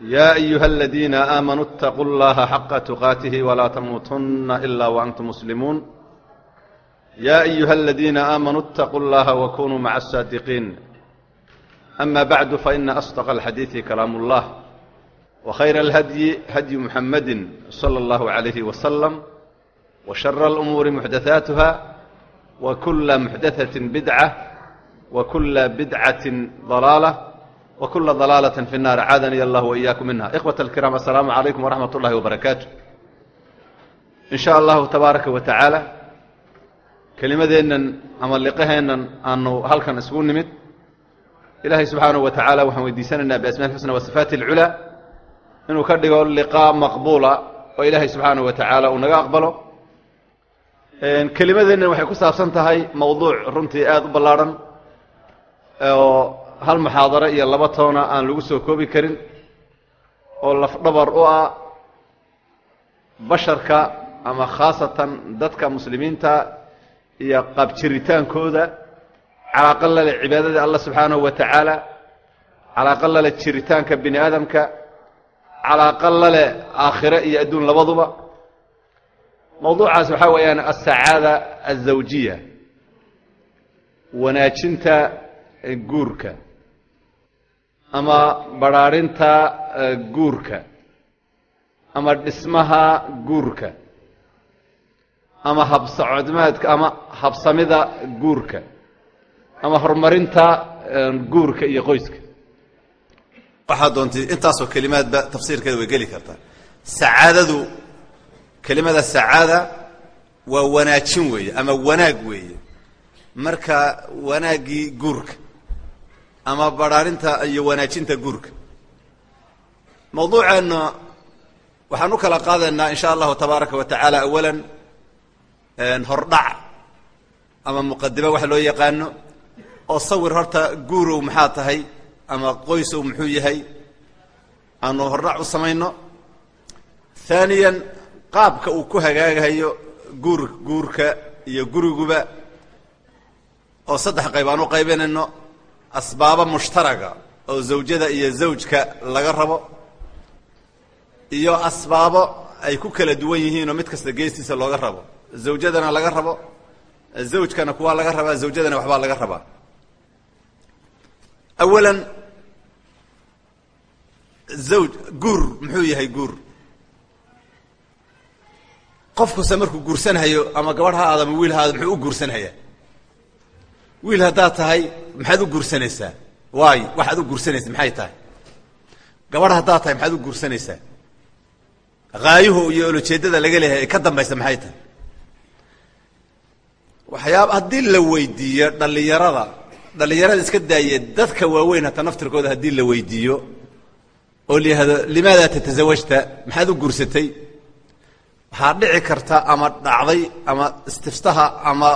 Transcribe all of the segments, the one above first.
يا أيها الذين آمنوا اتقوا الله حق تقاته ولا تموتن إلا وأنتم مسلمون يا أيها الذين آمنوا اتقوا الله وكونوا مع الصادقين أما بعد فإن أصدق الحديث كلام الله وخير الهدي هدي محمد صلى الله عليه وسلم وشر الأمور محدثاتها وكل محدثة بدعة وكل بدعة ضلالة وكل ضلالة في النار عاadني الله وإyاكم منها إخوة الكرام السلام عليكم ورحمة اللhi وبركاته إن شhاء الله تبaaرaكa وتaعaaلى kelimadeennan ama liqaheennan aanu halkan isugu nimid ilahay subحaanaه وataعaalى waxaan weydiisanaynaa بأسmاء الxusنى وصفاaت العuلى inuu ka dhigo liqاء maqبuula oo ilaahay subحaanaه وataعaalى uu naga aqbalo kelimadeennan waxay ku saabsan tahay mawduuع runtii aad u ballaarhan oo hal muxaadaro iyo laba toona aan lagu soo koobi karin oo lafdhabar u ah basharka ama khaasatan dadka muslimiinta iyo qabjiritaankooda calaaqa lale cibaadada allah subxaanahu wa tacaala calaaqa lale jiritaanka bini aadamka calaaqa lale aakhire iyo adduun labaduba. Mawduucaas waxaa weeyaan asacaada azawjiya wanaajinta guurka ama badrhaarinta guurka ama dhismaha guurka ama habsocodmaadka ama habsamida guurka ama horumarinta guurka iyo qoyska. Waxaa doontay intaasoo kelimaadba tafsiirkeeda way geli kartaa. Sacaadadu kelimada sacaada waa wanaajin weeye ama wanaag weeye. Marka wanaaggii guurka ama badhaarinta iyo wanaajinta guurka. Mawduuceenna waxaan u kala qaadaynaa in sha allahu tabaaraka wa tacaala awalan hordhac ama muqadimo wax loo yaqaano oo sawir horta guurow maxaa tahay ama qoysow muxuu yahay aanu hordhac u samayno. Haaniyan qaabka uu ku hagaagayo guur guurka iyo guriguba oo saddex qayb aan u qaybinayno asbaabo mushtaraga oo zawjada iyo zawjka laga rabo iyo asbaabo ay ku kala duwan yihiinoo mid kasta geestiisa looga rabo. Zawjadana laga rabo zawjkana kuwaa laga rabaa zawjadana waxbaa laga rabaa. Awalan zawj guur muxuu yahay guur qofkuse markuu guursanhayo ama gabadh ha aada ama wiil ha aada muxuu u guursanhayaa wiil haddaad tahay maxaad u guursanaysaa? Waayo waxaad u guursanaysa maxay tahay? Gabadh haddaad tahay maxaad u guursanaysaa? Haayuhu iyo olojeeddada laga leeyahay ee ka dambaysa maxay tahay? Waxyaaba haddii la weydiiyo dhallinyarada dhallinyarada iska daaye dadka waaweyn hata naftirkooda haddii la weydiiyo oo la yihahdo limaada tatasawajta maxaad u guursatay? Waxaa dhici karta ama dhacday ama istiftaha ama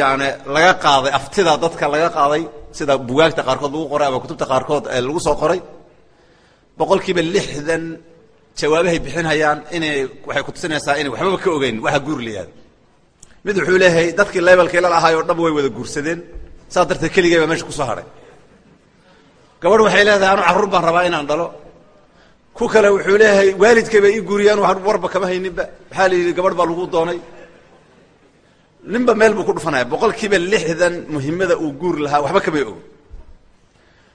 yani laga qaaday aftida dadka laga qaaday sida bugaagta qaarkood lagu qoray ama kutubta qaarkood lagu soo qoray. Boqol kiiba lixdan jawaabahay bixinhayaan inay waxay kutusinaysaa inay waxbaba ka ogeyn waxa guur la yihahdo mid wuxuu leeyahay dadkii lebalkii la lahaay oo dhab way wada guursadeen saas darteed keligay baa meesha ku soo hadhay gabadh waxay leedahay anu carruur baan rabaa inaan dhalo. Ku kale wuxuu leeyahay waalidkay baa ii guuriyaan warba kama hayninba. Maxaa la yidhi gabadh baa lagu doonay ninba meel buu ku dhufanaya boqol kiiba lixdan muhimada uu guur lahaa waxba kamay og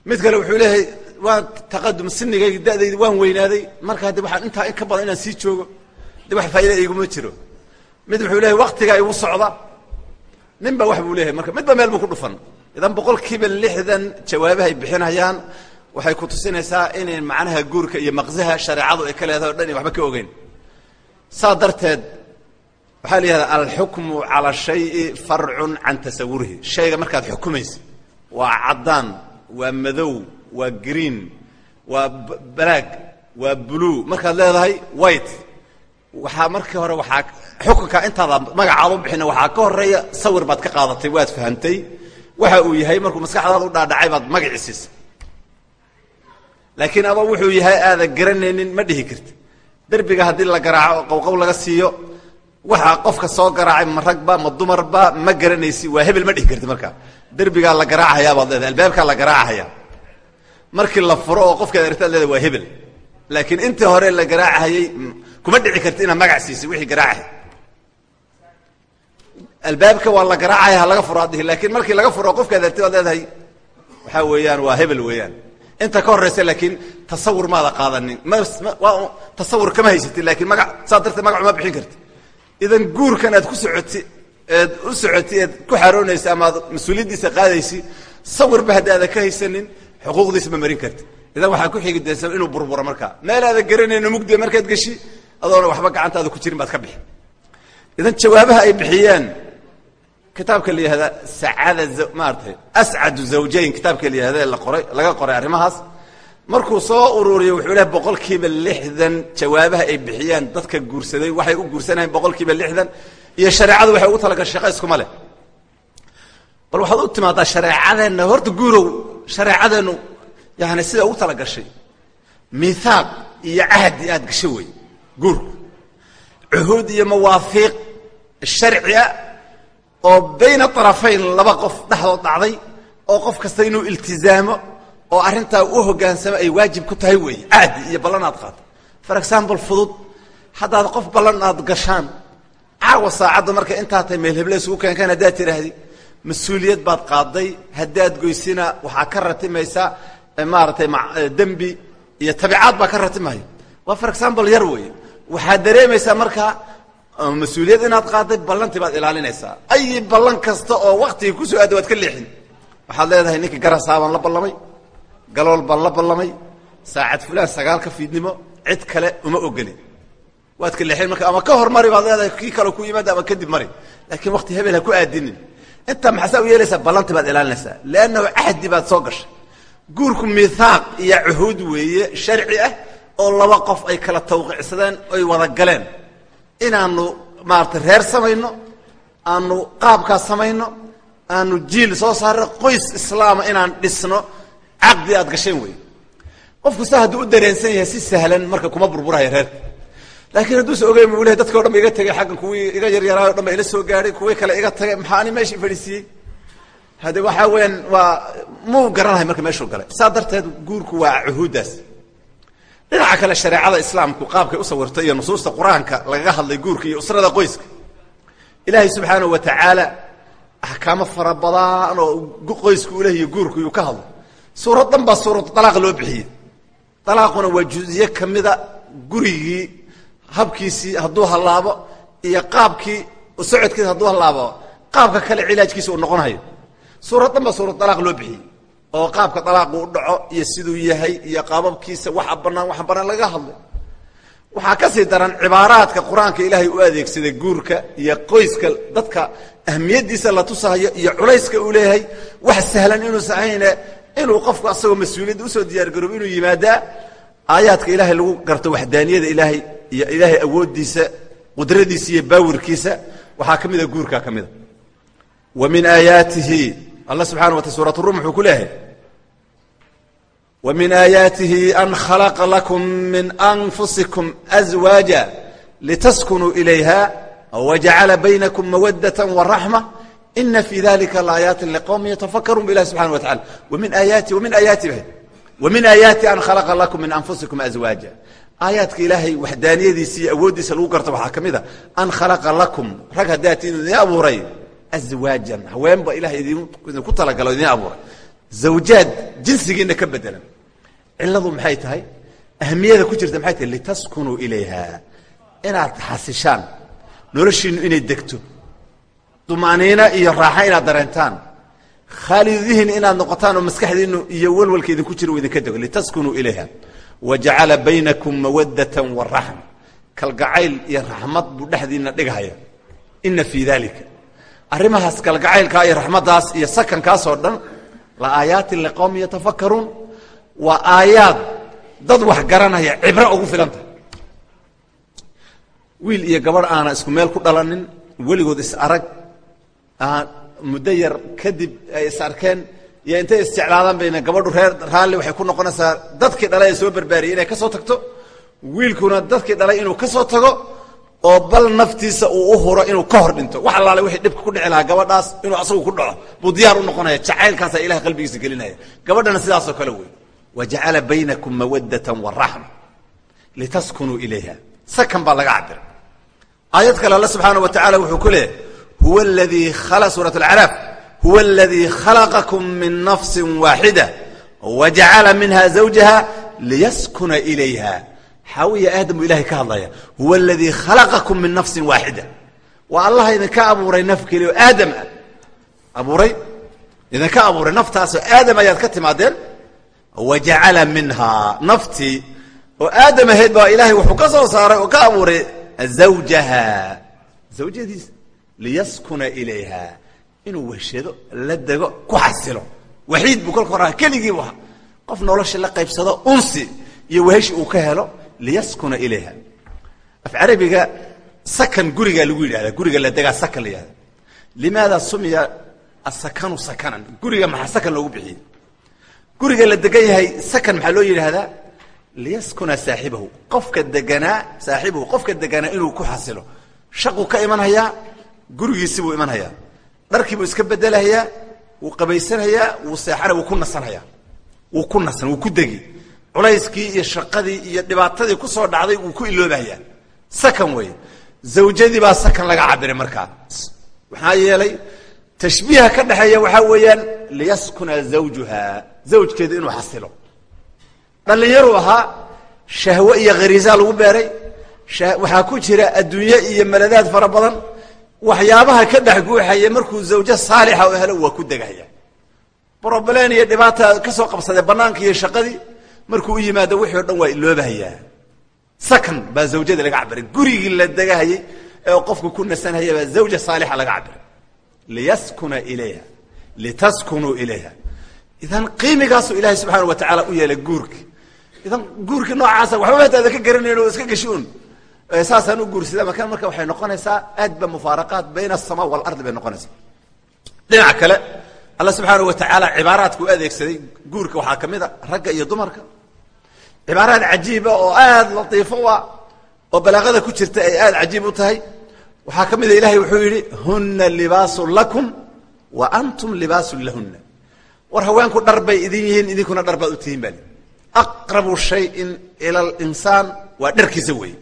mid kale wuxuu leeyahay waan taqadum sinigayga da'dayda waan weynaaday marka haddi waxaan intaa in ka badan inaan sii joogo de wax faa'iida iguma jiro. Mid wuxuu leeyahay waktigaa igu socda. Ninba wax buu leeyahay marka midba meel buu ku dhufan. Idan boqol kiiba lixdan jawaabahay bixinayaan waxay ku tusinaysaa inay macnaha guurka iyo maqsaha shareecadu ay ka leedahay o dhan in waxba ka ogeyn. Saa darteed waxaa la yihahdaa alxukmu cala shayi farcun can tasawurihi shayga markaad xukumaysa waa caddaan waa madow waa green waa balaag waa blue. Markaad leedahay white. Waxaa markii hore waxaa xukunka intaada magacaada u bixina waxaa ka horreeya sawir baad ka qaadatay waad fahamtay. Waxa uu yahay markuu maskaxdaada u dhaadhacay baad magaci siisay laakiin aba wuxuu yahay aadan garanaynin ma dhihi karti derbiga haddii la garaaco qowqow laga siiyo waxaa qofka soo garaacay ma ragba ma dumarba ma garanaysi waa hebel ma dhihi karti markaa. Derbigaa la garaacayaa baad leedahay albaabkaa la garaacaya. Markii la furo oo qofkaad aragtaad leedahay waa hebel. Laakiin intii hore la garaacahayey kuma dhici karti inaad magac siisay wixii garaacay albaabka waa la garaacaya ha laga furo laakiin markii laga furo qofkaad aragtid waad leedahay waxaa weeyaan waa hebel weeyaan. Inta ka horraysa laakiin tasawur maada qaadanin. Mwaa tasawur kama haysatid laakiin maga saas darteed magac uma bixin karti idan guurkan aad ku socoti eed u socoti eed ku xaroonaysa ama ad mas'uuliyaddiisa qaadaysi sawirba haddi aadan ka haysanin xuquuqdiisa ma marin karti. Idan waxaa ku xigi daysa inuu burburo markaa meel aadan garanayno mugdiya markaad geshi adoona waxba gacantaada ku jirin baad ka bixi. Idan jawaabaha ay bixiyeen kitaabka la yihahda sacaada maaratay ascadu zawjayn kitaabka la yihahda la qoray laga qoray arrimahaas markuu soo ururiyo wuxuu leh boqol kiiba lixdan jawaabaha ay bixiyeen dadka guursaday waxay u guursanayen boqol kiiba lixdan iyo shareecadu waxay ugu talagashay shaqa iskuma leh. Bal waxaad u timaadaa shareecadeenna horta guurow shareecadeennu yani sida ugu talagashay. Miithaaq iyo cahdi aad gasho wey guurku cuhuud iyo mawaafiiq sharcia oo bayna arafayn laba qof dhexdood dhacday oo qof kasta inuu iltizaamo oo arrintaa u hogaansamo ay waajib ku tahay weeye. Cahdi iyo ballan aad for example fudud. Haddaad qof ballan aad gashaan caawa saacadda marka intaa meel heble isugu keenkaan haddaad tidhaahdi mas'uuliyad baad qaaday haddaad goysina waxaa ka ratimaysaa maaratay dembi iyo tabicaad baa ka ratimaya waa for example yar weeye. Waxaad dareemaysaa markaa mas'uuliyad inaad qaaday ballantii baad ilaalinaysaa. Ay ballan kasta oo waktigii ku soo aada waad ka leexin. Waxaad leedahay ninkii garasaa baan la ballamay galool baan la ballamay saacad fulaan sagaalka fiidnimo cid kale uma ogolin waad ka leexin marka ama ka hormari baad leedahay kii kale ku yimaada ama kadib mari. Laakiin wakti hebel ha ku aadinin. Intaa maxasaa u yeelaysaa ballantii baad ilaalinaysaa. Leannahu cahdi baad soo gashay. Guurku miithaaq iyo cuhuud weeye sharci ah oo laba qof ay kala tawqiicsadeen oy wada galeen. Inaanu maarata reer samayno aanu qaabkaas samayno aanu jiil soo saarno qoys islaama inaan dhisno caqdi aad gasheen wey qofku sa hadduu u dareensan yahay si sahlan marka kuma burburaya reerka laakiin hadduusa ogeyn bu lehay dadka o dhan iga tegay xaggan kuwii iga yaryaraayo o dhan ila soo gaadhay kuwii kale iga tagay maxaa ani meeshii fadhiisiiyey hade waxaa waa muu garanahay marka meeshuu galay. Saa darteed guurku waa cuhuuddaas. Dhinaca kale shareecada islaamku qaabkay u sawirtay iyo nusuusta qur'aanka lagaga hadlay guurka iyo usrada qoyska. Ilaahay subxaanahu wa tacaala axkaamo fara badan oo qoysku u lehiyo guurku yuu ka hadlay suurad dhan baa suuratu dalaaq loo bixiyey. Dalaaquna waa juziye ka mida gurigii habkiisii hadduu hallaabo iyo qaabkii socodkiisa hadduu hallaabo. Qaabka kale cilaajkiisa uu noqonayo. Suurad baa suuratu dalaaq loo bixiyey oo qaabka dalaaqu u dhaco iyo siduu yahay iyo qaababkiisa waxa banaan waxa banaan laga hadlay. Waxaa ka daran cibaaraadka qur'aanka ilaahay u adeegsaday guurka iyo qoyska dadka ahmiyaddiisa la tusahayo iyo culayska uu leeyahay. Wax sahlan inuusan ahayne inuu qofku asagoo mas'uuliyadda u soo diyaargaroobo inuu yimaadaa aayaadka ilaahay lagu garto waxdaaniyada ilaahay iyo ilaahay awooddiisa qudradiisa iyo baawirkiisa. Waxaa ka mida guurkaa ka mida wa min aayaatihi alla subxana wa taala suurat rum wuxuu ku leeyahay. Wa aayaatihi an khalaqa lakum min anfusikum azwaaja litaskunuu ilayha wajacala baynakum mawadata waraxma ina fi dalika laaayaati liqowmi yatafakaruun bu ilahi subxana wa taala wamin aayaati wamin aayaati wamin aayaati an khalaqa lakum min anfusikum azwaaja aayaadka ilaahay waxdaaniyadiisa iyo awooddiisa lagu garto waxaa ka mid a an khalaqa lakum rag haddaati inuu idin abuuray azwaajan haweenba ilahay idinku talagalo idin abuuray zawjaad jinsigiina ka bedelan ciladu maxay tahay ahmiyada ku jirta maxay tahay litaskunuu ilayha inaad xasishaan noloshiinu inay degto dumaaniina iyo raaxa inaad dareentaan. Khaalidihin inaad noqotaan oo maskaxdiinu iyo walwalka idinku jira uu idinka dego litaskunuu ilayha. Wajacala baynakum mawadata waraxma kalgacayl iyo raxmad buu dhexdiina dhigahaya ina fii dalika arrimahaas kalgacaylkaa iyo raxmaddaas iyo sakankaasoo dhan la aayaatin liqowmi yatafakaruun waa aayaad dad wax garanaya cibro ugu filanta. Wiil iyo gabadh aana isku meel ku dhalanin weligood is arag muddo yar kadib ay is arkeen iyo intay isjeclaadaan bayna gabadhu reer raalli waxay ku noqonaysaa dadkii dhalay ee soo barbaariyay inay ka soo tagto. Wiilkuna dadkii dhalay inuu ka soo tago oo bal naftiisa uu u huro inuu ka hor dhinto. Wax allaale wixii dhibka ku dhici lahaa gabadhaas inuu asagu ku dhaco. Buu diyaar u noqonaya jacaylkaasaa ilahay qalbigiisa gelinaya. Gabadhana sidaasoo kale wey. Wajacala baynakum mawaddatan waraxma litaskunuu ilayha. Sakan baa laga cabira aayad kale alla subxaana wa tacala wuxuu ku leeyahy huwa ladii suurat alcaraaf huwa aladii khalaqakum min nafsi waaxida wajacala minha zawjaha liyaskuna ilayha xaawiya aadam buu ilahay ka hadlaya huwa aladii khalaqakum min nafsin waaxida waa allaha idinka abuuray naf keliya oo aadam ah abuuray idinka abuuray naftaasoo aadam ayaad ka timaadeen wajacala minhaa naftii oo aadam ahayd baa ilaahay wuxuu ka soo saaray oo liyaskuna ilayha inuu wehshado la dego ku xasilo. Waxiid buu kolka horaa keligii bu ahaa qof nolosha la qaybsado unsi iyo weheshi uu ka helo liyaskuna ilayha. Af carabiga sakan gurigaa lagu yidhahda guriga la degaa sakan la yihahda limaada sumiya asakanu sakanan guriga maxaa sakan loogu bixiyey? Guriga la degan yahay sakan maxaa loo yidhaahdaa? Liyaskuna saaxibahu qofka deganaa saaxibahu qofka deganaa inuu ku xasilo. Shaquu ka imanhayaa gurigiisibuu imanhayaa. Dharkiibuu iska bedelahayaa wuu qabaysanayaa wuu seexana wuu ku nasanhayaa wuu ku nasan wuu ku degi. Culayskii iyo shaqadii iyo dhibaatadii ku soo dhacday wuu ku iloobahayaa sakan weeye. Zawjadii baa sakan laga cabiray markaa. Maxaa yeelay tashbiiha ka dhexeeya waxaa weeyaan liyaskuna zawjuha. Zawjkeedu inuu xasilo. Dhallinyaruu ahaa shahwe iyo khariisaa lagu beeray. Waxaa ku jira adduunye iyo maladaad fara badan waxyaabaha ka dhex guuxaya markuu zawjo saalixa u helo waa ku degahaya. Broblem iyo dhibaata ka soo qabsadee bannaanka iyo shaqadii markuu u yimaado wixii o dhan waa iloobahayaa sakan baa zawjada laga cabiray gurigii la degahayay ee qofku ku nasanhaya baa zawja saalixa laga cabiray liyaskuna ilayha litaskunuu ilayha. Idan qiimigaasuu ilaahay subxaana wa tacaala u yeelay guurki. Idan guurkii noocaasa waxba hataada ka garanayn oo iska gashuun saasaan u guursada makan marka waxay noqonaysaa aad ba mufaaraqaat bayna asamaa waalardi bay noqonaysaa. Dhinaca kale alla subxaana wa tacaala cibaaraadka u adeegsaday guurka waxaa ka mid a ragga iyo dumarka. Cibaaraad cajiiba oo aad latiifo u ah oo balaaqada ku jirta ay aad cajiib u tahay. Waxaa ka mid a ilahay wuxuu yidhi huna libaasun lakum wa antum libaasun lahuna war haweenku dhar bay idin yihiin idinkuna dhar baad u tihiin baa li aqrabu shayin ila linsaan waa dharkiisa weeye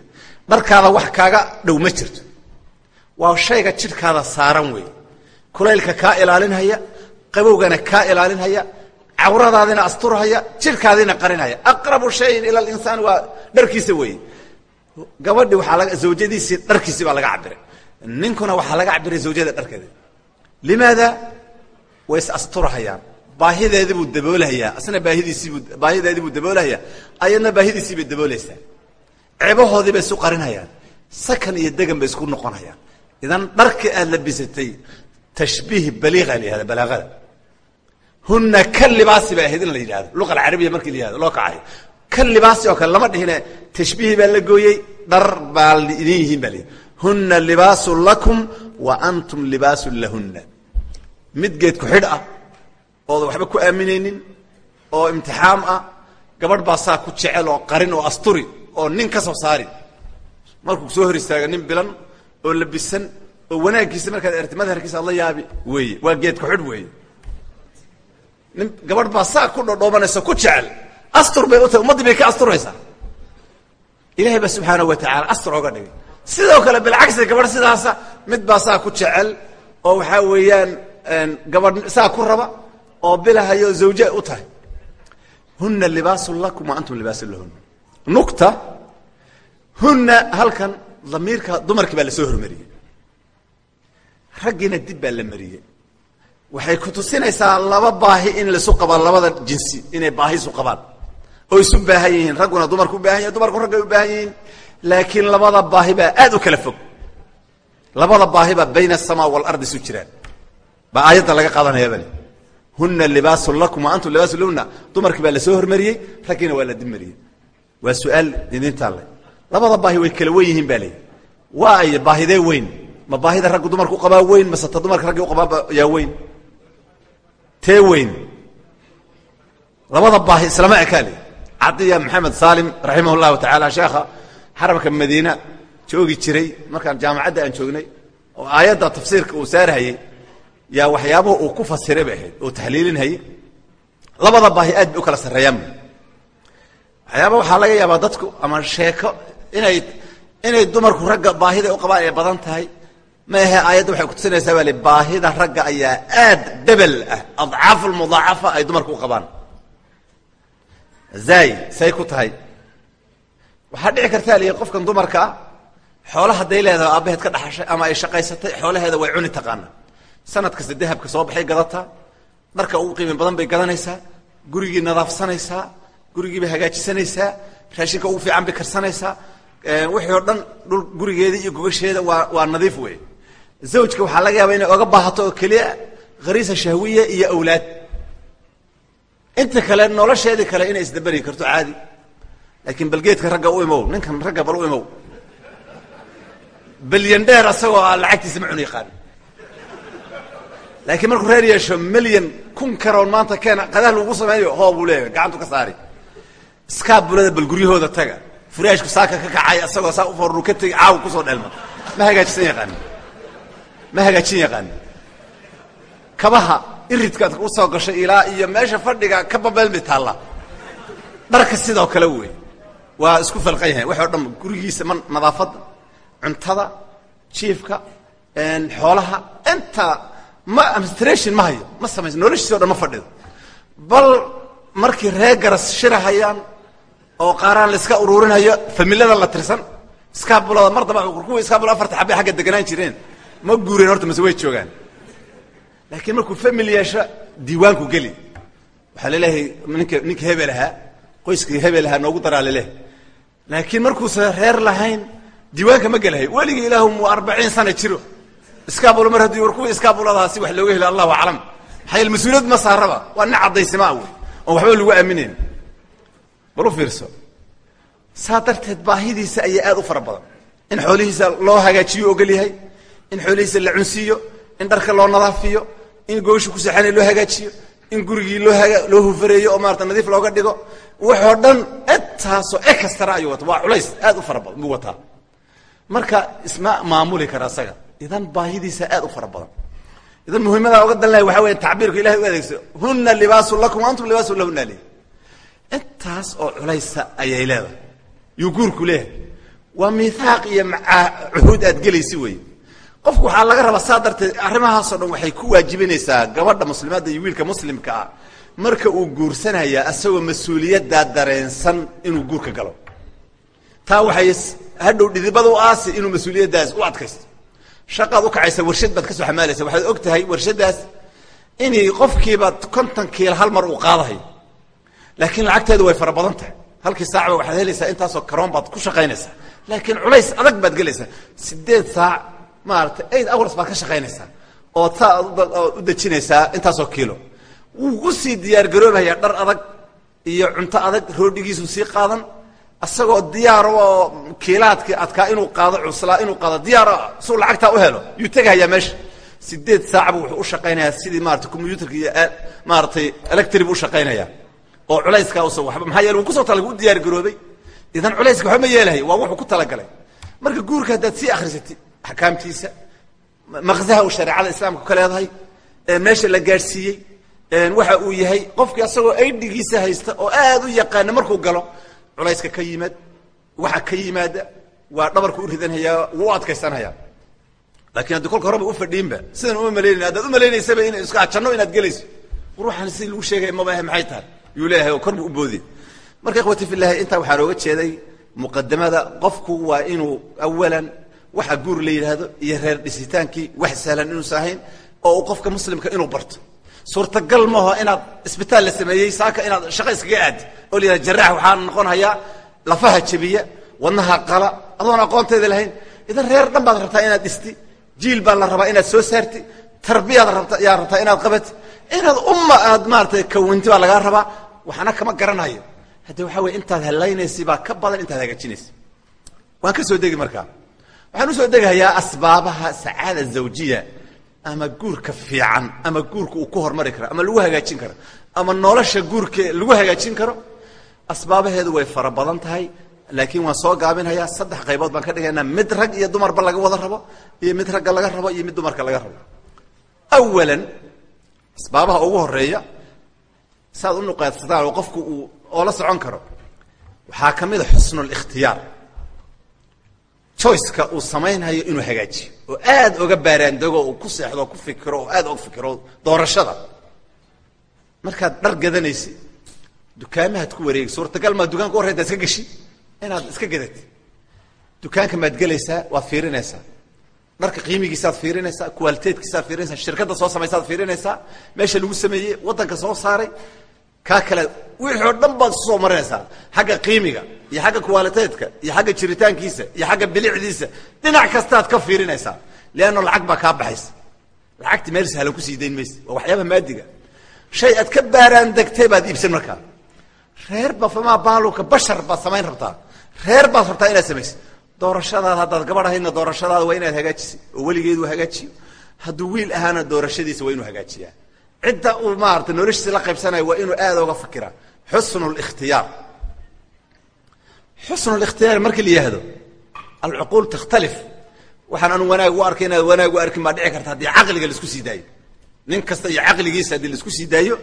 dharkaada wax kaaga dhow ma jirto. Waa shayga jidhkaada saaran weeye. Kulaylka kaa ilaalinhaya qabowgana kaa ilaalinhaya cawradaadina asturhaya jidhkaadiina qarinhaya. Aqrabu shayin ila linsaan waa dharkiisa weeye. Gabadhi zawjadiisii dharkiisii baa laga cabiray ninkuna waxaa laga cabiray zawjada dharkeeda. Limaada? Way is asturhayaan. Baahideedii buu daboolahayaa. Asna baahidiisiibuu baahideedii buu daboolahayaa. Ayadna baahidiisii bay daboolaysaa cebahoodii bay isu qarinhayaan sakan iyo degan bay isku noqonhayaan idan dharka aad labisatay tashbiih baliiqa la yihahda balaaqada. Huna ka libaasi bay ahayd in la yidhahdo. Luqa alcarabiya markii la yihahdo loo kacayo ka libaasi oo kale lama dhihine tashbiihi baa la gooyey dhar baa idin yihiin baa layidhi huna libaasun lakum wa antum libaasun lahuna mid geed ku xidh ah ooda waxba ku aaminaynin oo imtixaam ah gabadh baa saa ku jecel oo qarin oo asturi oo nin ka soo saari markuu soo hor istaaga nin bilan oo labisan oo wanaaggiisa markaad erti madharkiisa aad la yaabi weeye. Waa geed ku xidh weeye. Nin gabadh baa saa ku dhodhoobanaysa ku jecel. Astur bay u tahay ummaddii bay ka asturaysaa ilahay baa subxaanahu wa tacaala astur ooga dhigay. Sidoo kale bilcagsi gabadh sidaasa mid baa saa ku jecel oo waxaa weeyaan gabadh saa ku raba oo bilahayo zawje u tahay. Huna libaasun lakum wa antum libaasun lahuna nugta huna halkan damiirka dumarkii baa la soo hormariyey. Raggiina dib baa la mariyey. Waxay ku tusinaysaa laba baahi in laisu qabaan labada jinsi inay baahi isu qabaan. Oo isu baahan yihiin ragguna dumarku u baahan yahin dumarku raggay u baahan yihiin. Laakiin labada baahi baa aad u kala fog. Labada baahi baa bayna asamaa waalardi isu jiraan. Baa aayadda laga qaadanaya bale huna libaasun lakum wa antum libaasun lahuna dumarkii baa la soo hormariyey raggiina waa la dib mariyey waa su'aal idin taallay labada baahi way kala wen yihiin baa leeyihi waa ay baahidee weyn? Ma baahida raggu dumarku qabaa weyn? Mase ta dumarka raggi u qabaa yaa weyn? Tee weyn. Labada baahi islama ekaale. Cadiya maxamed saalim raximah llahu tacaala sheekha xaramka madiina joogi jiray markaan jaamacadda aan joognay oo aayadda tafsiirka uu saarhayey yaa waxyaabaha uu ku fasiray bay ahayd oo tahliilinhayey labada baahi aad bay u kala sarreeyaan waxyaaba waxaa laga yaabaa dadku ama sheeko inay inay dumarku ragga baahida u qabaan ay badan tahay. Ma ahe aayadda waxay kutusinaysaa baa baahida ragga ayaa aad debel ah adcaafu lmudaacafa ay dumarku u qabaan. Zaay say ku tahay. Waxaa dhici kartaa li qofkan dumarka ah hadday leedahay aabbaheed ka dhaxashay ama ay shaqaysatay xoolaheeda way cuni taqaana sanad kasta dahabka soo baxay gadataa dharka ugu qiimi badan bay gadanaysaa gurigii nadaafsanaysaa gurigii bay hagaajisanaysaa raashinka ugu fiican bay karsanaysaa wixii oo dhan dhul gurigeeda iyo gogasheeda waa waa nadiif wey zawjka waxaa laga yaaba inay oga baahato oo keliya khariisa shahwiya iyo awlaad. Inta kale nolosheedii kale inay isdaberi karto caadi. Laakiin balgeedka ragga u imow ninkan ragga bal u imow. Balyandheer asagoo a lacagtiisa ma cun yaqaan. Laakiin markuu reer yeesho milyan kun karoon maanta keena qadaha lagu sameeyo hoo leeyahay gacantu ka saari iskaabulada bal guryahooda taga. Furaashku saaka ka kacay asagoo saa u forru ka tegi caaw ku soo dheelma ma hagaajisan yaqaani ma hagaajin yaqaani kabaha iridkaad u soo gashay ilaa iyo meesha fadhiga ka babeelmi taalla dharka sidoo kale wey. Waa isku falqan yahay. Wax o dhan gurigiisa ma nadaafadda cuntada jiifka xoolaha. Inta ma administration ma hayo. Ma samayso. Noloshiisi o dhan ma fadhido. Bal markii reer garas shirahayaan oo qaaraan la iska uruurinayo familada la tirsan. Iskaabulada mar daba kuwa iskaabula afarta xabay xagga deganaan jireen. Ma guureen horta mase way joogaan. Laakiin markuu family yeesho diiwaanku geli. Waxaa la leeyahay ninka ninka hebel ahaa qoyskii hebel ahaa noogu daraa laleehay laakiin markuusa reer lahayn diiwaanka ma gelahay. Weligii ilaahu mu arbaciin sana jiro. Iskaabulo mar haddii war kuwa iskaabuladaasi wax looga helo allahu aclam. Maxaa yeele mas'uuliyad ma saaraba. Waa nin caddaysima wey oon waxba lagu aaminayn bal u fiirso. Saa darteed baahidiisa ayaa aad u fara badan. In xoolihiisa loo hagaajiyo ogol yahay in xoolihiisa la cunsiiyo in dharka loo nadaafiyo in goosha ku seexanay loo hagaajiyo in gurigii loo hufareeyo oo maarata nadiif looga dhigo waxoo dhan intaasoo e ayuu wata waa culays aad u fara badan buu wataa. Marka isma maamuli kara isaga idan baahidiisa aad u fara badan. Idan muhiimada oga dan lahay waxa weya tacbiirku ilahay u adeegso huna libaasun lakum antum libaasun lahuna le intaas oo culaysa ayay leedahay. Yuu guurku leeyahay. Waa miithaaq iyo cuhuud aad gelaysi wey qofku waxaa laga rabaa saa darteed arrimahaasoo dhan waxay ku waajibinaysaa gabadha muslimaadda iyo wiilka muslimka ah. Marka uu guursanaya asagoo mas'uuliyaddaa dareensan inuu guurka galo. Taa waxay hadhow dhidibada u aasi inuu mas'uuliyaddaas u adkaysto. Shaqaad u kacaysa warshad baad ka soo xamaalaysa. Waxaad og tahay warshaddaas inay qofkiiba konton kiila hal mar uu qaadahayo laakiin lacagteedu way fara badan tahay. Halkii saacba waxaad helaysaa intaasoo karoon baad ku shaqaynaysaa. Laakiin culays adag baad gelaysaa. Sideed saac maarata eight hours baad ka shaqaynaysaa. Oo u dejinaysaa intaasoo kiilo. Wuu u sii diyaar garoobayaa dhar adag iyo cunto adag roodhigiisu sii qaadan. Isagoo diyaar oo kiilaadkii adkaa inuu qaado cuslaa inuu qaado diyaar suu lacagtaa u helo. Yuu tegahayaa meesha. Sideed saacba wuxuu u shaqaynayaa sidii maarata combyuutarka iyo maaratay electric u shaqaynaya oo culayskaa usa waba maxaa yeele wuu ku soo tala u diyaar garoobay idan culayska waxba ma yeelahay waa wuxuu ku talagalay marka guurka haddaad sii akrisatid axkaamtiisa maqsaha uu shareecada islaamka ka leedahay meesha la gaadhsiiyey waxa uu yahay qofkii asagoo aydhigiisa haysta oo aad u yaqaana markuu galo culayska ka yimaad waxa ka yimaada waa dhabarku u ridanhayaa wuu adkaysanhayaa. Laakiin haddii kolka horeba ufadhiinba sidan uma malaynay haddaad u maleynaysaba in iska janno inaad gelayso. Ruuxan si lagu sheegaya mabaahe maxay tahay yuu leeyahay oo kor buu u boodi. Marka ikhwati fillahi intaa waxaan ooga jeeday muqadamada qofku waa inuu awalan waxa guur la yidhaahdo iyo reer dhisitaankii wax sahlan inuusa ahayn oo uu qofka muslimka inuu barto. Suurtagal maaho inaad isbitaal la sameeyey saaka inaad shaqo iskaga aadi oo la yidhahdo jaraax waxaa noqon hayaa lafaha jebiya wadnaha qala adoon aqoonteeda lahayn. Idan reer dhan baad rabtaa inaad dhisti jiil baa la rabaa inaad soo saarti tarbiyaad rabta yaa rabtaa inaad qabati. Inaad umma aad maaratay kawanti baa lagaa rabaa waxna kama garanayo. Hadde waxaa weye intaad halaynaysa baa ka badan intaad hagaajinaysa waan ka soo degi markaa. Waxaan u soo degahayaa asbaabaha sacaada zawjiya ama guurka fiican ama guurka uu ku hormari karo ama lagu hagaajin karo ama nolosha guurka lagu hagaajin karo asbaabaheedu way fara badan tahay. Laakiin waan soo gaabinhayaa saddex qaybood baan ka dhigaynaa. Mid rag iyo dumarba laga wada rabo iyo mid ragga laga rabo iyo mid dumarka laga rabo. Awalan asbaabaha ugu horreeya saaad u nuqaadsataan oo qofku uu oo la socon karo. Waxaa ka mid a xusnu likhtiyaar choiceka uu samaynhayo inuu hagaajiyo oo aad oga baaraandego uu ku seexdo oo ku fikiro oo aad oga fikiro doorashada. Markaad dhar gadanaysi dukaamahaad ku wareegi suurtagal maa dukaanka horreyda iska geshi inaad iska gadati dukaanka maad gelaysaa waad fiirinaysaa. Dharka qiimigiisaad fiirinaysaa kuwaaliteedkiisaad fiirinaysaa shirkadda soo samaysaad fiirinaysaa meesha lagu sameeyey waddanka soo saaray kaa kale wixii oo dhan baad isu soo marinaysaa xagga qiimiga iyo xagga kuwaaliteedka iyo xagga jiritaankiisa iyo xagga bilicdiisa. Dhinac kastaad ka fiirinaysaa. Leanno lacag baa kaa baxaysa. Lacagti meel sahlan ku sii dayn maysa. Waa waxyaabaha maadiga. Shay aad ka baaraan degtay baad iibsan markaa. Reer ba baaluka bashar baad samayn rabtaa. Reer baad rabtaa inaad samaysa doorashadaada haddaad gabadh doorashadaada waa inaad hagaajisay oo weligeedu hagaajiyo. Hadduu wiil ahaana doorashadiisa waa inuu hagaajiyaa cidda uu maarata noloshiisa la qaybsanayo waa inuu aad oga fikiraa xusnu likhtiyaar xusnu likhtiyaar markii la yihahdo alcuquul takhtalif. Waxaan anu wanaag u arkay inaad wanaag u arkin baa dhici karta haddii caqliga la isku sii daayo. Nin kasta iyo caqligiisa haddii la isku sii daayo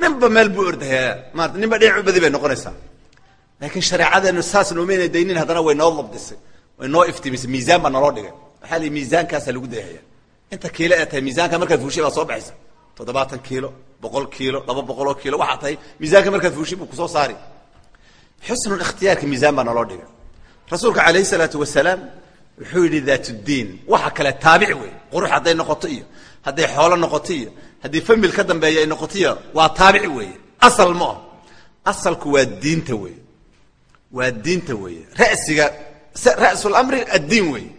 ninba meel buu ordahayaa maarata ninba dhinac u badi bay noqonaysaa. Laakiin shareecadeenu saas noomayna daynin haddana way noo dabdisay way noo iftimisay miisaan baa naloo dhigay. Waxaa la miisaankaasa lagu dayahaya inta kiilo ee tahay miisaanka markaad fuushay baa soo baxaysa toddobaatan kiilo boqol kiilo laba boqoloo kiilo waxaa tahay miisaanka markaad fuushay buu ku soo saari xusnul ikhtiyaarka miisaan baa naloo dhigay. Rasuulka calayhi salaatu wasalaam wuxuu yidhi daatuddiin waxa kale taabic wey qurux hadday noqoto iyo hadday xoolo noqoto iyo haddii famil ka dambeeya ay noqoto iyo waa taabic weeye. Asal ma ah asalku waa diinta wey waa diinta weeye. Rasiga ra'sulamri addiin weeye.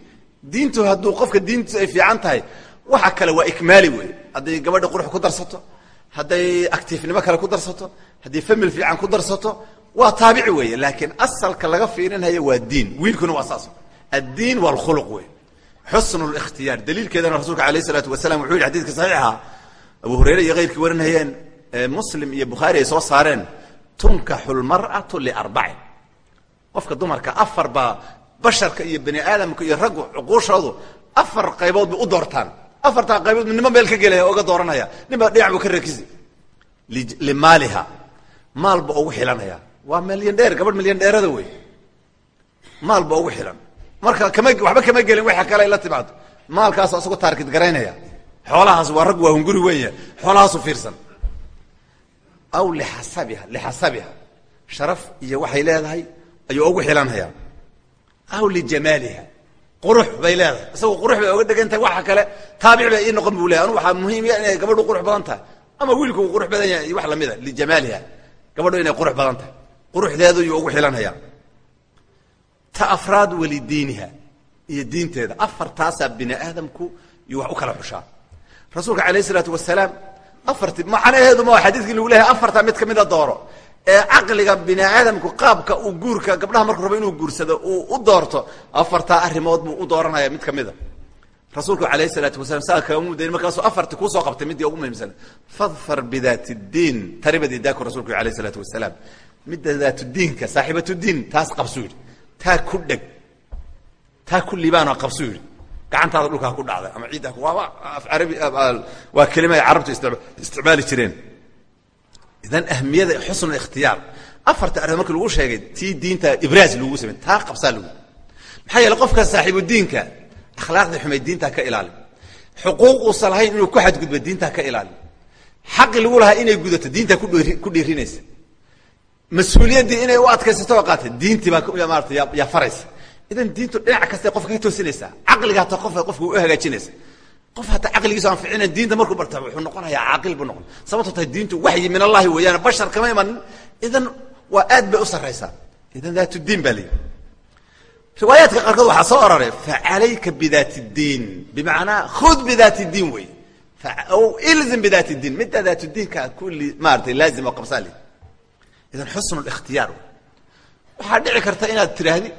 Diintu hadduu qofka diintiisu ay fiican tahay waxa kale waa ikmaali weeye hadday gabadha qurux ku darsato hadday actiifnimo kale ku darsato haddii famil fiican ku darsato waa taabici weeye laakiin asalka laga fiirinhayo waa diin. Wiilkuna waa saas. Addiin waa alkhuluq wey xusnu likhtiyaar daliilkeedana rasuulka alayh isalaatu wasalam wuxuu yihi xadidka saxiixa abu hureyre iyo keyrkii warinayeen muslim iyo bukhaari ay soo saareen tunkaxu lmar'atu liarbacin qofka dumarka afar baa basharka iyo bani aadamka iyo raggu cuquushoodu afar qaybood bay u doortaan afartaa qaybood nimo meel ka gelaya oga dooranaya? Nin baa dhinac buu ka rakisi limaaliha. Maal ba ugu xilanaya. Waa milyan dheer gabadh milyan dheerada wey. Maal ba ugu xilan. Marka kama waxba kama gelin waxa kale la timaado. Maalkaasu asagoo taarkid garaynaya. Xoolahaas waa rag waa hunguri weya xoolahaasu fiirsan. Aw lixasabiha lixasabiha sharaf iyo waxay leedahay ayuu ugu xilanhayaa aw lijamaaliha qurux bay leedahay. Isagoo qurux bay oga dhegan waxa kale taabic bay ii noqon buu leeyahy anu waxaa muhiimiya inay gabadhu qurux badan tahay. Ama wiilku uu qurux badan yahay iyo wax lamida lijamaaliha gabadhu inay qurux badan tahay. Quruxdeedu yuu ugu xilanhayaa ta afraad walidiiniha iyo diinteeda. Afartaasaa bini aadamku iyo wax u kala xushaa. Rasuulka alayh isalaatu wasalaam afarti macnaheedu ma xadiidkii lagu leeyahay afartaa mid kamida dooro ee caqliga bini aadamku qaabka uu guurka gabdhaha markuu rabo inuu guursado uu u doorto afartaa arrimood buu u dooranaya mid kamida rasuulku alayh salaatu wasalam saa kama dayn markaasuu afarti kuusoo qabtay midii ugu muhiimsan. Fadfar bidaati diin taribad idaaku rasuulku alayh salaatu wasalaam. Midda daatudiinka saaxiibatudiin taas qabsuu yidhi. Taa ku dheg taa ku liibaanoo qabsuu yidhi. Gacantaada dhulkaa ku dhacday ama ciidda waa kelima ay carabtu isticmaali jireen idan ahmiyada xusnu ikhtiyaar. Afarta arrin markii lagu sheegay tii diinta ibraas lagu samey taa qabsaa lagu. Maxaa yeele qofka saaxiibudiinka akhlaaqdii xumay diintaa ka ilaali xuquuq uusan lahayn inuu ku xadgudbo diintaa ka ilaali xaqi lagu lahaa inay gudato diintaa ku dhiirinaysa. Mas'uuliyaddii inay u adkaysato oo qaata diintii baa maarata yaa faraysa. Idan diintu dhinac kasta qofka ka toosinaysaa caqliga hataa qof qofka u hagaajinaysa qof hataa caqligiisa aan ficina diinta markuu barta wuxuu noqonayaa caaqil buu noqon. Sababto tahay diintu waxyi min allahi weeyaan bashar kama imanin idan waa aad bay u sarraysaa. Idan daat diin baa layidhi riwaayaadka qaarkood waxaa soo ororay facalayka bidaat diin. Bimacnaa khud bidaat diin wey ilzim bidaat diin. Midda daat diinka kulli maaratay laazim oo qabsaa leh idan xusnu likhtiyaar waxaa dhici karta inaad tiraahdi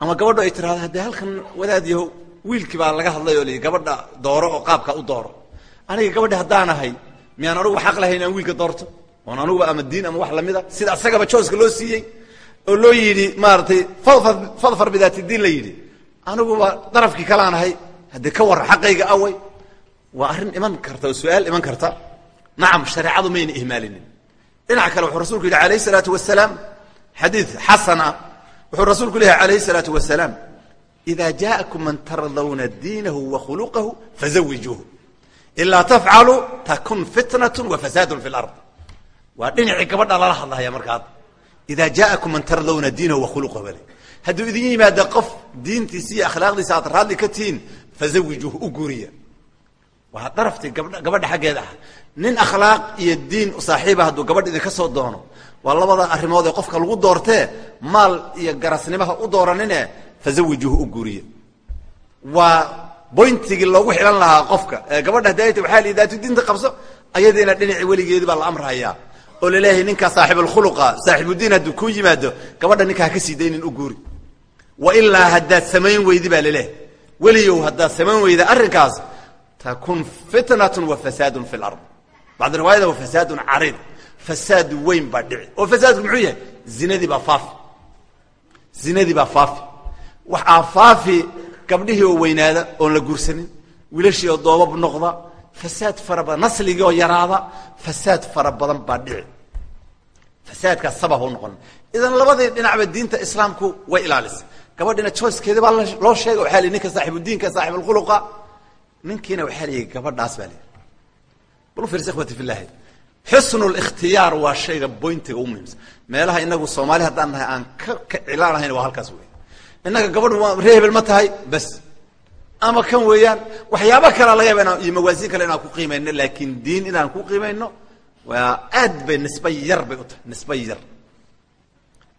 ama gabadho ay tirahdo haddee halkan wadaad yahow wiilkii baa laga hadlay oo lii gabadha dooro oo qaabka u dooro. Aniga gabadhi haddaan ahay miyaan anugu xaq lahayn inaan wiilka doorto? Oon anuguba ama diin ama wax lamida sida asagaba jooska loo siiyey oo loo yidhi maaratay fadfar bidaati diin la yidhi. Aniguba darafkii kalaan ahay haddii ka warra xaqayga away. Waa arrin iman karta oo su'aal iman karta. Nacam shareecadu mayna ihmaalinin. Dhinaca kale wuxuu rasuulku yidhi alayh salaatu wasalaam xadiid xasan ah wuxuu rasuulku leeyahy alayh salaatu wasalaam ida jaakum man tardawna diinahu wa khuluqahu fazawijuuhu ilaa tafcaluu takun fitnat wa fasaadun fi lard waa dhinacii gabadha lala hadlahaya markaa ida jaakum man tardawna diinahu wa khuluqahu ale hadduu idin yimaado qof diintiisa iyo akhlaaqdiisa aad raadli ka tihiin fazawijuuhu u guuriya waa daraftii gabdha gabadha xaggeeda ah nin akhlaaq iyo diin saaxiiba hadduu gabadh idinka soo doono waa labada arrimood ee qofka lagu doortee maal iyo garasnimaha u dooranine fazawijuuhu u guuriya waa boyntigii loogu xilan lahaa qofka. Ee gabadha haddii ay ta waxaa lii daatu diinta qabso ayadiina dhinaci weligeedi baa la amrahayaa oo la leeyahay ninkaa saaxibulkhuluqa saaxibudiin hadduu ku yimaado gabadha ninkaa haka sii daynin u guuri. Wa ilaa haddaad samayn weydi baa laleehay weliyow haddaad samayn weyda arrinkaas takun fitnatun wa fasaadun fi lard bacd riwaayada wa fasaadun cariid. Fasaad weyn baa dhici. Oo fasaadku muxuu yahay? Zinadii baa faafi. Zinadii baa faafi waxaa faafi gabdhihii oo weynaada oon la guursanin wiilashii oo doobab noqda fasaad fara badan nasligii oo yaraada fasaad fara badan baa dhici. Fasaadkaas sabab u noqon. Idan labadii dhinacba diinta islaamku way ilaalisa gabadhina joyskeedi baa loo sheegay waxaa li ninka saaxibudiinka saaxibulkhuluqa. Ninkiina waxaa layihi gabadhaas baa layihi bal u fiirsa ikhwati fillahi xusnu likhtiyaar waa shayga boyntiga u muhiimsan. Meelaha inagu soomaali haddaan nahay aan ka ka cilaanahayn waa halkaas wey innaga gabadhu ree hebel ma tahay bas. Ama kan weeyaan waxyaaba kalea laga yaba iyo mawaasiin kale inaan ku qiimayno laakiin diin inaan ku qiimayno waa aad bay nisba yar bay u tahay nisba yar.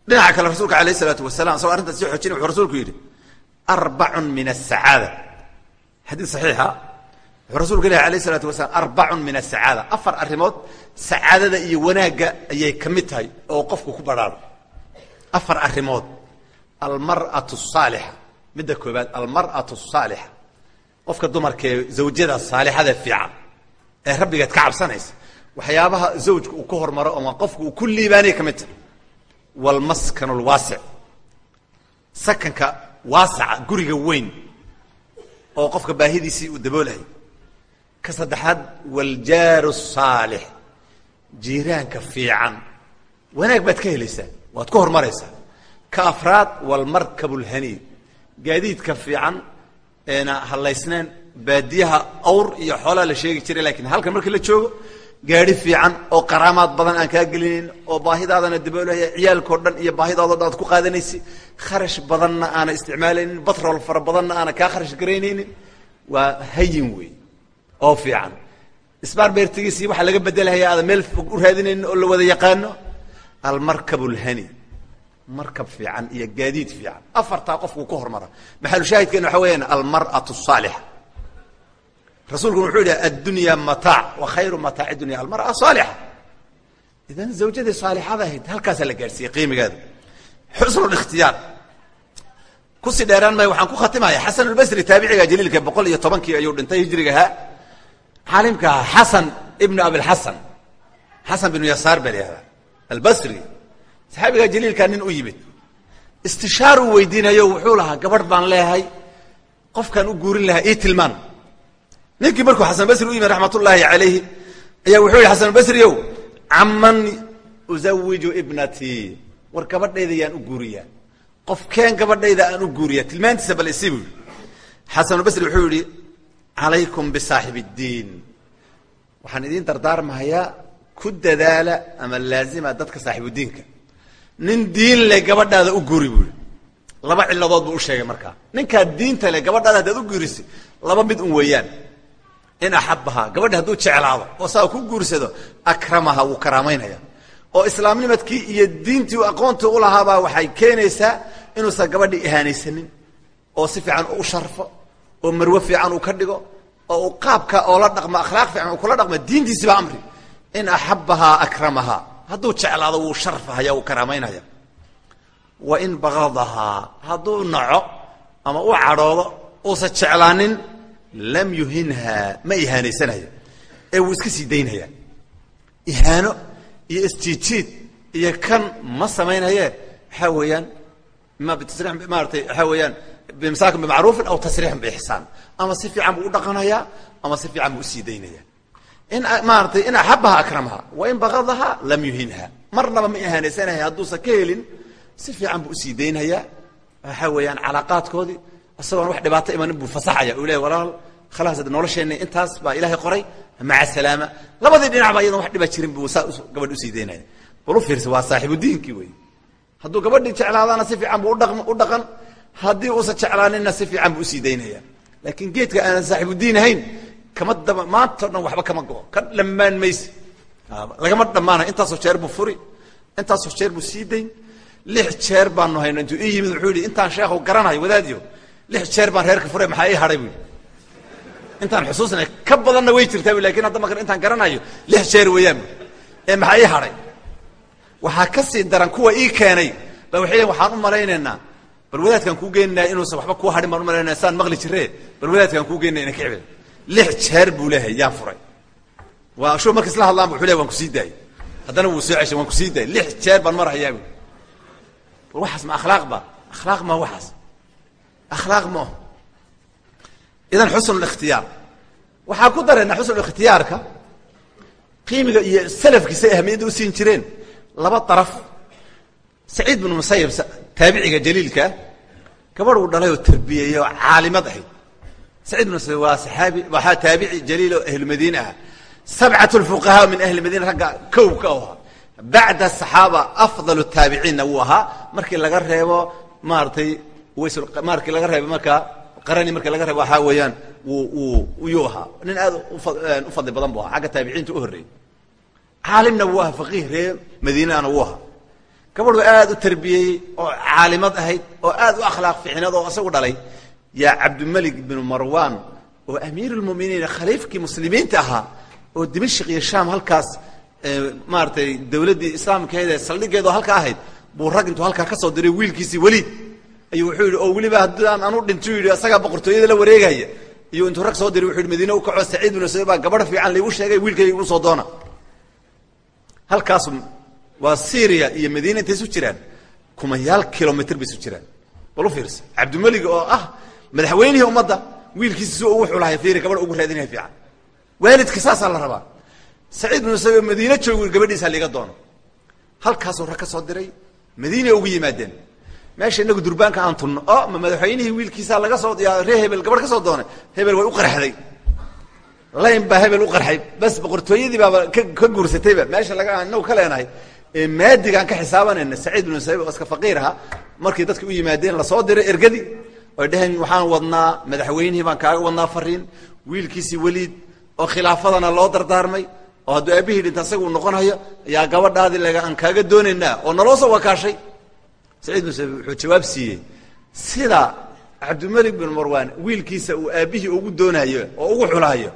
Dhinaca kale rasuulka alayh isalaatu wasalam isagoo arrintaas sii xoojinay wuxuu rasuulku yidhi arbacun min asacaada xadiid saxiixa wuxuu rasuulku lehy alayh isalaatu wasalaam arbacun min asacaada afar arrimood sacaadada iyo wanaagga ayay ka mid tahay oo qofku ku badhaado afar arrimood almar'atu asaalixa midda koobaad almar'atu asaalixa qofka dumarkaee zawjada saalixada fiican ee rabbigeed ka cabsanaysa waxyaabaha zawjka uu ka hormaro ama qofka uu ku liibaanay ka mid tahay wlmaskan lwaasic sakanka waasaca guriga weyn oo qofka baahidiisii uu daboolahay ka saddexaad waljaaru saalix. Jiiraanka fiican. Wanaag baad ka helaysaa waad ku hormaraysaa ka afraad walmarkab lhanii gaadiidka fiican eena hallaysneen baadiyaha awr iyo xoolaa la sheegi jiray lakiin halkan markii la joogo gaadi fiican oo qaraamaad badan aan kaa gelinayn oo baahidaadana daboolaya ciyaalkao dhan iyo baahidaado dhan aad ku qaadanaysa kharash badanna aana isticmaalaynin batrol fara badanna aana kaa kharash garaynaynin waa hayin wey oo fiican. Isbaar beertigiisii waxaa laga bedelahaya aada meel fog u raadinaynin oo la wada yaqaano almarkab lhani markab fiican iyo gaadiid fiican. Afartaa qofkuu ka hormara maxalushaahidkeena waxa weyaan almar'atu saalixa rasuulkuna wuxuu yidhi addunya mataac wa khayru mataaci dunya. Almar'a saalixa idan zawjadii saalixada ahayd halkaasaa la gaadhsiiyey qiimigeeda xusnu likhtiyaar ku sii dheeraan maayo waxaan ku khatimaya. Xasan albasri taabiciga jaliilka boqol iyo tobankii ayuu dhintay hijrigahaa caalimka ahaa xasan ibnu abilxasan xasan. Binu yasaar baa la yihahdaa albasri saxaabigaa jaliilkaa nin u yimid. Istishaar uu weydiinayo wuxuu lahaa gabadh baan leeyahay qofkaan u guurin lahaa ii tilmaan. Ninkii markuu xasan basri u yimid raxmat ullaahi calayhi ayaa wuxuu yihi xasan basriow caman usawiju ibnatii war gabadhayda yaan u guuriyaa. Qofkeen gabadhayda aan u guuriyaa. Tilmaantiisa bal isi buu xasanulbasri wuxuu yihi calaykum bisaaxib اddiin waxaan idiin dardaarmahayaa ku dadaala ama laazima dadka saaxibudiinka nin diin leh gabadhaada u guuri buu yihi laba ciladood buu u sheegay markaa. Ninkaa diinta leh gabadhaada haddaad u guurisay laba mid un weeyaan. In axabahaa gabadha hadduu jeclaado oo saa ku guursado akramaha wuu karaamaynaya. Oo islaamnimadkii iyo diintii aqoontii u lahaabaa waxay keenaysaa inuusan gabadhii ihaanaysanin. Oo si fiican u sharfo oo marwe fiican uu ka dhigo oo qaabka oo la dhaqmo akhlaaq fiican uu kula dhaqmo diintiisi baa amri. In axabahaa akramahaa hadduu jeclaado wuu sharfahaya wuu karaamaynaya wa in bakadahaa hadduu naco ama u cadhoodo uusan jeclaanin lam yuhinhaa ma ihaanaysanayo. Ee wuu iska sii daynhayaa. Ihaano iyo isjiidjiid iyo kan ma samaynaye waxaa weeyaan ima bitasriix maaratay waxaa weeyaan bimsaakin bimacruufin aw tasriixin biixsaan ama si fiican buu u dhaqanayaa ama si fiican buu u sii daynaya in maaratay in axabaha akramaha. Wa in bakadaha lam yuhinha. Marnaba ma ihaanaysanaya hadduusan ka helin si fiican buu u sii daynhayaa waxaa weeyaan calaaqaadkoodii isagoon wax dhibaato imanin buu fasaxaya. Uu leeya walaal khalaas nolosheenna intaas baa ilaahay qoray. Maca salaama. Labadii dhinac ba iyadoon wax dhiba jirin buu saa gabadh u sii daynaya. Bal u fiirsa waa saaxibu diinkii wey. Hadduu gabadhii jeclaadana si fiican buu u dhaqan. Haddii uusan jeclaaninna si fiican buu u sii daynaya. Laakiin geedka aanan saaxibudiin ahayn kama daba maantao dhan waxba kama go. Ka dhammaan mayse lagama dhammaanayo intaasoo jeer buu furi intaasoo jeer buu sii dayn lix jeer baanu hayno intuu ii yimid wuxuu yidhi intaan sheekhu garanayo wadaadiyo. Lix jeer baan reerka furay maxaa ii hadhay bu yidhi. Intaan xusuusnay ka badanna way jirtaa bu hadda markan intaan garanayo lix jeer weeyaan ee maxaa ii hadhay waxaa ka sii daran kuwa ii keenay. Ba waxay leein waxaan u malaynaynaa bal wadaadkaan kuu geeninaa inuusan waxba kuu hadhin baan u malaynaya saan maqli jire bal wadaadkaan kuu geeninaya ina ka cibid lix jeer buu leehay yaa furay. Waa shu marka isla hadlaanba wuxuu lehay waan ku sii daayey. Haddana wuu soo ceshay waan ku sii daayey. Lix jeer baan marahayaa bu war waxaas ma akhlaaq ba akhlaaq ma waxaas. Akhlaaq ma. Oho idan xusnulikhtiyaar waxaan ku dareennaa xusnulikhtiyaarka qiimiga iyo salafkiisa ay ahmiyadda u siin jireen. Laba daraf saciid binu musayib taabiciga jaliilkaa gabadh uu dhalay oo tarbiyeeyey oo caalimad ahayd saciid bn sud waa saaabi waxaa taabici jaliilo ahlumadiine ah sabcat fuqahaa min ahli madiina ragga kow ka ahaa bacda asaxaaba afdal taabiciinna wuu ahaa markii laga reebo maaratay markii laga reebo markaa qarani markii laga reebo waxaa weeyaan yuu ahaa nin aad u fadli badan bu ahaa agga taabiciinta u horreeyey caalimna wuu ahaa faqiih reer madiinana wuu ahaa gabadhu aad u tarbiyey oo caalimad ahayd oo aad u akhlaaq fiicnad oo isagu dhalay yaa cabdimalik bnu marwan oo amiir lmuminiin khaliifkii muslimiinta ahaa oo dimashik iyo sham halkaas maaratay dawladdii islaamkeed ee saldhigeedo halka ahayd buu rag intuu halkaa ka soo diray wiilkiisii weliid ayuu wuxuu yidhi oo weliba haddaan anu dhintu yidhi isagaa boqortooyada la wareegaya. Rag soo diray wuxu yidhi madiine u saciid binu sayd baa gabadh fiican laigu sheegay wiilkayga igu soo doona. Halkaas waa syria iyo madiina intay isu jiraan. Kumayaal kilomitr bay isu jiraan. Bal u fiirsa. Cabdimelig oo ah madaxweynihii ummadda wiilkiisi si ugu xulahay fiiri gabadh ugu raadinaya fiican. Waalidka saasaa la rabaa. Saciid binu oo madiine joogu gabadhiisa liga doono. Halkaasuu rag ka soo diray madiina ugu yimaadeen. Meesha inagu durbaanka aan tunno. O ma madaxweynihii wiilkiisa laga soo ree hebel gabadh ka soo doonay? Hebel way u qarxday. Layn baa hebel u qarxay. Bas boqortooyadii baaba ka guursatayba meesha laga inagu ka leenahay. Ee maadigaan ka xisaabanayna saciid binu sayib oo iska faqiir ahaa markii dadki u yimaadeen la soo diray ergadii oy dheheen waxaan wadnaa madaxweynihii baan kaaga wadnaa fariin wiilkiisii weliid oo khilaafadana loo dardaarmay oo hadduu aabihii dhinta asaga uu noqonayo ayaa gabadhaadii laga aan kaaga doonaynaa oo naloo soo wakaashay. Saciid sayib wuxuu jawaab siiyey sida cabdimalik bin marwan wiilkiisa uu aabbihii ugu doonayo oo ugu xulaayo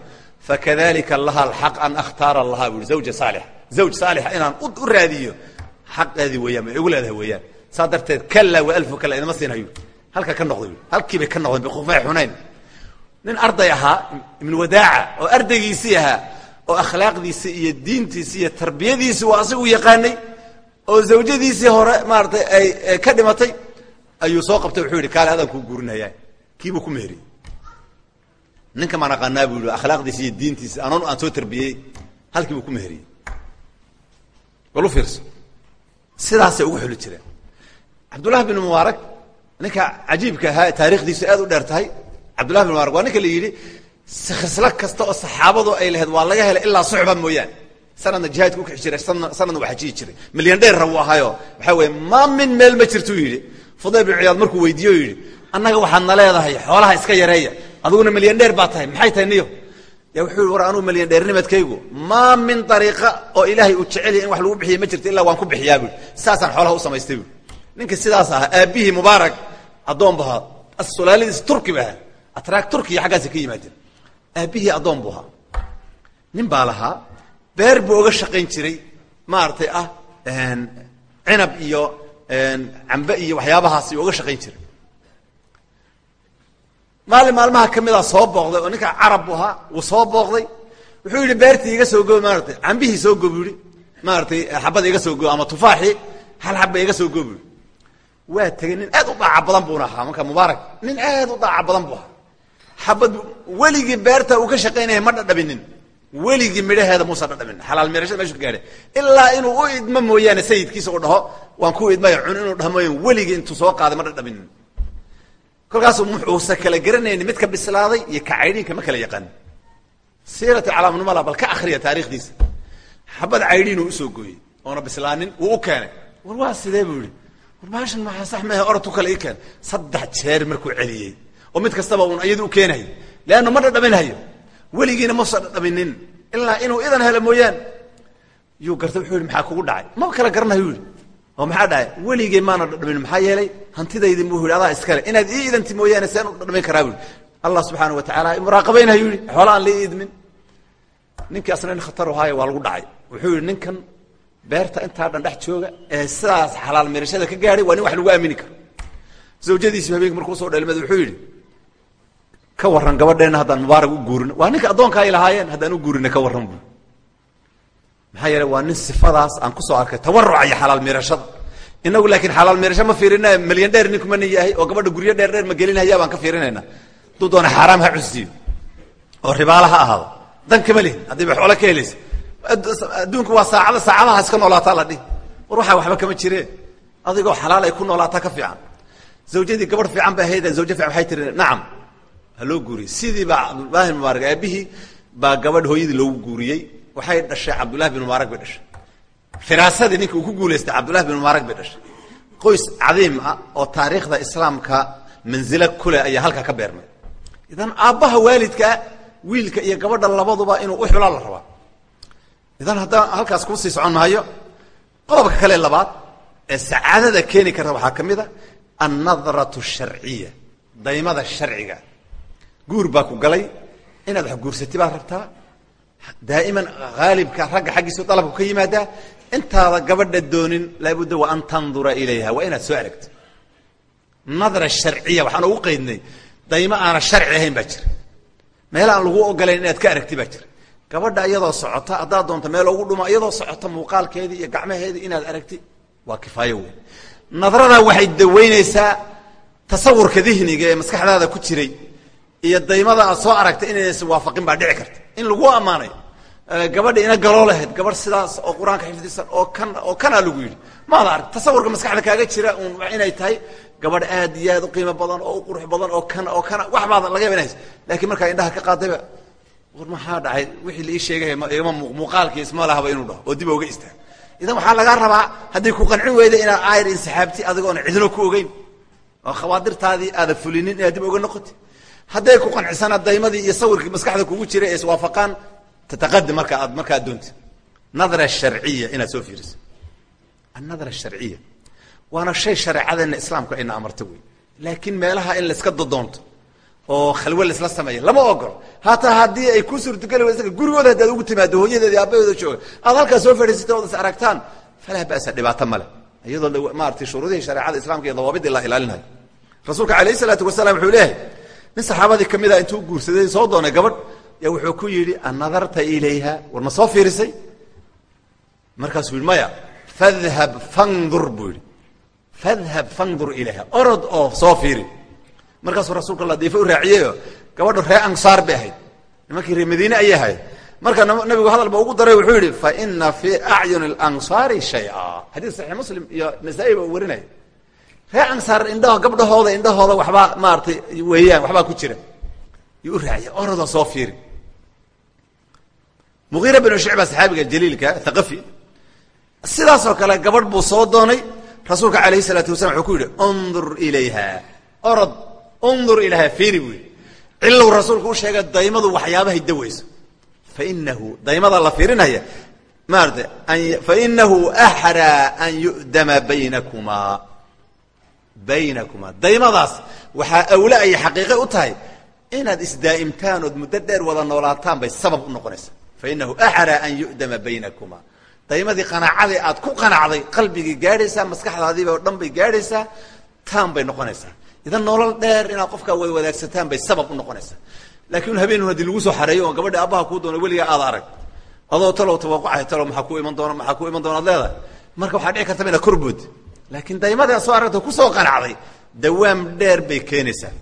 fakadalika laha alxaq an akhtaara laha bu yhi zawja saalix zawj saalixa inaan u raadiyo xaqeedii weeyaan bay igu leedahay weeyaan. Saa darteed kala wa alfu kala inama siinhayo halka ka noqday halkii bay ka noqdeen bikhufay xunayn. Nin arday ahaa ibnu wadaaca oo ardaygiisii ahaa oo akhlaaqdiisii iyo diintiisii iyo tarbiyadiisii waa asigu yaqaanay oo zawjadiisii hore maaratay ay ka dhimatay ayuu soo qabtay wuxuu yidhi kaale adaan kuu guurinayaa kiibuu ku meheriyey. Ninka maan aqaanaa buu yihi akhlaaqdiisi iyo diintiisi anon aan soo tarbiyey. Halkii buu ku meheriyey. Bal u fiirso. Sidaasay ugu xuli jireen. Cabdullahi bin mubaarak ninka cajiibka ahaa taarikhdiisu aad u dheer tahay cabdullahi bin mubarak waa ninka la yidhi khislo kasta oo saxaabadu ay lahayd waa laga helay ilaa suxba mooyaane. Sanadna jihaadka ukixi jiray sanadna waa xajiyi jiray. Milyan dheerra wuu ahaayo. Waxaa weye ma min meel ma jirtuu yidhi. Fudayl bin ciyaad markuu weydiiye o yidhi annaga waxaad na leedahay xoolaha iska yareeya. Adiguna milyan dheer baa tahay maxay tahay niyo? Ya wuxuu yihi war anugu milyan dheernimadkaygu maa min ariiqa oo ilaahay uu jecelya in wax lagu bixiya ma jirto illaa waan ku bixiyaa buui saasaan xoolaha u samaystay buui ninka sidaas ahaa aabbihii mubaarak addoon bu ahaa asulaaladiis turki ba ahaa atraak turkiya xaggaasa ka yimaadeen. Aabbihii addoon buu ahaa nin baa lahaa. Beer buu oga shaqayn jiray. Maaragtay ah cinab iyo cambe iyo waxyaabahaasi uga shaqayn jiray. Maalin maalmaha ka mida soo booqday oo ninka carab bu ahaa wuu soo booqday. Wuxuu yidhi beertii iga soo goob maaratay cambihii soo goob yihi maaratay xabada iga soo goob ama tufaaxii. Hal xaba iga soo goob yihi waa tegey nin aad u daaca badan buuna ahaa marka mubaarak nin aad u daaca badan buu ahaa. Xabad weligii beerta uu ka shaqaynaya ma dhadhabinin weligii midhaheeda muusa dhadhamin xalaal meerashada meshu ka gaadhay. Ilaa inuu u idmo mooyaane sayidkiisa u dhaho waan ku idmaya cun inuu dhaho mooyaan weligii intuu soo qaaday ma dhadhaminin kolkaasu muxuusa kala garanayni midka bislaaday iyo ka caydhiinka ma kala yaqaanin siirati calaamunumala bal ka akriya taarikhdiisa xabad caydhiinuu u soo gooyey oona bislaanin wuu u keenay. War waa sidee buu yihi war maashan maxaa sax mehe orodku kale ii keen. Saddex jeer markuu celiyey. Oo mid kastaba uun iyadu u keenayo leannu ma dhadhaminhayo weligiina mausa dhadhaminin. Ilaa inuu idan helo mooyaan. Yuu gartay wuxuu yihi maxaa kugu dhacay? Maba kala garanayo yihi oo maxaa dhacay? Weligii maana dhadhamin. Maxaa yeelay? Hantidaydii buu yihi adaa iskale inaad ii idanti mooyaane seen u dhadhamin karaa bu yihi allah subxaana wa tacaala muraaqabaynhayu yihi xoola aan lii idmin. Ninkii asna nin khatar haayo waa lagu dhacay. Wuxuu yihi ninkan beerta intaa dhan dhex jooga ee sidaas xalaal mirashada ka gaadhay waa nin wax lagu aamini karo. Zawjadiisii habeenki markuu u soo dheelmad wuxuu yidhi ka warran gabadheenna haddaan mubaarak u guurino waa ninka addoonka ay lahaayeen haddaan u guurina ka warran bu maxaa yeele waa nin sifadaas aan ku soo arkay tawaruca iyo xalaal mirashada. Inagu laakiin xalaal mirasho ma fiirina milyan dheer ninkuma nin yahay oo gabadha guryo dheer dheer ma gelinhaya baan ka fiirinayna hadduu doona xaaraam ha cusiyo oo ribaala ha ahaado. Dan kama lihin haddiiba xoolo ka helaysa adduunku waa saacada saacadaha iska noolaataa la dhihi. War waxaa waxba kama jireen adigoo xalaal ay ku noolaataa ka fiican. Zawjadii gabadh fiican ba ahayd zawjo fiican waxay tiri nacam. Ha loo guuriyey. Sidii baa cabdullaahi bin mubaarak aabihii baa gabadh hooyadii loogu guuriyey. Waxay dhashay cabdullahi bin mubaarak bay dhashay. Firaasadii ninka uu ku guulaystay cabdullahi bin mubaarak bay dhashay. Qoys cadiim ah oo taariikhda islaamka manzilo kuleh ayaa halkaa ka beermay. Idan aabbaha waalidkaa wiilka iyo gabadha labaduba inuu u xulaa la rabaa idan haddaan halkaas kuu sii socon maayo qodobka kale labaad ee sacaadada keeni karta waxaa ka mid a annadratu sharciya daymada sharciga. Guur baa ku galay inaad wax guursati baad rabtaa. Daa'iman haalibka ragga xaggiisu dalabku ka yimaadaa intaada gabadha doonin laabudda wa an tandura ilayha waa inaad soo aragto. Nadra sharciya waxaan ugu qaydnay daymo aana sharci ahayn baa jira. Meel aan lagu ogolayn inaad ka aragti baa jira gabadha iyadoo socota haddaad doonto meel ugu dhumo iyadoo socota muuqaalkeedii iyo gacmaheedii inaad aragti waa kifaayo weyn. Nadradaa waxay daweynaysaa tasawurka dihniga ee maskaxdaada ku jiray iyo daymada aad soo aragtay inaysan waafaqin baa dhici karta. In lagu ammaanayo gabadha ina galoo lahayd gabadh sidaas oo qur'aanka xifdisan oo kan oo kanaa lagu yidhi. Maada arag tasawurka maskaxda kaaga jira un inay tahay gabadh aad iyo aad u qiimo badan oo u qurux badan oo kana oo kana wax baad laga yaba inays laakiin markaa indhaha ka qaadayba war maxaa dhacay wixii la ii sheegay igama muuqaalkii isma lahaba inuu dhaho oo dib uga istaag. Idan waxaa lagaa rabaa haddii ku qancin weyda inaad aayr insaxaabti adigoona cidlo ku ogeyn. Oo khawaadirtaadii aada fulinin inaad dib uga noqoti hadday ku qancisana daymadii iyo sawirkii maskaxda kugu jira ee iswaafaqaan tataqadim marka aad markaa doonti. Nadra sharciya inaad soo fiiriso. Annadra sharciya. Waana shay shareecadeena islaamku ayna amarta wey laakiin meelaha in layska dodoonto oo khalwe laisla sameeya lama ogolo hataa haddii ay ku suurtogeli waysa gurigooda haddaad ugu timaado hooyadeeda aabahooda jooga. Aad halkaas soo fadhiisata ood is aragtaan falaa ba'sa dhibaato male iyadoo maaratay shuruudihii shareecada islamka iyo dawaabidii la ilaalinayo rasuulka alayh isalaatu wasalaam wuxuu leeyahay nin saxaabadii ka mid a intuu guursaday soo doonay gabadh yaa wuxuu ku yidhi anadarta ilayha war ma soo fiirisay markaasuu yidhi maya fadhab fandur buu yidhi. Fadhab fandur ilayha orod oo soo fiiri markaasuu rasuulka la diifa u raaciyeyo gabadhu ree ansaar bay ahayd. Nimankii ree madiine ayay ahayd. Marka nabigu hadalba ugu daray wuxuu yidhi faina fii acyuni lansaari shaya xadiis saxiix muslim iyo nasaa-i ba uu warinaya ree ansaar indhaho gabdhahooda indhahooda waxbaa maaratay weeyaan waxbaa ku jira. Yuu u raaciye oroda soo fiiri. Muiira binu shucba saxaabiga jaliilka thaqafi sidaasoo kale gabadh buu soo doonay. Rasuulka alayh salaatu waslam wuxuu ku yidhi undur ilayha. Orod undur ilayha fiiri buu yidhi cilow rasuulku u sheegay daymadu waxyaabahay dawayso fainahu daymada la fiirinaya maarata fainahu axraa an yu'dama baynakumaa baynakumaa daymadaas waxaa awla ay xaqiiqe u tahay inaad isdaa'imtaan ood muddo dheer wada noolaataan bay sabab u noqonaysa. Fainahu axraa an yu'dama baynakumaa daymadii qanaacadii aad ku qanacday qalbigii gaadhaysaa maskaxdaadiiba oo dhan bay gaadhaysaa taan bay noqonaysaa idan nolol dheer inaad qofkaa wada wadaagsataan bay sabab u noqonaysaa. Laakiin habeen haddii lagu soo xareeyo oo gabadhi aabbaha kuu doono weligaa aada arag. Adoo talow tawaqucay talow maxaa ku iman doona maxaa ku iman doona ad leedahay? Marka waxaa dhici kartaba inaad korbood. Laakiin daymadii aad soo aragta ku soo qanacday dawaam dheer bay keenaysaa.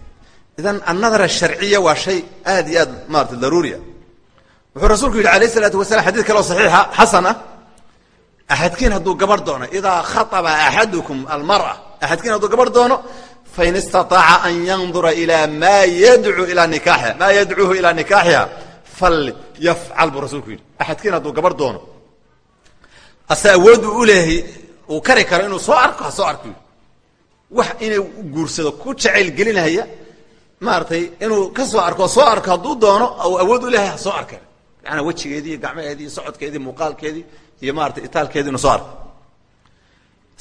Idan annadara sharciya waa shay aad iyo aad maarata daruuriya. Wuxuu rasuulku yidhi alayh isalaatu wasalam xadid kale oo saxiixa xasan ah. Axadkiin hadduu gabarh doono idaa khaطaba axadukum almar'a. Axadkiin hadduu gabarh doono fain istaطaaca an yandura ilaa maa yadcu ilaa nikaaxiha nikaaxiha falyafcal buu rasuulku yidhi axadkiin hadduu gabarh doono ase awooddu u leeyahay uu kari karo inuu soo arko ha soo arko wax inay guursado ku jacayl gelinaya maaratay inuu ka soo arko soo arko hadduu doono u awood u leeyahay ha soo arka maanaa wejigeedii iyo gacmaheedii iyo socodkeedii muuqaalkeedii iyo maarata itaalkeedii inu soo arko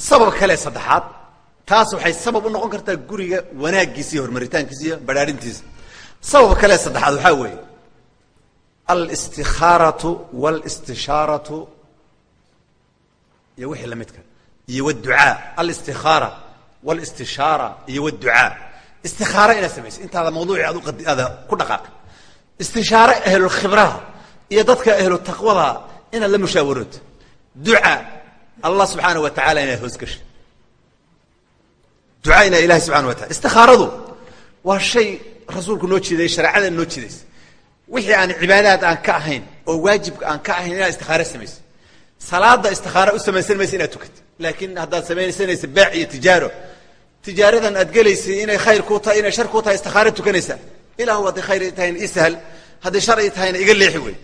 sabab kale saddexaad taas waxay sabab u noqon kartaa guriga wanaaggiisa iyo horumaritaankiisa iyo badhaarintiisa sabab kale saddexaad waxaa weeye alstikhaaratu wاlstishaaratu iyo wixii lamidka iyo wducaa alistikaara wاlstishaara iyo wاdducaa istikaara inaad samayso intaada mawduuci aad uqaada ku dhaqaaqi istishaare ahlulkhibraha iyo dadka ahlu taqwada inaad la mushaawaroto duca allah subxaana wa tacala inaad hoos gasho duca inaa ilahi subxana wa taala. Istikaaradu waa shay rasuulku noo jiiday shareecada noo jiidaysa wixii aan cibaadaad aan ka ahayn oo waajibka aan ka ahayn inaad istikaare samayso. Salaada istikaara u samaysan maysa inaad tukato laakiin haddaad samaysanaysa baac iyo tijaaro. Tijaaradan aad gelaysay inay khayr kuu tahay inay shar kuu tahay istikaare tukanaysaa ilahu hadday khayr tahayna ii sahal hadday shar i tahayna iga leexi wey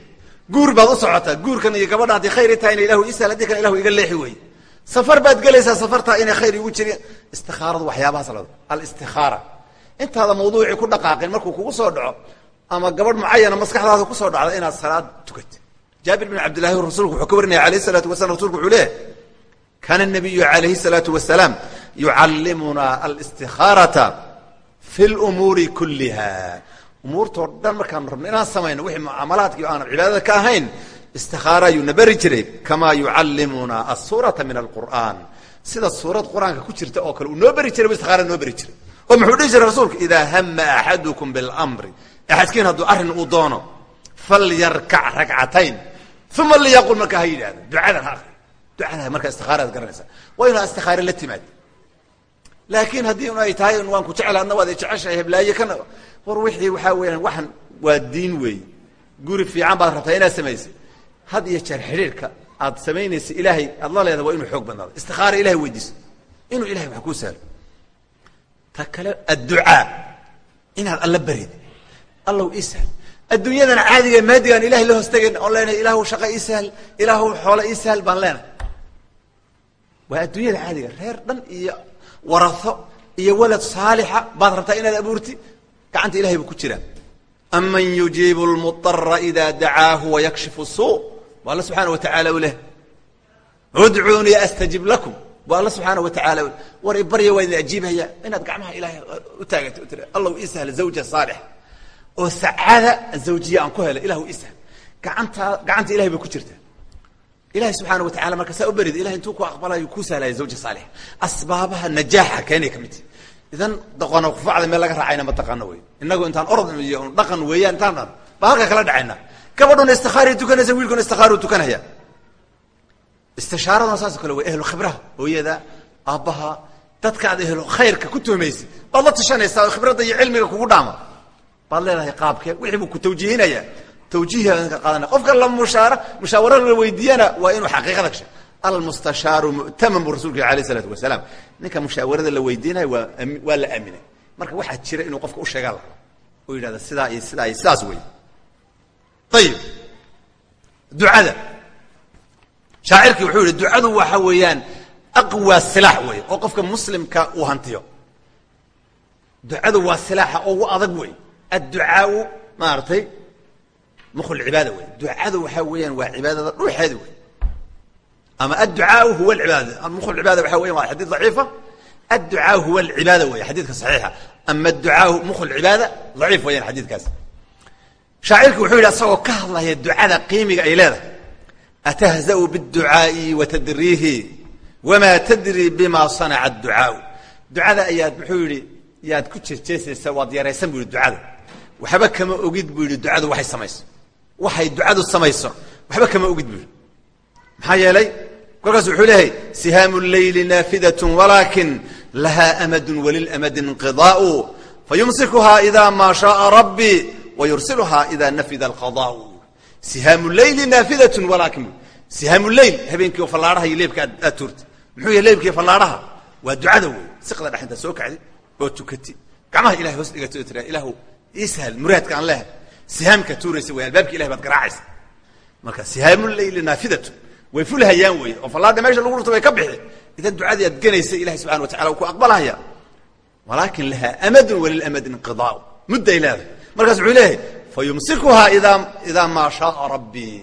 guur baad u socotaa guurkan iyo gabadha hadday khayr i tahayna ilahu ii sahal haddii kan ilahu iga leexi wey safar baad gelaysaa safartaa inay khayr igu jiri istikaaradu waxyaabahaas la alistikaara intaada mawduucii ku dhaqaaqin markuu kugu soo dhaco ama gabadh mucayana maskaxdaada ku soo dhacda inaad salaad tukato. Jaabir bin cabdillahi rasulku wuxuu ka warinaya alayh salaatu wasalam rasulku wuxuu leeyahy kaana nabiyu alayhi salaatu wasalaam yucallimuna alistikaarata fi lumuuri kulliha umuurtoo dhan markaanu rabno inaan samayno wixii mucaamalaadkii aanan cibaadada ka ahayn istikaara ayuuna beri jiray kamaa yucallimuna asuurata min alqur'aan. Sida suurad qur'aanka ku jirta oo kale uu noo beri jiray istikaara noo beri jiray. Oo muxuu dhihi jiray rasuulku idaa hama axadukum bilmri axadkiin hadduu arrin uu doono falyarkac ragcatayn uma liyaqul markaa ha yidhahdo ducadan ha akri ducada markaa istikaaraad garanaysa. Waa inaa istikaare la timaad. Laakiin haddii ay tahay waan ku jecla adna waad jeceshahay heblaaye kana war wixii waxaa weeyaan waxan waa diin weey. Guri fiican baad rabtaa inaad samaysay had iyo jeer xidhiirka aad samaynaysa ilaahay aad la leedahay waa inuu xoog badnaado istikaara ilahay weydiiso. Inuu ilahay wax kuu sahlo ta kale adducaa. Inaad alla barid allow ii sahl adduunyadan caadiga maadigaan ilahay la hoostagayn oon leenahay ilaahu shaqa ii sahl ilaahu xoolo ii sahl baan leenahay waa adduunyada caadiga reer dhan iyo warao iyo walad saalixa baad rabtaa inaad abuurti? Gacanta ilahay buu ku jiraa. Aman yujiibu lmuara ida dacaahu wayakshifu suu alla subxaana wa tacaala u leh. Udcuunii astajib lakum. Bu alla subxaana wa tacaala war ibarya waa idin ajiibhaya inaad gacmaha ilahay u taagato tira allahu ii sahla zawja saalix. Oo sacaada zawjiya aan ku helay ilahu ii sahl. Gacantaa gacanta ilahay bay ku jirtaa ilahay subxaana wa tacala marka saa u berida ilahay intuu ku aqbalayo kuu sahlaya zawja saalix. Asbaabaha najaaxa keenay ka mid. Idan doqona kufacda meel laga raacayna ma taqaano wey inagu intaan orod iyo dhaqan weeyaan intaan dhan baa halka kala dhacayna gabadhuna istikaaray tukanaysa wiilkuna istikaaru tukanaya istishaaraduna saasoo kale wey ehlu khibraha hooyada aabbaha dadkaad ehlu khayrka ku tuhmaysa baad la tashanaysaa oo khibradda iyo cilmiga kugu dhaama. Baad leedahay qaabkee wixii buu ku tawjiihinaya tawjiihiga ka qaadana qofka la mushaara mushaawaro la weydiiyana waa inuu xaqiiqada gasha almustashaaru mu'taman buu rasulku yiri alayh isalaatu wasalaam ninka mushaawarada la weydiinayo waa waa la aaminay. Marka waxaa jira inuu qofka u sheegaa laha oo yidhahda sidaa iyo sidaa iyo sidaas wey ayib ducada. Shaacirkii wuxuu yihi ducadu waxa weeyaan aqwa silaax wey oo qofka muslimka uu hantiyo. Ducadu waa silaaxa ugu adag wey adducaau maaragtay mukhu lcibaada wey ducadu waxaa weeyaan waa cibaadada dhuuxeeda wey ama adducaau huwa alcibaada. Mukhu lcibaada waxa weyan waa xadiid daciifa. Adducaau huwa alcibaada wey xadiidka saxiixa. Ama adducaau mukhu lcibaada daciif weyaan xadiidkaas shaacirki wuxuu yidhi asagoo ka hadlaya ducada qiimiga ay leedahay atahza'u biاdducaa'i watadriihi wamaa tadri bima sanaca adducaau. Ducada ayaad muxuu yidhi yaad ku jeesjeesaysaa waad yaraysan bu yidhi ducada waxba kama ogid buu yidhi ducadu waxay samayso. Waxay ducadu samayso. Waxba kama ogid buu yidhi. Maxaa yeelay kolkaas wuxuu leeyahay sihaamu leyli naafidatun walaakin lahaa amadun walilamadi inqidaa'u fayumsikuhaa ida maa shaaa rabbi wayursiluhaa ida nafida alqadaa'u sihaamu leyli naafidatun walaakin sihaamu leyl habeenkii oo fallaadhaha iyo leebka aad tuurtay muxuu yahay leebkii fallaadhaha waa ducada wey siqda dhex intaad soo kacday oo tukati gacmaha ilahay hoos dhigatay oo tiraa ilaahu ii sahal muraadka aan lehay sihaamka tuuraysa wey albaabka ilahay baad garaacaysa marka sihaamu leyli naafidatun way fulhayaan wey oo fallaadha meesha lagu rurta way ka bixi idan ducadii aad ganaysa ilahay subxana wa tacala uu ku aqbalahaya walaakin lahaa amadun walilamadi inqidaau mudday leedahay markaas wuxuu leeyahay fayumsikuhaa idaa idaa maa shaaa rabbii.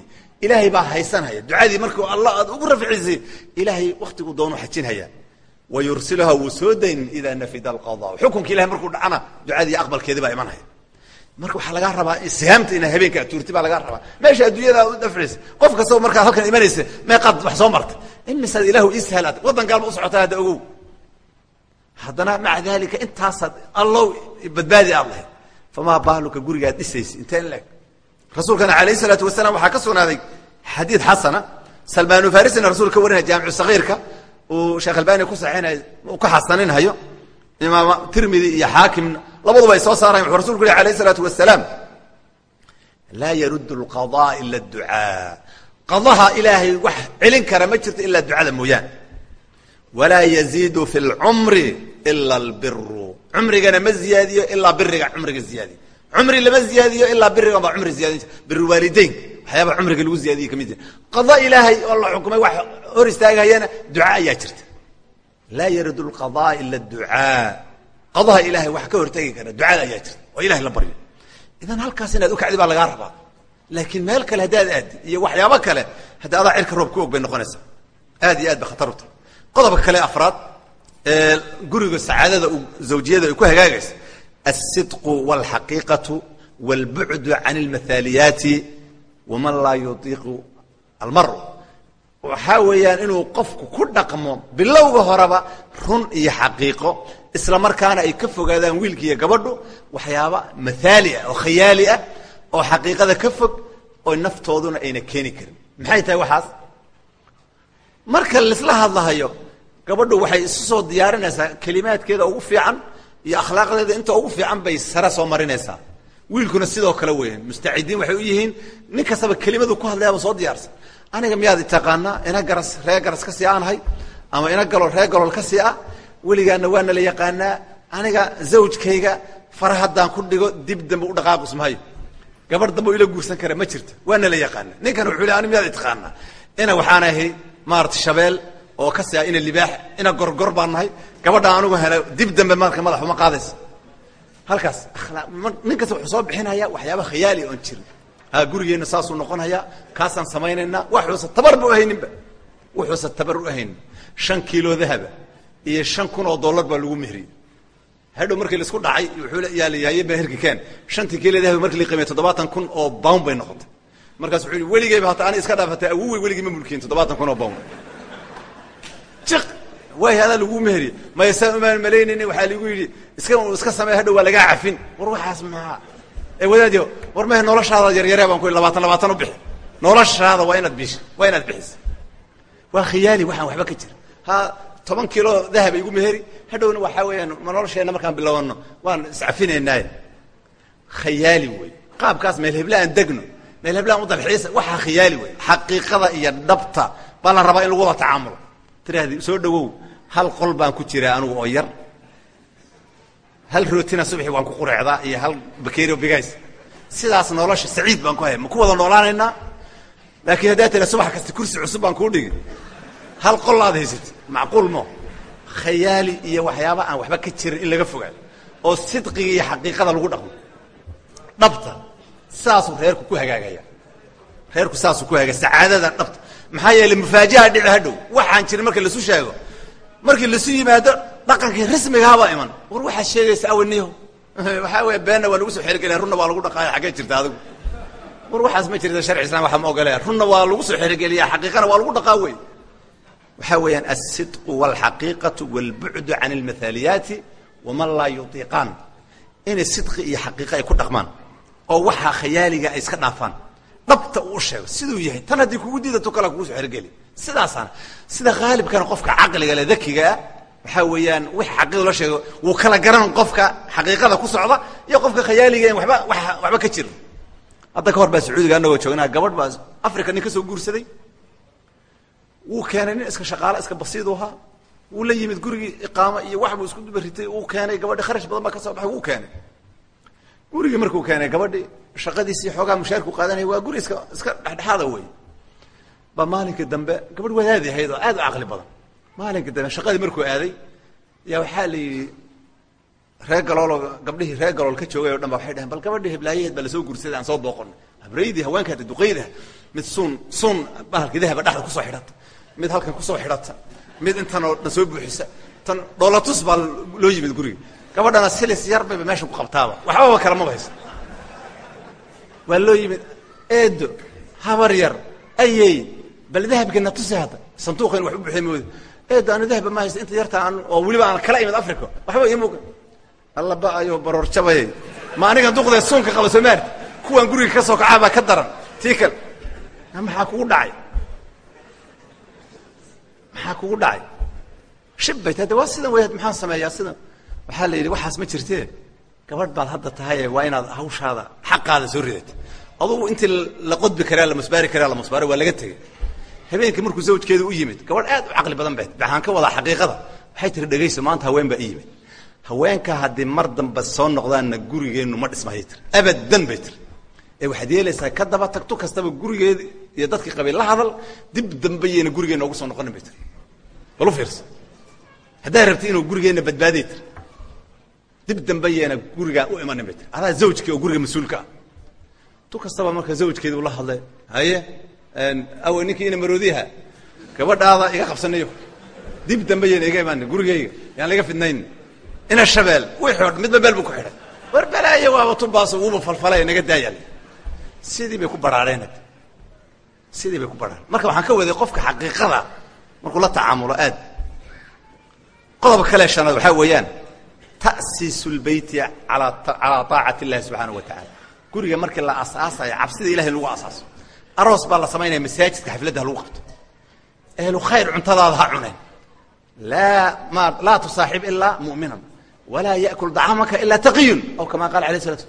Ilaahay baa haysanhaya ducadii markuu allah aad ugu rafcisay ilaahay waktiguu doonu xajinhaya. Wa yursiluhaa wuu soo dayn idaa nafida alqadaa xukunka ilahay markuu dhacana ducadii aqbalkeedii baa imanhaya marka waxaa lagaa rabaa sihaamta inaa habeenka tuurti baa lagaa rabaa. Meesha adduunyada aad u dhafcaysa qof kastaba markaad halkan imanaysa meeqaad wax soo martay imisaad ilaahu ii sahalaad waddan gaalma u socotaa hadda ogow. Haddana maca dalika intaasaad allow badbaadi aad lahayd famaa baaluka gurigaad dhisaysa inteen leeg? Rasuulkana alayh isalaatu wasalaam waxaa ka sugnaaday xadiid xasana. Salmaanu farisina rasul ka warinaya jaamicu sagiirka uu sheekh albani ku saxinay uu ka xasaninhayo imaam tirmidi iyo xaakim labaduba ay soo saarayan wuxuu rasulku yihi alayh isalaatu wasalaam laa yaruddu lqadaa ila adducaa. Qadaha ilaahay wax celin kara ma jirto ilaa ducada mooyaane. Walaa yaziidu fi lcumri ila albiru cumrigana ma ziyaadiyo ilaa biriga cumriga ziyaadiyo cumri lama ziyaadiyo ilaa birigan baa cumri ziyadin birulwaalideyn waxyaaba cumriga lagu ziyaadiye ka mid qada ilaahay oo la xukumay wax hor istaagayana duca ayaa jirta. Laa yaridu lqadaa ila ducaa qadaha ilahay wax ka hortegi kara ducada ayaa jirta oo ilahay la baryo. Idan halkaas inaad ukacdi baa lagaa rabaa. Laakiin meel kale haddaad aadi iyo waxyaabo kale hadda adaa cirka roob ku og bay noqonaysaa. Aad iyo aad ba khatar u tahay. Qodobka kale afraad guriga sacaadada zawjiyada ay ku hagaagaysa. Alsidqu walxaqiiqatu walbucdu can almathaaliyaati waman laa yutiiqu almaru. Waxaa weeyaan inuu qofku ku dhaqmo bilowga horeba run iyo xaqiiqo isla markaana ay ka fogaadaan wiilka iyo gabadhu waxyaaba mathaali ah oo khayaali ah oo xaqiiqada ka fog oo naftooduna ayna keeni karin. Maxay tahay waxaas? Marka laisla hadlahayo gabadhu waxay isu soo diyaarinaysaa kelimaadkeeda ugu fiican iyo akhlaaqdeeda inta ugu fiican bay sare soo marinaysaa. Wiilkuna sidoo kale weyan mustacidiin waxay u yihiin nin kastaba kelimadu ku hadlayaaba soo diyaarsan. Aniga miyaad itaqaanaa? Ina garas ree garas ka sii aanahay ama ina galol ree galol ka sii ah? Weligaana waana la yaqaanaa aniga zawjkayga fara haddaan ku dhigo dib dambe u dhaqaaqus mahayo gabarh dambe ila guursan kara ma jirta waana la yaqaana ninkan wuxuu le ani miyaad itaqaanaa? Ina waxaan ahay maarata shabeel oo ka sia ina libaax ina gorgor baan nahay. Gabadha anugu hela dib dambe marka madax uma qaadaysa. Halkaas nin kasta wuxuu soo bixinaya waxyaaba khayaali oon jirin. Ha gurigeenna saasuu noqonaya kaasaan samaynaynaa waxuusa tabar bu ahayninba. Wuxuusa tabar u ahaynin. Shan kiilo dahaba iyo shan kun oo dollar baa lagu mehriyey hadhow markii la isku dhacay meherki keen. Shantii kiilo dahaba markii la qiimay toddobaatan kun oo bound bay noqotay. Markaas wuxuu weligeyba hata ani iska dhaafatay awowey weligii ma mulkiyin toddobaatan kun oo bound jiq. Waay adaa lagu meheriye maya saan umaan malaynayni waxaa lagu yidhi. Iska iska samey hadhow waa lagaa cafin war waxaas maa ee wadaadiyo war mehe noloshaada yaryaree baan ku labaatan labaatan u bixi. Noloshaada waa inaad bish waa inaad bixisa. Waa khiyaali waxaan waxba ka jira ha toban kilo dahaba igu meheri hadhowna waxaa weeyaan ma nolosheenna markaan bilowano waan iscafinaynaaye. Khayaali wey qaabkaas meel hebla aan degno meel hebla aan u dalxiisa waxaa khiyaali wey xaqiiqada iyo dhabta baa la rabaa in lagu wada tacaamulo tiraahdi soo dhawow hal qol baan ku jiraa anugu oo yar. Hal rootina subaxi waan ku qureecdaa iyo hal bakerio bigays. Sidaas nolosha saciid baan ku haya ma ku wada noolaanaynaa laakiin haddaa tira subax kasta kursi cusub baan kuu dhigi hal qol aad haysatid macquul mo. Khayaali iyo waxyaaba aan waxba ka jirin in laga fogaado. Oo sidqiga iyo xaqiiqada lagu dhaqmo dhabta saasuu reerku ku hagaagaya. Reerku saasuu ku hagaaga sacaadada dhabta maxaa yeeley mufaajaha dhici hadhow waxaan jirin marka laisu sheego. Markii laisu yimaado dhaqankii rasmigahabaa iman. War waxaad sheegaysa awaniho waxaa weya beenna waa lagu soo xergelaya runna waa lagu dhaqaaya xaggee jirta adigu. War waxaas ma jirta sharci islam waxa ma ogolaya. Runna waa lagu soo xerogeliya xaqiiqana waa lagu dhaqaa wey. Waxaa weeyaan alsidqu walxaqiiqatu walbucdu can almathaaliyaati waman laa yutiiqaan inay sidqi iyo xaqiiqa ay ku dhaqmaan oo waxaa khayaaliga ay iska dhaafaan dhabta uu sheego siduu yahay. Tan haddii kugu diidato kala kugu soo xerogeli sidaasaana sida haalibkana qofka caqliga le dakigaa waxaa weeyaan wix xaqiiqda loo sheego wuu kala garan qofka xaqiiqada ku socda iyo qofka khayaaliga waba waxba ka jira hadda ka hor baa sacuudiga anagoo joognaa gabadh baa africa nin ka soo guursaday. Wuu keenay nin iska shaqaale iska basiidu ahaa. Wuu la yimid gurigii iqaamo iyo wax buu isku dubaritay. Uu keenay gabadhi kharash badan baa ka soo baxay wuu keenay gurigii markuu keenay gabadhi shaqadiisii xoogaa mushaarku qaadanaya waa guri iska iska dhexdhexaada wey baa maalinkai dambe gabadh wadaadi ahayd oo aad u caqli badan. Maalinkai dambe shaqadii markuu aaday yaa waxaa la yidhi reer galooloo gabdhihii reer galool ka joogay o dhan ba waxay dhaheen bal gabadhii heblaayaheed baa la soo guursaday aan soo booqonay habraydii haweenkaata duqayda mid suun suun bahalkii dahaba dhexda ku soo xidhata mid halkan ku soo xidhata mid intanoo dhan soo buuxisa tan dhoolatus baa loo yimid guriga gabadhana silis yar bayba meesha ku qabtaaba. Waxbaba kala maba haysa waa loo yimid eedo habar yar ayey bal dahabkeena tusi hadda sanduuqaynu wax u buxiy mooda eedo anu dahaba ma haysta inta yarta aan oo weliba aan kala imid africa waxba ii muuqan. Alla ba'ayo baroor jabayay ma anigan duqdee suunka qaba soo maarti kuwaan guriga ka soo kacaa baa ka daran. Tii kale. Maxaa kugu dhacay? Maxaa kugu dhacay? Shib bay tahay. De waa sidan wey maxaan sameeyaa sidan waxaa la yidhi waxaas ma jirtee gabadh baad hadda tahaye waa inaad hawshaada xaqaada soo ridata adugu intii la qodbi karaa la masbaari karaa la masbaari waa laga tegey. Habeenkii markuu zawjkeedu u yimid gabadh aad u caqli badan bayd. Waxaan ka wadaa xaqiiqada. Waxay tiri dhegayso maanta haween baa i yimid. Haweenka haddii mar dambe soo noqdaanna gurigeennu ma dhismayay tiri abadan bay tiri ee waxaad yeelaysaa ka daba tagto kastaba gurigeeda iyo dadkii qabay la hadal dib dambe yayna gurigeenna ugu soo noqonin bay tiri bal u fiirsa. Haddaad rabti inuu gurigeenna badbaaday tiri dib dambe yayna gurigaa u imanin bay tiri adaa zawjkii oo guriga mas'uulka. Ah tu kastaba marka zawjkeeda ula hadlay haye awe ninkii ina maroodiyaha. Gabadhaada iga qabsanayo. Dib dambe yayna iga imaanin gurigayga yaan laga fidnayn. Ina shabeel wixii o dhan midba meel buu ku xidhay. War balaayo waaba tubaaso wuuba falfalay naga daayal sidii bay ku baraareen. Sidii bay ku baraareen. Marka waxaan ka waday qofka xaqiiqada markuu la tacaamulo aad. Qodob kale shanaad waxaa weeyaan ta'siisu lbeyti alaa calaa taacati illahi subxaanahu wa tacaala guriga markii la asaasayo cabsida ilahay lagu asaaso aroos baa la samaynaya masaajidka xafladda ha lagu qabto. Ehlu khayr cuntadaada ha cuneen laa ma laa tusaaxib ilaa mu'minan walaa yakul dacamaka ilaa taqiyun aw kama qala alayh salatu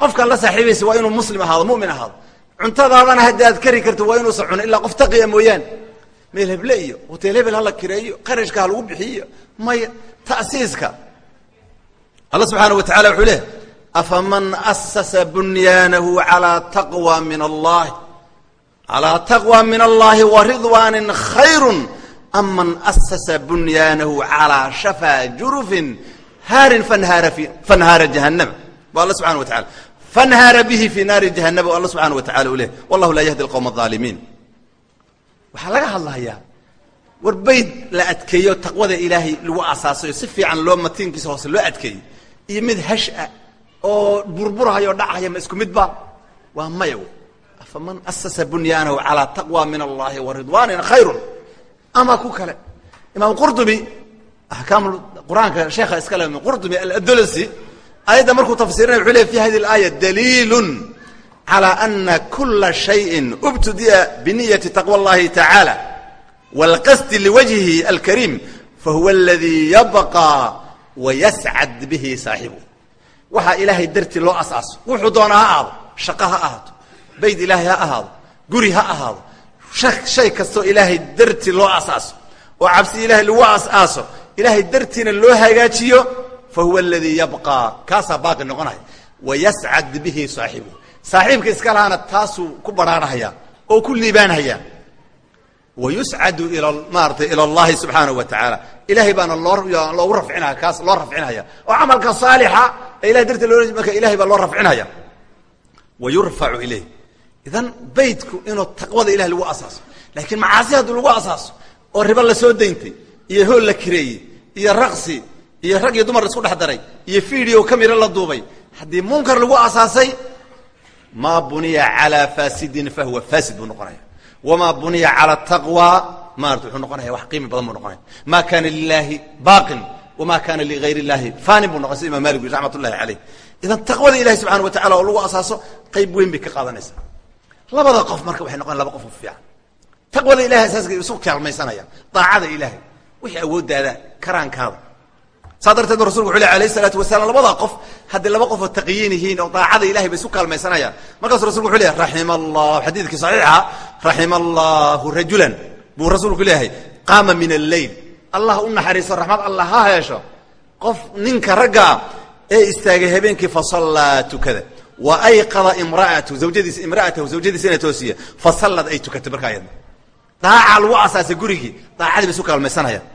qofkaan la saaxiibaysa waa inuu muslim ahaado mumin ahaado. Cuntadaadana haddii aad kari karto waa inuusan cunin ilaa qof taqiya mooyaane meel heble iyo hoteel hebel hala kireeyo qarashka ha lagu bixiyo maya ta'siiska alla subxaana wa tacala wuxuu leehay afaman asasa bunyaanahu alaa taqwa min allahi calaa taqwa min allahi wa ridwaanin khayrun. Aman asasa bunyaanahu calaa shafaa jurufin haarin fanhaara jahannama wa alla subxana wa tacala fanhaara bihi fi naari jahannama o alla subxana wa tacala u leh wallahu laa yahdi alqowma alظaalimiin waxaa laga hadlahayaa war bayd la adkeeyo taqwada ilaahay lagu asaasayo si fiican loo matiinkiisa hoose loo adkeeyo iyo mid hasha oo burburahaya o dhacaya ma isku midba waa maya afaman asasa bunyaanahu calaa taqwa min allahi wa ridwaanin khayrun ama ku kale imaam qurdubi axkaam qur-aanka sheekha iskale qurdubi aladolsi ayadda markuu tafsirinaya wuxuu ley fi hadi اlaaya daliilun calى ana kula shayin ubtudiya biniyati taqwa اllahi tacaala wاlqasdi liwajhihi alkariim fahuwa aladii yabqى wayascad bihi saaxibu waxaa ilaahay dartii loo asaaso wuxuu doonaa ha ahaado shaqo ha ahaato bayd ilaahay ha ahaado guri ha ahaado shay kastoo ilaahay dartii loo asaaso oo cabsi ilaahay lagu asaaso ilaahay dartiina loo hagaajiyo fahuwa aladii yabqaa kaasaa baaqi noqonaya wayascad bihi saaxibu saaxiibka iska lahaana taasuu ku baraarhaya oo ku liibaanhaya wayuscadu ila maaratay ila allahi subxaanahu wa tacaala ilahay baana loo loogu rafcinaya kaas loo rafcinaya oo camalka saalixa ee ilahay dartii loo marka ilahay baa loo rafcinaya wa yurfacu ilayh idan baydku inuu taqwada ilahay lagu asaaso laakiin macaasi hadduu lagu asaaso oo ribo la soo dayntay iyo hool la kireeyey iyo raqsi iyo rag iyo dumar la isku dhex daray iyo video camera la duubay haddii munkar lagu asaasay maa buniya calaa faasidin fahuwa faasid buu noqonaya wamaa buniya cala taqwa maarata wuxuu noqonaya wax qiimi badan buu noqonaya ma kana lilahi baaqin wama kana ligayr illahi fanin buu noqon sida imam malik raxmat ullahi caleyh idan taqwada ilahi subxana wa tacala oo lagu asaaso qayb weyn bay ka qaadanaysaa labada qof marka waxay noqon laba qof oo fiican taqwada ilahay asaaska isu kaalmaysanaya daacada ilaahay wixii awooddaada karaankaada saa darteed rasulku wuxu leh alayh isalaatu wasalaam labadaa qof hadday laba qof oo taqiyiin yihiin oo daacada ilahay bay isu kaalmaysanayaan markaasu rasulku wuxu leeyahy raxima allah xadiidkii saxiixa raxima allahu rajulan. Buu rasuulku leeyahay qaama min alleyl allah u naxariiso raxmad allah ha heesho qof ninka raggaa ee istaagay habeenkii fasallaa tukada. Wa ayqada imraatu zawjadiisa imra'atahu zawjadiisa ina toosiya. Fasallad ay tukatay markaa ayadna daaca lagu asaasay gurigii daacadii bay isu kaalmaysanayaan.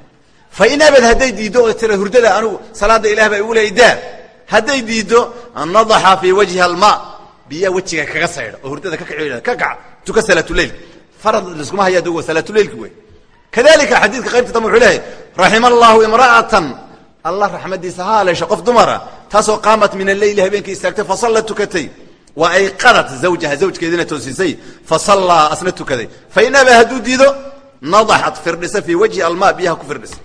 Fa in abad hadday diiddo oo tira hurdada anugu salaada ilah baa igu leeydaa hadday diiddo nadaxa fii wajhi alma. Biyaa wejiga kaga saydha oo hurdada ka kaca tuka salaatuleil farad liskuma haya adugo salaatuleilki wey kadalika xadiidka qaybta dambe wuxuu leeyahay raxima allahu imra'atan. Allah raxmadiisa ha haleesho qof dumara taasoo qaamat min alleyli habeenkii istaagtay fasalla tukatay. Wa ayqadat zawjaha zawjkeediina toosisay fasallaa asna tukaday. Fa in aba hadduu diido nadaxat firdhisa fii wajhi alma biyaha ku firdhisa.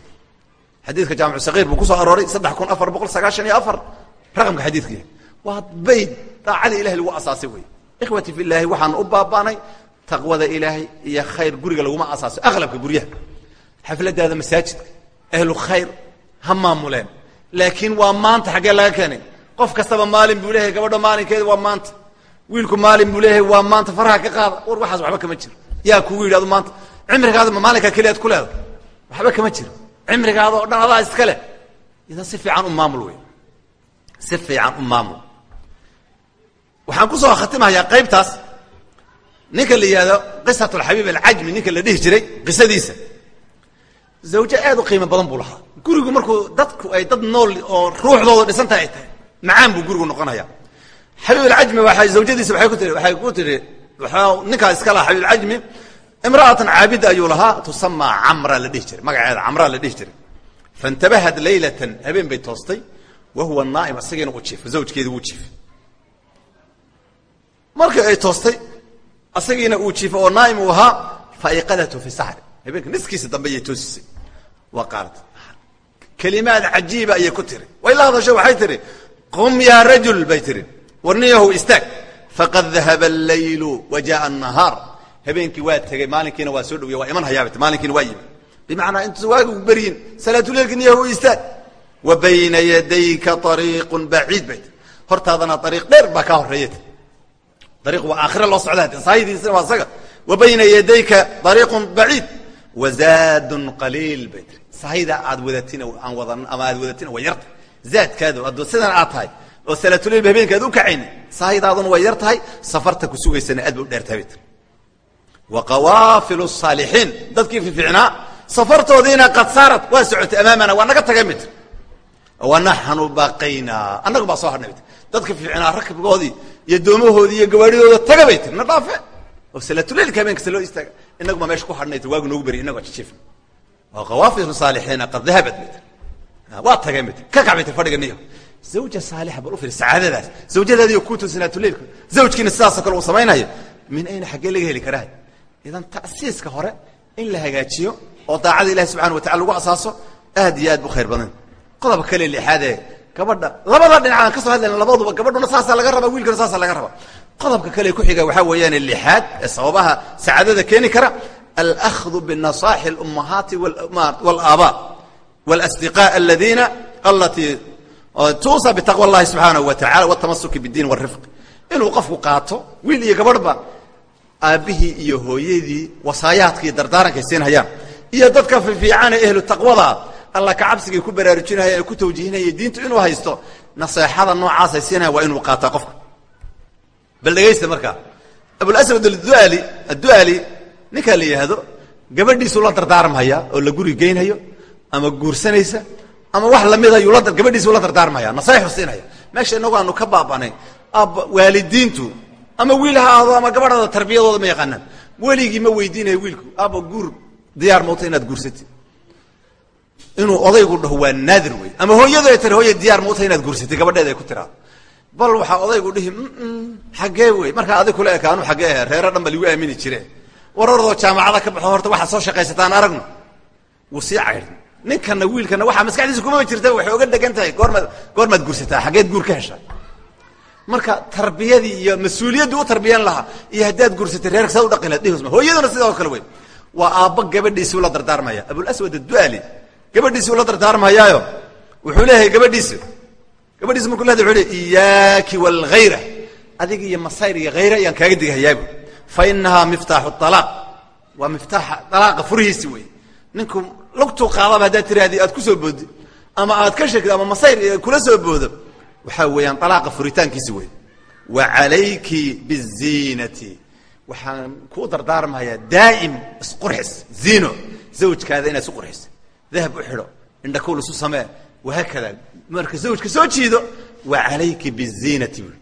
Xadiidka jaamicu sagiir buu ku soo arooray saddex kun afar boqol sagaashan iyo afar. Raqamka xadiidkii waa bayd daacadii ilahay lagu asaasay wey ikhwati fi llaahi waxaan u baabaanay taqwada ilaahay iyo khayr guriga laguma asaaso aqlabka guryaha xafladaada masaajidka ahlu khayr ha maamuleen. Laakiin waa maanta xaggee laga keenay. Qof kastaba maalin buu leeyahay gabadha maalinkeeda waa maanta. Wiilku maalin buu leeyahay waa maanta faraha ka qaada. War waxaas waxba kama jiro. Yaa kugu yidhi maanta cimrigaada ma maalinkaa keliyaad ku leeda waxba kama jiro. Cimrigaada oo dhan adaa iska leh. Idan si fiican u maamul wey si fiican u maamul waxaan ku soo khatimahayaa qaybtaas. Ninka la yihahdo qisat alxabiib alcajmi ninka la dhihi jiray qisadiisa. Zawjo aad u qiimo badan buu lahaa. Gurigu markuu dadku ay dad nool oo ruuxdooda dhisantaha ay tahay macaan buu gurigu noqonaya xabiib alcajmi waay zawjadiisa waay ku tii waxay ku tihi ninkaa iska lahaa xabiib alcajmi imra'atan caabida ayuu lahaa tusamaa camra la dhihi jiray. Magaceeda camra la dhihi jiray. Faintabahad laylatan habeen bay toostay. Wa huwa naa'im isagiina uu jiifay zawjkeedi wuu jiifay markii ay toostay asagiina uu jiifay oo naa'im uu ahaa faiqadatu fi saxri habeenka niskiisa dambe ayay toosisay. Wa qaalat kelimaad cajiiba ayay ku tiri. Way la hadasho waxay tihi qum yaa rajul bay tihi warniyahow istaag. Faqad dahaba allaylu wa jaaa annahaar. Habeenkii waa tegey maalinkiina waa soo dhowya waa iman hayaabati maalinkiina waa yimi bimacnaa intuusa waagu beryin salaatuleilki niyahow istaag. Wa bayna yadayka ariiqun baciid bay tii hortaadana ariiq dheer baa kaa horreeya ariiq waa aakhira loo socdaa saahidiisina waa isaga wa bayna yadayka ariiqun baciid wa zaadun qaliil bay tiri sahayda aad wadatina aan wadan ama aad wadatina way yartahay. Zaadkaadu ad sidan aad tahay oo salaatuleilba habeenka aad u kacayni sahaydaaduna way yar tahay safarta ku sugaysana aad ba u dheertahay bay tiri. Wa qawaafilu saalixiin dadkii fificnaa safartoodiina qad saarat waa socotay amaamana waa naga tagay mit wa naxnu baqaynaa annagu baa soo hadhnay mit dadka fiicnaa rakabkoodii iyo doomahoodii iyo gawaadhidooda taga bay tiri na dhaafe oo salaatuleilka habeen kasta loo istaaga inagu baa meesha ku hadhnay tir waagu noogu beri inagoo jijiifna wa qawaafilu saalixiina qad dahabat bay tiri waa tagay mit ka kac bay tiri fadhiga niyo zawja saalixa bal u firi sacaadadaas zawjadaadiiyo kuutu salaatuleilka zawjkiina sidaasoo kale uu samaynayo min ayna xaggee laga heli karaa idan ta'siiska hore in la hagaajiyo oo daacada ilahi subxana watacala lagu asaaso aad iyo aad bu khayr badan qodobka kale lixaadee gabadha labada dhinac aan ka soo hadlayna labaduba gabadhuna saasaa laga rabaa wiilkana saasaa laga rabaa qodobka kale ku xiga waxaa weeyaan lixaad ee sababaha sacaadada keeni kara alahdu binasaaxi اlummahaati wاlaabaa wاlasdiqaa aladiina alatii tuusa bitaqwa اllahi subxaanahu wa tacala wاtamasuki bاdiin wاrifq inuu qofku qaato wiil iyo gabadhba aabbihii iyo hooyadii wasaayaadkii dardaarankay siinhayaan iyo dadka fiifiicane ehlu taqwada alla kacabsigay ku baraarujinahayaan ee ku tawjiihinaya diintu inuu haysto naseexada noocaasay siinaya waa inuu qaataa qofka. Bal dhegaysta markaa abulaswad aduali addu'ali ninkaa la yidhaahdo gabadhiisuu la dardaarmhaya oo la guri geynhayo ama guursanaysa ama wax lamida gabadhiisuu la dardaarmhaya naseexu siinaya. Meesha inagu aanu ka baabanay aabba waalidiintu ama wiil ha ahdo ama gabadhada tarbiyadooda ma yaqaanaan. Weligii ma weydiinaya wiilku aabba guur diyaar mauta inaad guursatid inuu odaygu dhaho waa naadir wey ama hooyadu ay tiri hooya diyaar mauta inaad guursatid gabadheeda ay ku tiraado bal waxaa odaygu dhihi xaggee wey markaa adig kula ekaanu xaggee ahe reero dhan ba lagu aamini jire. War ordoo jaamacada ka baxo horta waxaad soo shaqaysataan aragno wuu sii caydhin ninkana wiilkana waxaa maskaxdiisa kumama jirta waxay oga dhegan tahay goormaad goormaad guursataa? Xaggeed guur ka hesha marka tarbiyadii iyo mas'uuliyaddii u tarbiyan lahaa iyo haddaad guursatay reerka saad u dhaqi lahayd dhihusma. Hooyaduna sidaa oo kale wey waa aabba gabadhiisii ula dardaarmaya. Abulaswad adduali gabadhiisii ula dardaarmayaayo wuxuu leeyahay gabadhiisi gabadhiisi markuu lehda wuxuu leey iyaaki waalghayra adiga iyo masayr iyo hayra ayaan kaaga digahayaabu fa inahaa miftaaxu alaaq waa miftaaxa dalaaqa furihiisi wey ninku lugtuu qaadaba haddaad tirahdii aad ku soo booddi ama aad ka sheegto ama masayr kula soo boodo waxaa weeyaan dalaaqa furitaankiisi wey wa calayki biziinati waxaan kuu dardaarmayaa daa'im isqurxis ziino. Zawjkaada inaad isu qurxiso dahab u xidho indhakuul isu samee wahaakada marka zawjka soo jiido wa calayki biziinati buui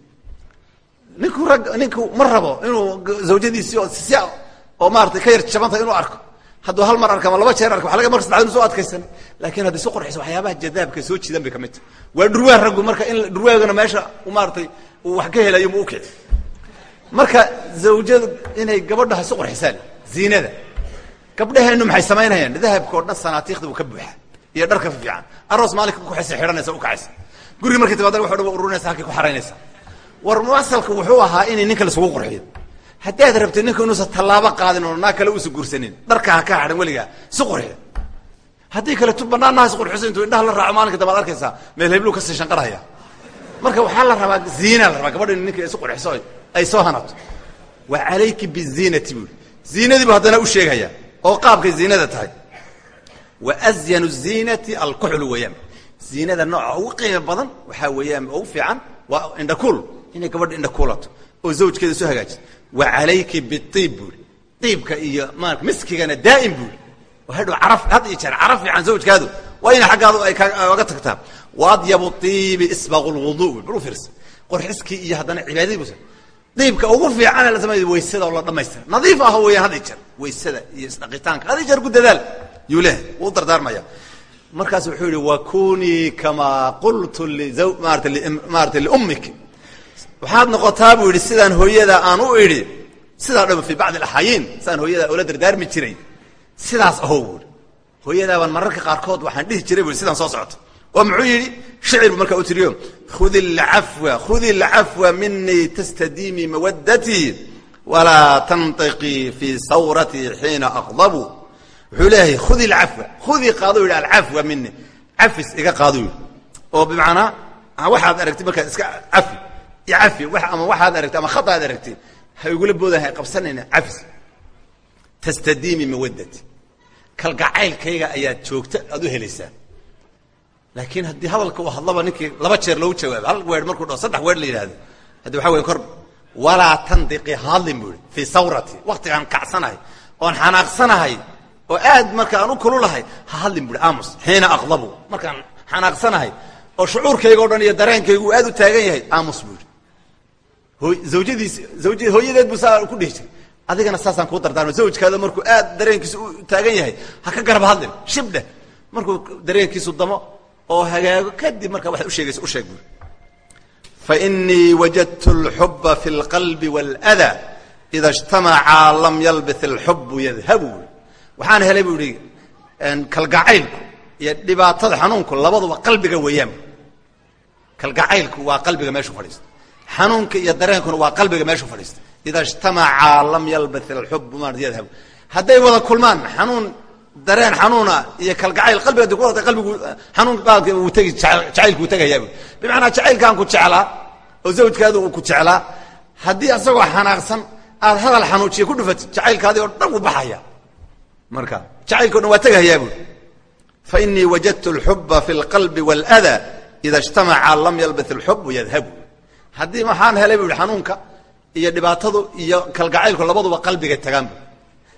ninku rag ninku ma rabo inuu zawjadiisii oo si oo maaratay ka yar jabantay inuu arko hadduu hal mar arka ama laba jeer arka waxa laga mar sadexaad inu soo adkaysan laakiin hadday isu qurxiso waxyaabaha jadaabka soo jiidan bay ka mid tahay waa dhurwaa raggu marka in dhurwaagana meesha maaratay uu wax ka helayo ma u kici marka zawjadu inay gabadhaha isu qurxisaan ziinada gabdhaheennu maxay samaynayaan dahabka oo dhan sanaatiikhda buu ka buuxa. Iyo dharka fiican. Aroos maalinka kuxisa xidhanaysa ukacaysa guriga markay timaadana waxo dhan wa ururinaysa ku xaraynaysa. War muasalka wuxuu ahaa inay ninka laisugu qurxiyo. Haddaad rabtid ninka inuusan tallaabo qaadin oo naa kale uusa guursanin dharka ha ka hadhan weligaa isu qurxiya haddii kale tu banaannaha is qurxiso intuu indhaha la raaco maalinka dambe arkaysaa meel hebluu ka sii shanqarhaya. Marka waxaa la rabaa ziina la rabaa gabadha in ninka isu qurxiso ay soo hanato. Wa calayki biziinati buui ziinadiibu haddana u sheegaya oo qaabkay ziinada tahay. Wa azyanu ziinati alkuxlu weeyaan. Ziinada nooca ugu qiimo badan waxaa weeyaan ugu fiican waa indhakuul inay gabadha indhakuulato oo zawjkeeda soo hagaajiso wa calayki biiib buui iibka iyo ma miskigana daa'im buui hadhow caraf had iyo jeer caraf fiican zawjkaadu. Waa ina xaggaadu ay oga tagtaa. Waadyabu iibi isbaqu lwudu bal u fiirsa qorxiskii iyo haddana cibaadadii bus diibka ugu fiicane la samay waysada oo la dhamaystira nadiif ah weeyaan had iyo jeer. Waysada iyo isdhaqitaanka. Had iyo jeer ku dadaal yuu lehay wuu dardaarmaya. Markaasu wuxuu yihi wakunii kamaa qultu maarata maarata liummik waxaad noqotaa buu yidhi sidaan hooyada aan u idhi sidaa dhama fii bacdi alaxaayiin sidaan hooyada ula dardaarmi jiray sidaas aho buui hooyadaabaan mararka qaarkood waxaan dhihi jiray bui sidaan soo socoto oo muxuu yidhi shicir bu markaa u tiriyo khudi lcafwa khudi lcafwa minii tastadiimi mawadatii walaa tantiqii fii sawratii xiina aqdabu wuxuu leeyahay khudi lcafwa khudii qaado yidhi alcafwa mini cafis iga qaado yidhi. Oo bimacnaa waxaad aragtid markaa iska cafi icafi ama waxaad aragtid ama khata aad aragtid ha igula boodaha qabsanayna cafis. Tastadiimi mawadati kalgacaylkayga ayaad joogta aad u helaysaa laakiin haddii hadalka uu hadlaba ninkii laba jeer loogu jawaabo hal weer markuu dhao saddex weer la yidhahdo haddi waxa wey kor walaa tandiqi hadlin buu ihi fii sawrati. Waktigaan kacsanahay oon xanaaqsanahay oo aad marka aan u kululahay ha hadlin bui aamus xiina aqdabu. Markaan xanaaqsanahay oo shucuurkayga o dhan iyo dareenkaygu uu aad u taagan yahay aamus buu ihi zawjadiis awj hooyadeed buu saa ku dhihi jiray. Adigana saasaan kuu dardaarma. Zawjkaada markuu aad dareenkiisu u taagan yahay ha ka garab hadlin shibdheh markuu dareenkiisu damo oo hagaago kadib markaa waxaad usheegaysa u sheeg bui fainii wajadtu اlxuba fi اlqalbi wاlأdaa ida اجtamacaa lam yalbit اlxubu yadhabu waxaan helay bu ihi kalgacaylku iyo dhibaatada xanuunku labaduba qalbiga weeyaan kalgacaylku waa qalbiga meeshu fadhiista xanuunka iyo dareenkuna waa qalbiga meeshu fadhiista ida اجtamacaa lam yalbit اlxubu ma yadhabu hadday wada kulmaan xanuun dareen xanuuna iyo kalgacayl qalbiga di ku wada qalbigu xanuun baalka uu tegi jacaylku uu tegayaa bu bimacnaa jacaylkaan ku jeclaa oo zawjkaadu uu ku jeclaa haddii asagoo xanaaqsan aad hadal xanuujiya ku dhufatid jacaylkaadii oo dhan wuu baxaya marka jacaylka o dhan waa tegahayaa bu fainii wajadtu اlxuba fi اlqalbi wاlأdaa ida اجtamacaa lam yalbit اlxubu yadhabu haddii maxaan helay bu ihi xanuunka iyo dhibaatadu iyo kalgacaylku labaduba qalbiga tagaan bu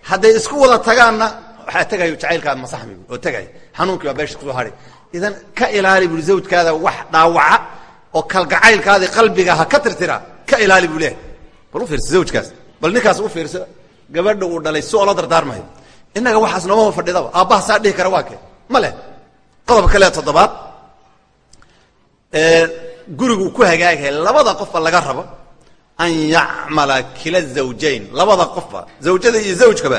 hadday isku wada tagaanna waxaa tegayo jacaylkaada masaxmi oo tegaya xanuunkii baa beesha ku soo hadhay idan ka ilaali bui zawjkaada wax dhaawaca oo kalgacaylkaadii qalbiga ha ka tirtira ka ilaali buu leehay bal u fiirsa zawjkaas. Bal ninkaas u fiirsa gabadha uu dhalay si oola dardaarmayo innaga waxaas noomama fadhidaba. Aabbaha saa dhihi kara waa kee. Ma leh. Qodob kale toddobaad. Gurigu ku hagaagaya labada qofba laga rabo an yacmala kila zawjayn. Labada qofba zawjada iyo zawjkaba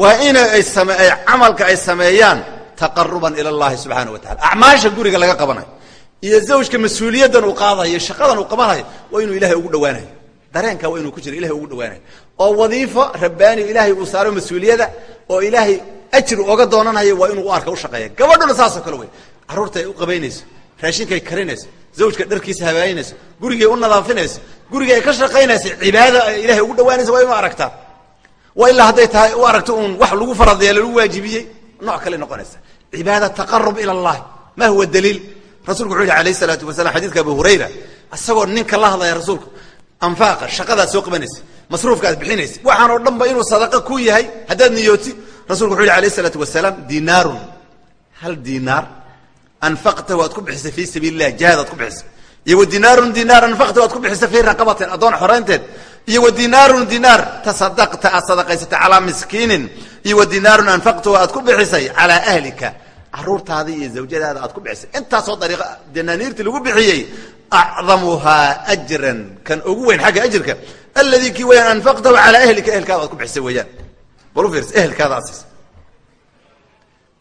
waa in ay same ay camalka ay sameeyaan taqaruban ila allahi subxaana wa tacala acmaasha guriga laga qabanayo iyo zawjka mas'uuliyaddan uu qaadayo shaqadan uu qabanayo waa inuu ilahay ugu dhawaanayo dareenka waa inuu ku jiro ilahay ugu dhawaanayo oo wadiifo rabbaani ilaahay uu saaro mas'uuliyada oo ilaahay ajri oga doonanayo waa inuu u arka u shaqeeya gabadhuna saasoo kale wey carruurta ay u qabaynayso raashinkay ilaa hadday tahay u aragto uun wax lagu farad yeelo lagu waajibiyey nooc kale noqonaysa. Cibaada taqarub ila allahi ma huwa daliil? Rasulku wuxuu yihi alayh salaatu wasalam xadidka abu hurayra isagoo ninka la hadlaya rasuulku anfaaqa shaqadaad soo qabanaysa masruufka aad bixinaysa waxaan oo dhan ba inuu sadaqa ku yahay haddaad niyooti? Rasulku wuxu yhi alayh salaatu wasalaam dinaarun. Hal dinaar? Anfaqtahu aad ku bixisay fii sabiili lah jihaad aad ku bixisay. Iyo wa dinaarun dinaar anfaqtahu aad ku bixisay fii raqabatin addoon xoraynteed iyo wa dinaarun dinaar tasadaqta aad sadaqaysatay calaa miskiinin iyo wa dinaarun anfaqtahu aad ku bixisay calaa ahlika. Caruurtaadii iyo zawjadaada aad ku bixisay. Intaasoo dariiqa danaaniirtii lagu bixiyey acdamuhaa ajran kan ugu weyn xagga ajirka. Alladii kii weyaan anfaqtahu calaa ahlika ehelkaada aad ku bixisay weeyaan. Bal u fiirsa ehelkaada aad siisay.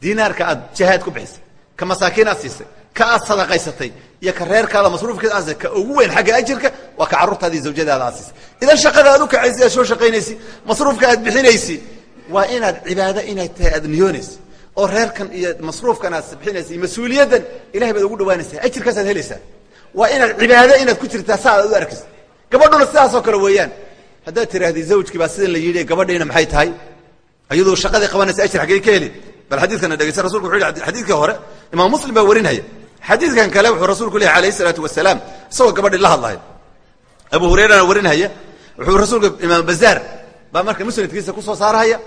Dinaarka aad jihaad ku bixisay ka masaakiin aad siisay ka aad sadaqaysatay iyo ka reerkaada masruufkeeda aad siisay ka ugu weyn xagga ajirka waa ka carruurtaada iyo zawjadaada aad siisay idan shaqada aad u kacaysay aad soo shaqaynaysi masruufka aad bixinaysi waa inaad cibaado inay tahay aad niyoonaysa oo reerkan iyo masruufkan aad bixinaysa iyo mas'uuliyaddan ilahay baad ugu dhawaanaysaa ajirkaasaad helaysaa waa inaad cibaado inaad ku jirtaa sa aad u arkaysa gabadhuna sidaasoo kale weeyaan haddaad tirahdii zawjkii baa sidan la yidhi gabadhiina maxay tahay iyadoo shaqadii qabanaysa ajir xaggey ka heli bal xadiidkana dhegeysa rasulku wuxu yhi xadiidkii hore imaam muslim baa warinaya xadiidkan kale wuxuu rasuulku leeyahy alayh isalaatu wuxuu rasuulku imaam bazaar baa marka musnadkiisa ku soo saarahaya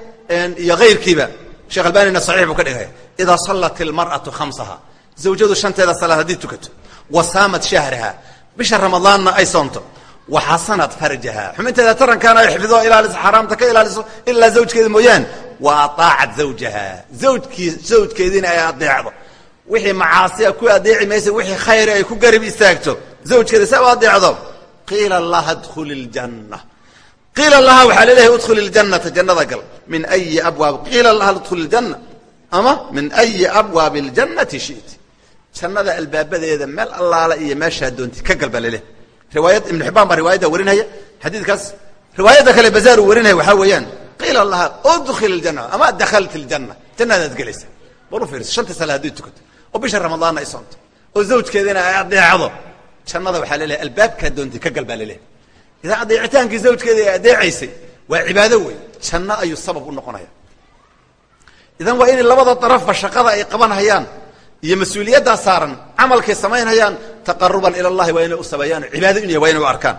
iyo kayrkiiba sheekh albanina saxiix buu ka dhigaya. Idaa sallat ilmar'atu khamsaha zawjadu shanteeda salaad haddii tukato wa saamat shahraha bisha ramadaanna ay soonto wa xasanat farjaha. Xubinteeda tarankaana ay xifdo ilaaliso xaaraamta ka ilaaliso ilaa zawjkeeda mooyaan wa ataacat zawjaha. Zawjkii zawjkeediina ay adeecdo. Wixii macaasiya ku adeeci maysa wixii khayri ay ku garib istaagto zawjkeeda sa u adeecdo qiila laha dkhuli ljanna qiila laha waxaa la leeyahay udkhuli ljannata jannada gal. min ayi abwaab. qiila laha udkhuli ljanna ama min ayi abwaabi ljannati shiti. jannada albaabadeeda meel allaala iyo meeshaa doonti ka gal baa la leeyahay riwaayad ibnu xibaan baa riwaayadda warinaya. xadiidkaas riwaayadda kale bazaar uu warinaya waxaa weeyaan qiila laha udkhil ljanna ama dakhalti ljanna jannadaad gelaysa bal u fiirso shanta sala hadday tukato oo bisha ramadaanna ay soonto. oo zawjkeedina ay adeecdo jannada waxaa la leeyahay albaabkaa doonti ka gal baa la leeyahay idaa adeecitaankii zawjkeeda ay adeecaysay waa cibaado wey janno ayuu sabab u noqonaya. Idan waa inay labada darafba shaqada ay qabanhayaan iyo mas'uuliyaddaa saaran camalkay samaynhayaan taqaruban ila llahi waa inay u sameeyaan cibaado yahy waa inay u arkaan.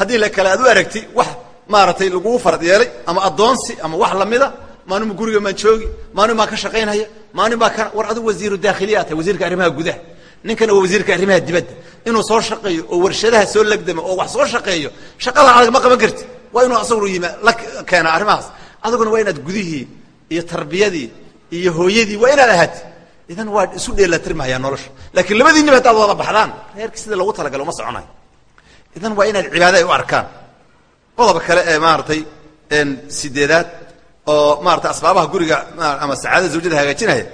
Haddii la kale aad u aragti wax maaragtay laguu farad yeelay ama addoonsi ama wax lamida maalin guriga maan joogi maalin baan ka shaqaynhaya maalin baa kana war adigu wasiiru daakhiliya tahay wasiirka arrimaha gudaha. Ninkana waa wasiirka arrimaha dibadda inuu soo shaqeeyo oo warshadaha soo legdamo oo wax soo shaqeeyo shaqada adag ma qaban karti waa inuu asaguna yima la keena arrimahaas. Adiguna waa inaad gudihii iyo tarbiyadii iyo hooyadii waa inaad ahaati idan waa isu dheelatirmahayaa nolosha. Laakiin labadiinniba haddaad wada baxdaan reerkii sida loogu talagalo uma soconayo idan waa inaad cibaado ay u arkaan. Qodoba kale ee maaragtay sideedaad oo maarata asbaabaha guriga ama sacaadada zawjada hagaajinaya.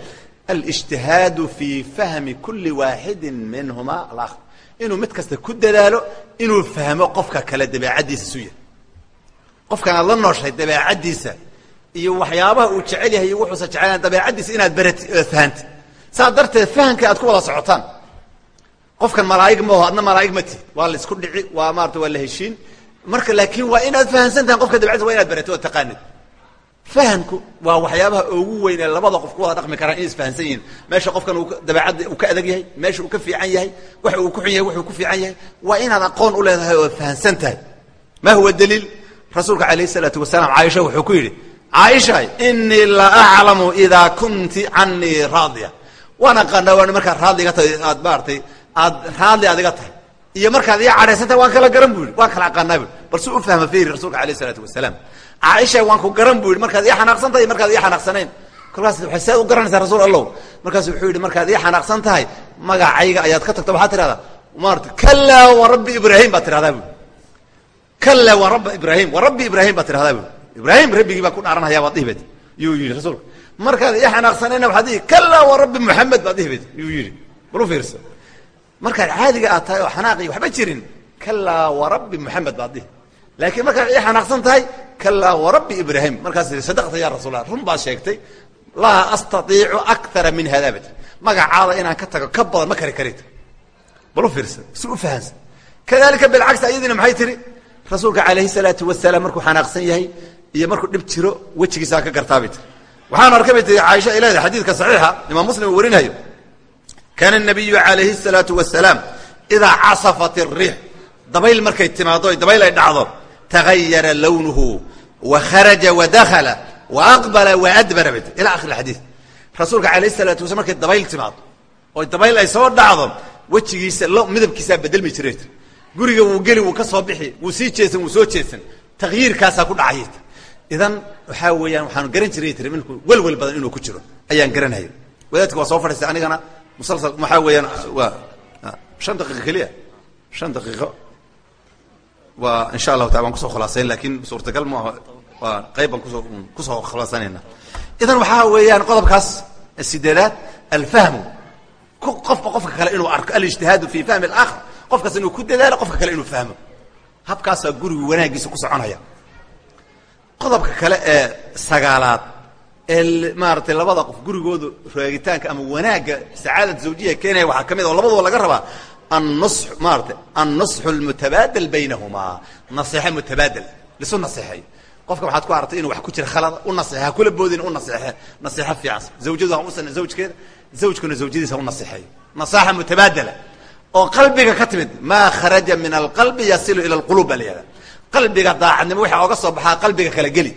Alijtihaadu fii fahmi kuli waaxidin minhuma alakr inuu mid kasta ku dadaalo inuu fahmo qofka kale dabeecaddiisa suya qofkan aad la nooshahay dabeecaddiisa iyo waxyaabaha uu jecel yahay iyo wuxuusa jecelayn dabeecaddiisa inaad barati fahantid saa darteed fahamka aad ku wada socotaan. Qofkan malaa'ig maaho adna malaa'ig ma tihid waa la isku dhici waa maarata waa la heshiin. Marka laakiin waa inaad fahamsan tahan qofka dabecadisa wa inaad baratid oo taqaanid fahamku waa waxyaabaha ugu weyn ee labada qof ku wada dhaqmi karaan inay isfahamsan yihiin. Meesha qofkan dabeecadda uu ka adag yahay meesha uu ka fiican yahay waxa uu ku xun yahay wuxuu ku fiican yahay waa inaad aqoon u leedahay oo fahamsan tahay. Ma huwa daliil? Rasuulka calayh isalaatu wasalaam caaisha wuxuu ku yidhi caaisha inii la aclamu idaa kunti canii raadiya. Waan aqaanaa waan markaad raadliga tahay aad maaratay aad raadli adiga tahay iyo markaad ii cadhaysan tahay waan kala garan bu yidhi. Waan kala aqaanaa bu bal si u fahma feri rasuulka alayh isalaatu wasalaam. Caaisha waan ku garan bu yidhi markaad ii xanaaqsan tahay markaad ii xanaaqsanayn. Kolkaas waxay saad u garanaysaa rasuul allow markaasu wuxuu yidhi markaad ii xanaaqsan tahay magacayga ayaad ka tagta waxaad tidhahdaa maarata kalaa wa rabbi ibraahim baad tidhahdaa buui kalaa wa rabba ibraahim wa rabbi ibraahim baad tidhahdaa buui ibraahim rabbigii baa ku dhaaranhayaa baad dhihi bed yuu yidhi rasuulka. Markaad i xanaaqsanayna waxaad dhihi kalaa wa rabbi moxamed baad dhihi bed yuu yidhi. Bal u fiirsa markaad caadiga aad tahay oo xanaaqi waxba jirin kalaa wa rabbi moxamed baad dhihi laakiin markaad i xanaaqsan tahay kalaa wa rabbi ibraahim. Markaas sadaqta ya rasuulallah run baad sheegtay laa astaiicu akara min hada abad magacaada inaan ka tago ka badan ma kari karita bal u fiirsan si u fahansan kadalika bilcagsi ayadiina maxay tihi rasuulka calayhi salaatu wasalaam markuu xanaaqsan yahay iyo markuu dhib jiro wejigiisaa ka gartaabay tiri waxaan arkay bay tii caaisha ay leedahay xadiidka saxiixa imaam muslim uu warinayo. Kaana nabiyu calayhi salaatu wasalaam idaa casafat الriix dabayl markay timaado dabayl ay dhacdo tagayara lawnuhu wa kharaja wa dakala wa aqbala wa adbara bay tii ila akhir xadiid rasuulka calayhi salatu waslam markay dabayl timaado oo dabayl ay soo dhacdo wejigiisa midabkiisaa bedelmi tir guriga wuu geli wuu ka soo bixi wuu sii jeesan wuu soo jeesan takyiirkaasaa ku dhacay idan waxaa weeyaan waxaanu garan jiray tiri minku welwel badan inuu ku jiro ayaan garanaya wadaadka waa soo fadhiistay anigana musalsal waxaa weeyaan waa shan daqiiqo keliya shan daqiiqo waa insha allahu taala waan ku soo khulaasayn laakiin suurtagal maaha waa qayb baan ku soo ku soo khulaasanayna. Idan waxaa weeyaan qodobkaas sideedaad alfahmu. Qofba qofka kale inuu arko alijtihaadu fi fahmi alaakhar qofkaas inuu ku dadaalo qofka kale inuu fahmo. Habkaasaa gurigu wanaagiisa ku soconaya. Qodobka kale ee sagaalaad ee maaratay labada qof gurigooda raagitaanka ama wanaagga sacaadad zawjiya keenaya waxaa ka mid oo labadaba laga rabaa annus maaratay annusxu lmutabaadal baynahumaa naseexe mutabaadal lisu naseexeeyo qofka waxaad ku aragtay inuu wax ku jira khalada u naseexe ha kula boodin u naseexe naseexo fiican zawjadu ha usana zawjkeeda zawjkuna zawjadiisa ha u naseexeeyo nasaaxa mutabaadala oo qalbiga ka timid maa kharaja min alqalbi yasilu ila alqulub baa la yihahda qalbiga daacadnimo waxaa oga soo baxaa qalbiga kala geli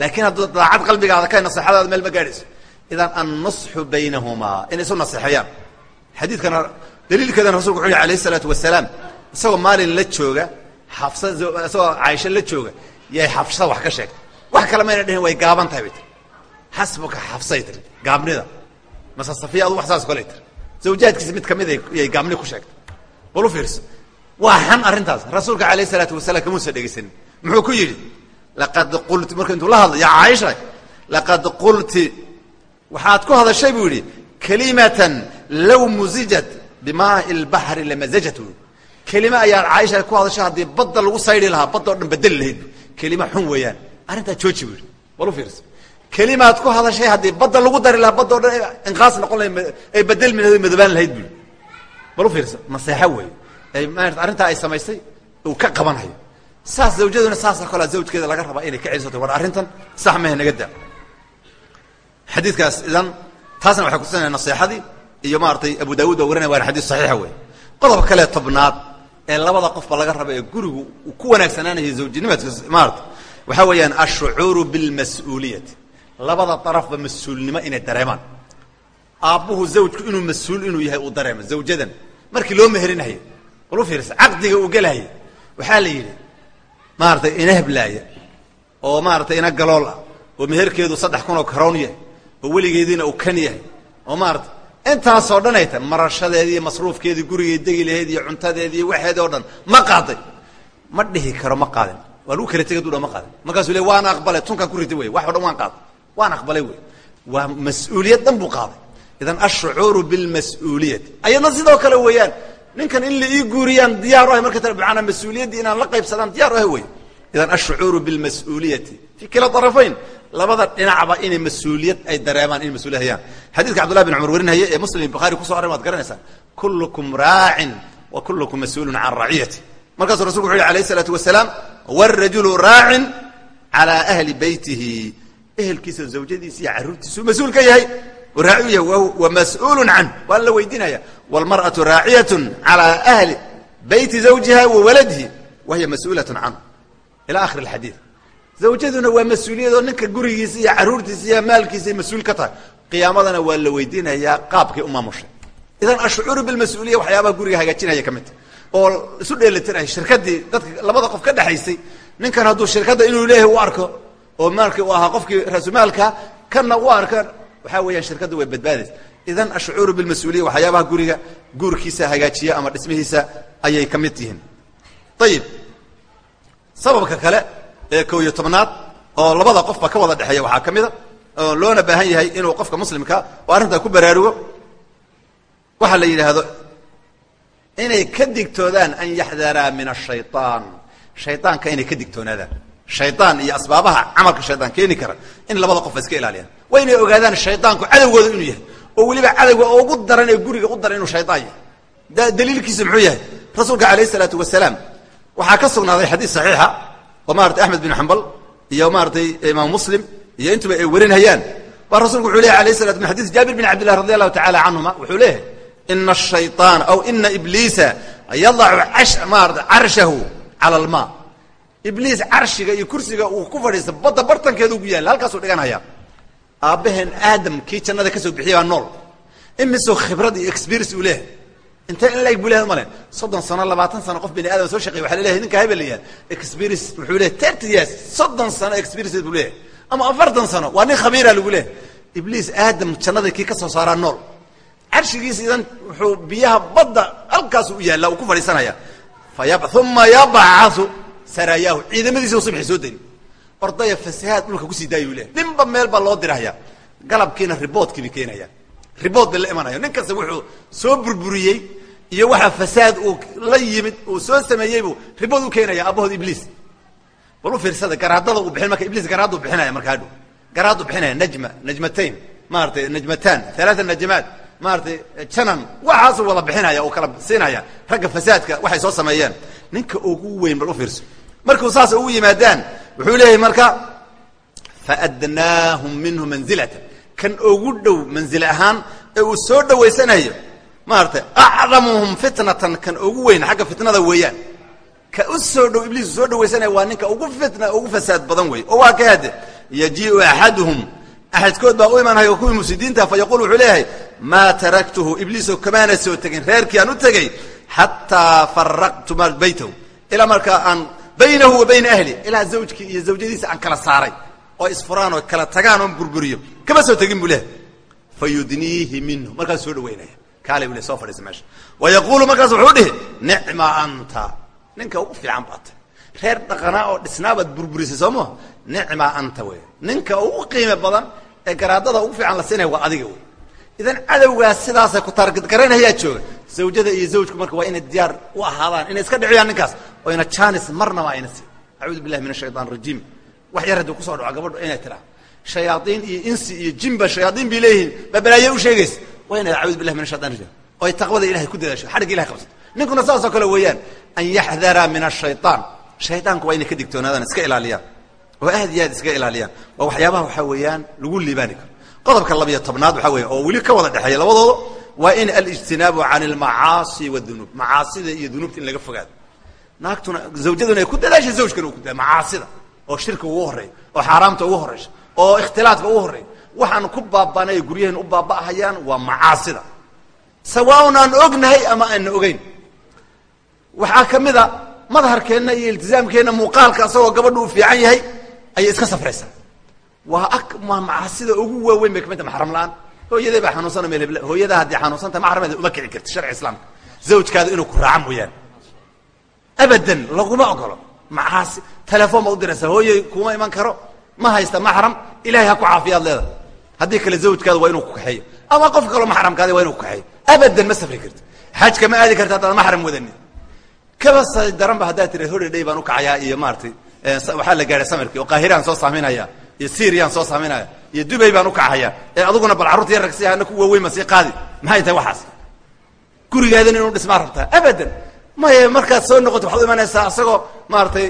laakiin hadduu daacad qalbigaada ka naseexadaada meel ma gaadhayso idan annusxu baynahumaa inay isu naseexeeyaan xadiidkana daliilkeedana rasulku wuxu yhi alayh isalaatu wasalaam isagoo maalin la jooga xafsa isagoo caaisho la jooga yay xafsa wax ka sheegtay wax kale mayna dhihin way gaaban tahay bay tiri. Xasbuka xafsay tiri gaabnida. Mase safiya adu wax saas kolay tiri. Zawjaadkiisa mid ka mid yay gaabni ku sheegtay. Bal u fiirso. Waa xan arrintaas. Rasuulka alayh isalaatu wasalaam kamuusa dhegaysanin muxuu ku yidhi laqad qulti marka intuu la hadla yaa caaisha laqad qulti. Waxaad ku hadashay buu yidhi kalimatan low musijat bimaai lbaxri lamazajat bu kelime ayaad caaisha ku hadashay haddii badda lagu saydi lahaa badda o dhan bedeli lahayd kelima xun weeyaan arrintaa jooji bu yidhi bal u fiirso kelimaad ku hadashay haddii badda lagu dari lahaa badda o dhan inqaas noqon lahayd ay bedelmi lahayd madobaan lahayd bu yidhi bal u fiirso naseexo weeye ay maarata arrintaa ay samaystay uu ka qabanhayo saas zawjaduna saasoo kalea zawjkeeda laga rabaa inay ka celisato war arrintan sax mehe naga daa xadiidkaas idan taasna waxay kutusinaya naseexadii iyo maaratay abu daawud baa warinaya waana xadiis saxiixa wey qodobka kale tobnaad ee labada qofba laga raba ee gurigu ku wanaagsanaanayo zawjinimadka maarata waxaa weeyaan ashucuuru bilmas-uuliyati. Labada darafba mas'uulnimo inay dareemaan. Aabbuhu zawjku inuu mas'uul inuu yahay uu dareemo zawjadan. Markii loo meherinahayo bal u fiirsa caqdiga uu gelahaya waxaa la yidhi maaratay ina heblaaya oo maaratay ina galool ah oo meherkeedu saddex kun oo karoon yahay oo weligeediina uu kan yahay oo maarata intaasoo dhan ay tahay marashadeedii masruufkeedii gurigay degi lahayd iyo cuntadeedii iyo waxeedi o dhan ma qaaday ma dhihi karo ma qaadin. Waa lagu kala tegay du dhan ma qaadin. Markaasuu le waan aqbalay tunkaan ku rita wey wax o dhan waan qaaday. Waan aqbalay wey waa mas'uuliyad dhan buu qaaday. Idan ashucuuru bilmas-uuliyati ayadna sidoo kale weeyaan ninkan in la ii guuriyaan diyaar ahay marka maanaa mas'uuliyaddii inaan la qaybsadaan diyaar ahay wey idan ashucuuru bilmas-uuliyati. Fi kila arafayn labada dhinacba inay mas-uuliyad ay dareemaan inay mas-uuliyad hayaan xadidka cabdullahi bin cumar warinaya ee muslim bukhari kuso oran waad garanaysaa kullukum raacin wa kullukum mas-uulun can raciyati markaasuu rasulku wuxu yhi alayh isalaatu wasalaam wاrajulu raacin calى ahli beytihi ehelkiisa zawjadiisa iyo carruurtiisuu mas-uul ka yahay raaci u yahay wamas-uulu canh waa la weydiinaya wاlmarأaةu raaciyaة calى ahli beyti zawjiha wa waladihi wa hiya mas-uulaة canhu ila akhir اxadiid zawjaduna waa mas'uuliyad oo ninka gurigiisa iyo caruurtiisa iyo maalkiisa ay mas'uul ka tahay. Qiyaamadana waa la weydiinayaa qaabkay u maamushay. Idan ashucuuru bilmas-uuliya waxyaabaha guriga hagaajinaya ka mid ta oo isu dheelitiraya shirkadii dadka labada qof ka dhexaysay ninkan hadduu shirkadda inuu leeyahay u arko oo maalkii u ahaa qofkii raasumaalka kanna u arka waxaa weeyaan shirkadda way badbaadaysa idan ashcuuru bilmas-uuliya waxyaabaha guriga guurkiisa hagaajiya ama dhismihiisa ayay ka mid yihiin ayib sababka kale ee kow iyo tobnaad oo labada qofba ka wada dhexeeya waxaa ka mida oo loona baahan yahay inuu qofka muslimka oo arrintaa ku baraarugo. Waxaa la yidhaahdo inay ka digtoodaan an yaxdaraa min ashayaan shaydaanka inay ka digtoonaadaan. Shaydaan iyo asbaabaha camalka shaydaan keeni kara in labada qof iska ilaaliyaan. Waa inay ogaadaan shaydaanku cadowgooda inuu yahay oo weliba cadowga ugu daran ee guriga u daran inuu shaydaan yahay. Daliilkiisu muxuu yahay? Rasuulka alayh isalaatu wasalaam waxaa ka sugnaaday xadiis saxiixa oo maratay axmed bin xambal iyo maaratay imaam muslim iyo intuba ay warinayaan baa rasulku wuxuu leeyahy alayh salat min xadis jaabir bin cabdillah radi allahu tacala canhuma wuxuu leeyahay ina ashayطaana aw ina ibliisa yadacu maarata carshahu cala alma ibliis carshiga iyo kursiga uu ku fadhiista badda bartankeedu ugu yaalla halkaasuu dhiganaya aabbaheen aadam kii jannada ka soo bixiyay baa nool. Imisoo khibrad iyo experience uu leeyahay intee in laeg buu lehay malen soddon sano labaatan sano qof bini aadam soo shaqey waxa laleyahay ninka hebel layahay experience wuxuu leeyahy thirty years. Soddon sano experience buu leeyahay. Ama afartan sano waa nin khabiira lagu leeyahay. Ibliis aadam jannada kii ka soo saaraa nool carshigiisa idan wuxuu biyaha badda halkaasu u yaalla uu ku fadhiisanaya. Uma yabcau saraayahu ciidamadiisa subxi soo deni ordaya fasahaad dhulka ku sii daayuu leeyahy ninba meel baa loo diraya galabkiina riboodkiiba keenaya ribood bay la imanaya nin kasta wuxuu soo burburiyey iyo waxa fasaad uu la yimid uu soo sameeyey buu ribood u keenaya aabahood ibliis. Bal u fiirsada garaadada uu bixin marka ibliis garaaduu bixinaya marka hadhow. Garaaduu bixinaya najma najmatayn maaratay najmatan halaata najmaat maaratay janan waxaasuu wada bixinaya uu kala siinaya. Ragga fasaadka waxay soo sameeyeen. Ninka ugu weyn bal u fiirso. Markuu saas ugu yimaadaan wuxuu leeyahay marka faadnaahum minhu manzilata kan ugu dhow manzil ahaan ee uu soo dhawaysanayo maaratay acdamuhum fitnatan kan ugu weyn xagga fitnada weeyaan. Ka u soo dhow ibliis soo dhawaysanaya waa ninka ugu fitna ugu fasaad badan wey oo waa ka hade yajiiu axaduhum axadkood baa u imanhayo kuwii mufsidiinta fa yaquul wuxuu leeyahay maa taraktuhu. Ibliisoo kamaana soo tegin reerkii aan u tegey xataa faraqtu baytahu. Ilaa markaa aan baynahu wa bayna ahli ilaa zawjkii iyo zawjadiisa aan kala saaray oo isfuraan oo kala tagaan oo burburiyo. Kama soo tegin buu lehay fa yudniihi minhu. Markaas soo dhaweynaya kaale buu le soo fadhiisa meesha. Wa yaquulu markaas wuxuu dhihi nicma anta. Ninka ugu fiican baad tahy reer dhaqanaa oo dhisnaabaad burburisay soo maa nicma anta wey ninka ugu qiimo badan ee garaadada ugu fiican la siinaya waa adiga wey idan cadowgaas sidaasay ku taargadgaraynayaa jooga. Zawjada iyo zawjku marka waa inay diyaar u ahaadaan inay iska dhiciyaan ninkaas oyna janis marnaba ayna siin. Acuudu billahi min ashaytaan rajiim wax yar hadduu ku soo dhaco gabadho inay tiraa shayaaiin iyo insi iyo jimba shayaaiin bay leeyihiin. Babalaaye u sheegaysa waa inay acuudu billahi min ashaytan rajim oo ay taqwada ilahay ku dadaasho xadhigga ilahay qabsato ninkuna saasoo kale weeyaan an yaxdara min ashayaan shaydaanku waa inay ka digtoonaadaan iska ilaaliyaan. Oo aad iyo aad iska ilaaliyaan. Waa waxyaabaha waxaa weeyaan lagu liibaani karo. Qodobka labiyo tobnaad waxaa weya oo weli ka wada dhexeeya labadooda waa in alijtinaabu can almacaasi wadunuub macaasida iyo dunuubta in laga fogaado. Naagtuna zawjaduna ay ku dadaashay zawjkana uu ku daa macaasida oo shirka ugu horreeya oo xaaraamta ugu horreysa oo ikhtilaadka ugu horreeya waxaan ku baabanay guryaheen u baaba'ahayaan waa macaasida. Sawaaun aan ognahay ama aana ogeyn. Waxaa ka mid a madharkeenna iyo iltizaamkeenna muuqaalka asagoo gabadhu u fiican yahay ayay iska safraysaa. Waa waa macaasida ugu waaweyn bay ka mid tahay maxram la'aan. Hooyaday baa xanuunsana meel hooyadaa haddii xanuunsanta maxrameeda uma kici karti sharci islaamka. Zawjkaada inuu ku raaca mooyaane. Abadan laguma ogolo macaasi telefoon baad u diraysaa hooyay kuma iman karo. Ma haysta maxram. Ilahay ha ku caafiyaad leeda haddii kale zawjkaada waa inuu ku kaxeeyo. Ama qof kaloo maxramkaadi waa inuu ku kaxeeyo. Abadan ma safri karti xajka ma aadi karti haddaan maxram wadanin kaba sa daranba haddaad tira hodhadhay baan ukacayaa iyo maaratay waxaa la gaadhay samirkii oo qaahiraan soo saaminaya iyo syriyan soo saaminaya iyo dubay baan ukacahaya ee aduguna bal carruurta yarag si ana ku waaweyn ma sii qaadi. Maxay tahay waxaas? Gurigaadan inuu dhismaa rabtaa. Abadan maya markaad soo noqoto waxaad u imanaysaa isagoo maaratay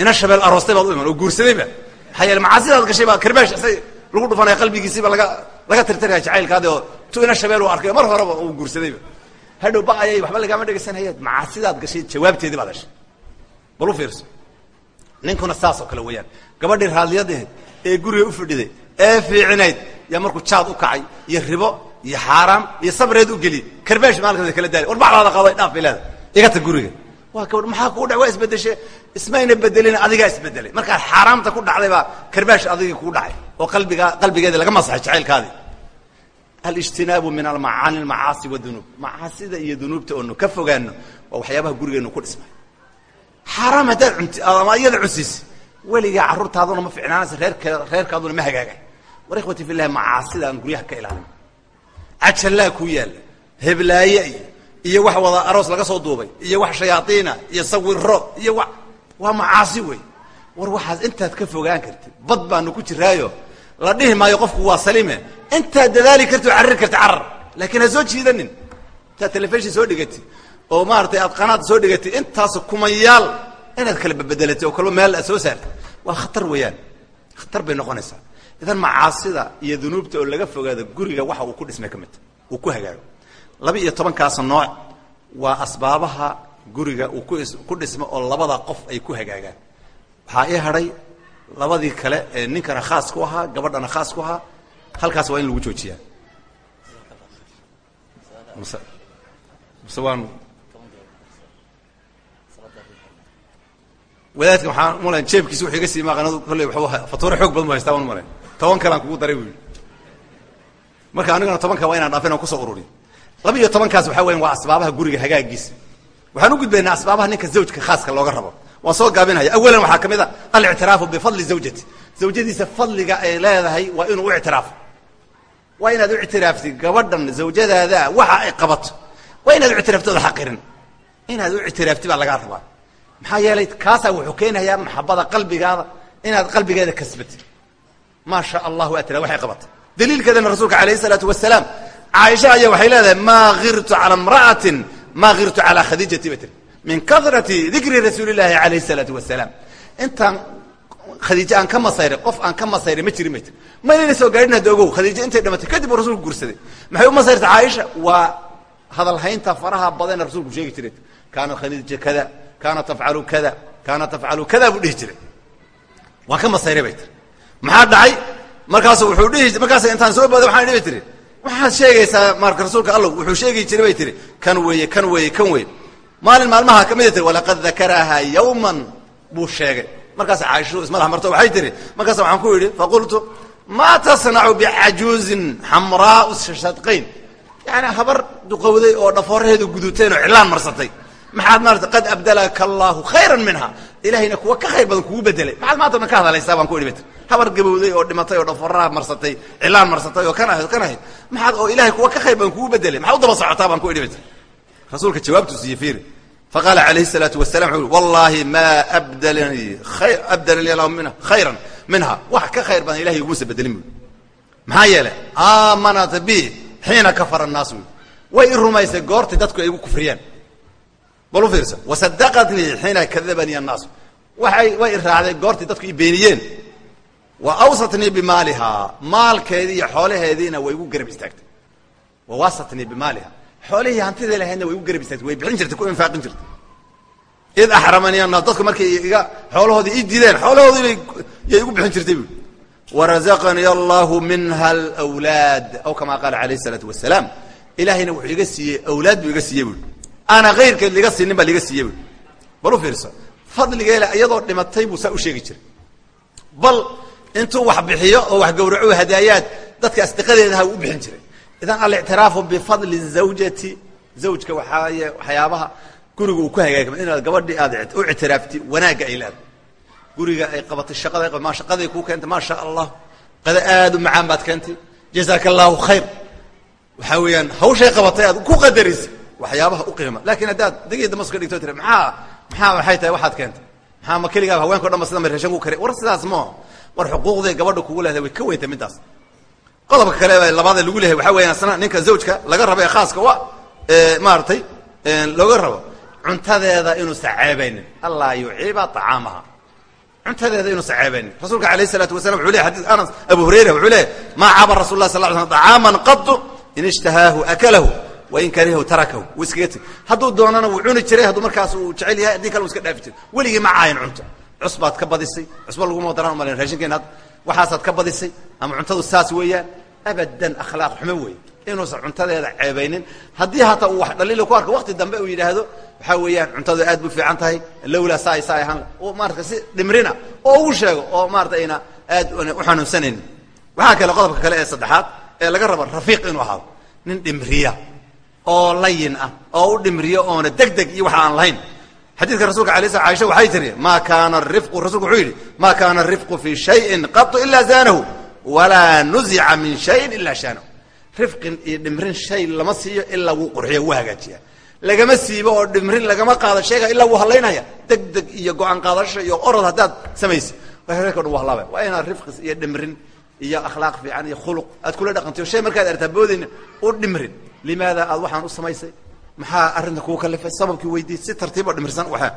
ina shabeel aroostay baad u iman oo guursadayba. Maxaa yeele macaasidaad gashay baa karbaash isay lagu dhufanaya qalbigiisiiba laga laga tirtiraya jacaylkaadi oo tu ina shabeel uu arkay mar horeba uu guursadayba. Hadhow ba ayay waxba lagaama dhegaysanhayaed macaasidaad gashay jawaabteedii baad heshay bal u fiirso. Ninkuna saasoo kale weeyaan. Gabadhii raadliyadeed ee guriga u fadhiday ee fiicinayd yaa markuu jaad u kacay iyo ribo iyo xaaraam iyo sabreed u geliy karbaash maalinkaas kala daali war bacdaada qaday dhaaf bay leedahay igata guriga. Waa gabadh maxaa kuu dha waa isbedeshe ismayna bedelin adigaa isbedelay markaad xaaraamta ku dhacday baa karbaash adigii kuu dhacay oo qalbigaa qalbigeeda laga masaxay jacaylkaadii alijtinaabu min almacaani almacaasi wadunuub macaasida iyo dunuubta oonu ka fogaano waa waxyaabaha gurigeenu ku dhismay. Xaaraam haddaad cunti ama iyada cunsiisi. Weligaa carruurtaaduna ma ficnaanaysa reerke reerkaaduna ma hagaagay. War ikhwati fillahi macaasida aan guryaha ka ilaalin. Cajallaa kuu yaalla. Heblaaye iyo iyo wax wada aroos laga soo duubay. Iyo wax shayaaiina iyo sawiro iyo wa waa macaasi wey. War waxaas intaad ka fogaan kartid. Bad baanu ku jiraayo. La dhihi maayo qofku waa salime. Intaad dadaali karti oo cariri karti carar. Laakiin ha soo jiidanin. Intaad telefishin soo dhigatid. Oo maaratay aad qanaad soo dhigatid. Intaas kumayaal. Inaad kala bebedelatid oo kalba meel aad soo saartid. Waa khatar weeyaan. Khatar bay noqonaysaa. Idan macaasida iyo dunuubta oo laga fogaado guriga waxa uu ku dhismay ka midta uu ku hagaago laba iyo tobankaas nooc waa asbaabaha guriga uu ku dhismo oo labada qof ay ku hagaagaan. Waxaa ii hadhay labadii kale ee ninkana khaas ku ahaa gabadhana khaas ku ahaa halkaas waa in lagu joojiyaa. Wadaadka waxaan umalayn jeebkiisa wuxuu iga sii maqanadu kolley fatuuro xoog badan bu haystaa waan umalayn toban kalean kugu daray bu yidhi. Marka anigana tobanka waa inaan dhaafin aan ku soo ururiyo laba iyo tobankaas waxaa weyan waa asbaabaha guriga hagaagiisa waxaan u gudbaynaa asbaabaha ninka zawjka khaaska looga rabo. Waan soo gaabinaya awalan waxaa ka mid a alictiraafu bifadli zawjati. Zawjadiisa fadliga ay leedahay waa inuu u ictiraafo waa inaad u ictiraaftid gabadhan zawjadaada waxa ay qabato. Waa inaad u ictiraafti oda xaqirin. Inaad u ictiraafti baa lagaa rabaa. Maxaa yeelay kaasaa wuxuu keenayaa maxabada qalbigaada inaad qalbigeeda kasbatid maa sha allah waa tira waxay qabatay daliilkeedana rasuulka alayh isalaatu wasalaam caaisha ayaa waxay leedahay maa kirtu cala imra'atin maa kirtu calaa khadiijati ba tiri min karati dikri rasuuli llaahi alayh isalaatu wasalaam intaan khadiijo aan ka masayray qof aan ka masayray ma jirin bay tiri maynayna soo gaadhin hadda ogow khadiijo intay dhamatay kadib uu rasulku guursaday. Maxay u masayrtay caaisha waa hadalhaynta faraha badanee rasulku sheegi jiray. Kaana khadiija kada kaana tafcalu kada kaana tafcalu kada buu dhihi jiray. Waan ka masayray bay tiri maxaa dhacay? Markaasu wuxuu dhihi markaas intaan soo booday waxaan dhihi tiri waxaad sheegaysaa marka rasuulka allow wuxuu sheegi jiray bay tiri kan weeye kan weeye kan weeye. Maalin maalmaha kamida tiri walaqad dakarahaa yawman buu sheegay. Markaas caaishu ismadax marto waxay tihi markaas waxaan ku yidhi faqultu maa tasnacu bicajuuzin xamraau shadqayn yani habar duqowday oo dhafooraheedu guduteen oo cilaan marsatay. Maxaad maarata qad abdalaka allahu khayran minha ilahayna kuwa ka khayr badan kugu bedelay maxaad maanta dhan ka hadlaysaa baan ku idhi bat habar gabowday oo dhimatay oo dhafooraha marsatay cilaan marsatay oo kan ahayd kan ahayd maxaad oo ilahay kuwa ka khayr badan kugu bedelay maxaad u daba socotaa baan ku idhi bat rasuulka jawaabtuu siiye fiiri faqaala alayhi الsalaatu wasalam wuxu ui wallahi ma abdalanii abdalanii lahu minha khayran minha wax ka khayr badan ilahay iguusa bedelin bui maxaa yeelay aamanat bi xiina kafara الnaas ui way i rumaysay goortay dadku ay igu kufriyeen bal u fiirsa wasadaqatnii xiina kadabanii الnaas waay way i raacday goortay dadku i beeniyeen. Wa awsatnii bimaaliha maalkeedii iyo xoolaheediina way igu garab istaagtay. Wawasatnii bimaaliha xoolihii hantida lahaydna way igu garab istaagtay way bixin jirtay ku infaaqin jirtay. Id axramani annaas. Dadku markay iga xoolahoodii ii diideen xoolahoodii bay igu bixin jirtay buui warazaqanii allahu minha alwlaad aw kama qaala alayh isalaatu wasalaam ilahayna wuxuu iga siiyey awlaad buu iga siiyey buui ana kayrkeed liga siinin baa liga siiyey buui bal u fiirso fadligeela iyadoo dhimatay buu saa u sheegi jiray. Bal intuu wax bixiyo oo wax gowraco hadaayaad dadka asdiqadeedaha uu u bixin jiray. Idan alictiraafu bifadli zawjati zawjka waxaay waxyaabaha guriga uu ku hagaagma inaad gabadhii aad u ictiraafti wanaagga ay leedahay. Guriga ay qabatay shaqada ma shaqaday kuu keentay maa sha allah qada aad u macaan baad keentay. Jazaaka allahu khayr. Waxaa weeyaan hawshay qabatay aad ku qadaraysa waxyaabaha u qiima. Lakin haddaad degii damas ka dhigto tiri maxaa maxaa maxay tahay waxaad keentay? Maxaa ma keligaa haweenka o dhan ba sida mareshan ku kare war sidaas moo war xuquuqday gabadha kugu leedahay way ka weyntay middaas. Qodobka kale labaada lagu lehay waxaa weeyaan asna ninka zawjka laga rabo ee khaaska wa maaratay looga rabo cuntadeeda inuusa ceebaynin allaa yuciiba acaamaha cuntadeeda inuusa ceebaynin rasuulka alayh isalaatu wasalam wuxuu ley xadis anas abu hurayra wuxuu leeyahy maa caba rasul lah sal ly slm طacaaman qatu in ishtahaahu akalahu wain karihahu tarakahu wuu iskaga tegi. Hadduu doonana wuu cuni jiray hadduu markaas uu jecel yahay haddii kale uu iska dhaafi jiray. Weligii ma caayin cunto. Cusbaad ka badisay cusba laguma daraan umalayn raashinkeena hadda waxaasaad ka badisay ama cuntadu saas weeyaan abadan akhlaaq xumo weeye. Inuusan cuntadeeda ceebaynin. Haddii hataa uu wax dhaliila ku arko wakti dambe uu yidhaahdo waxaa weeyaan cuntadu aad bu fiican tahay lowlaa saa saa ahaan oo maarata si dhimrina oo uu sheego oo maarata ayna aad u xanuunsanaynin. Waxaa kale qodobka kale ee saddexaad ee laga raba rafiiq inuu ahaado. Nin dhimriya oo layin ah oo u dhimriyo oona deg deg iyo waxa aan lahayn. Xadiidka rasulka alay sl aisha waxay tiri ma kaana rifqu rasulku wuxuu yidhi ma kaana rifqu fi shayin qatu ila zaanahu walaa nuzica min shayin ila shaanahu. Rifqin iyo dhimrin shay lama siiyo ilaa wuu qurxiya wuu hagaajiya lagama siibo oo dhimrin lagama qaado sheega ilaa wuu hadlaynaya deg deg iyo go'aan qaadasho iyo orod haddaad samaysa. Reerka dhan waa halaba waa inaad rifqis iyo dhimrin iyo akhlaaq fiican iyo khuluq. Aad kula dhaqantayo shay markaad artaa boodayna u dhimrin. Limaada aad waxaan u samaysay. Maxaa arrinta kuu kalifay sababkii weydiis si tartiib oo dhimirsan waxaa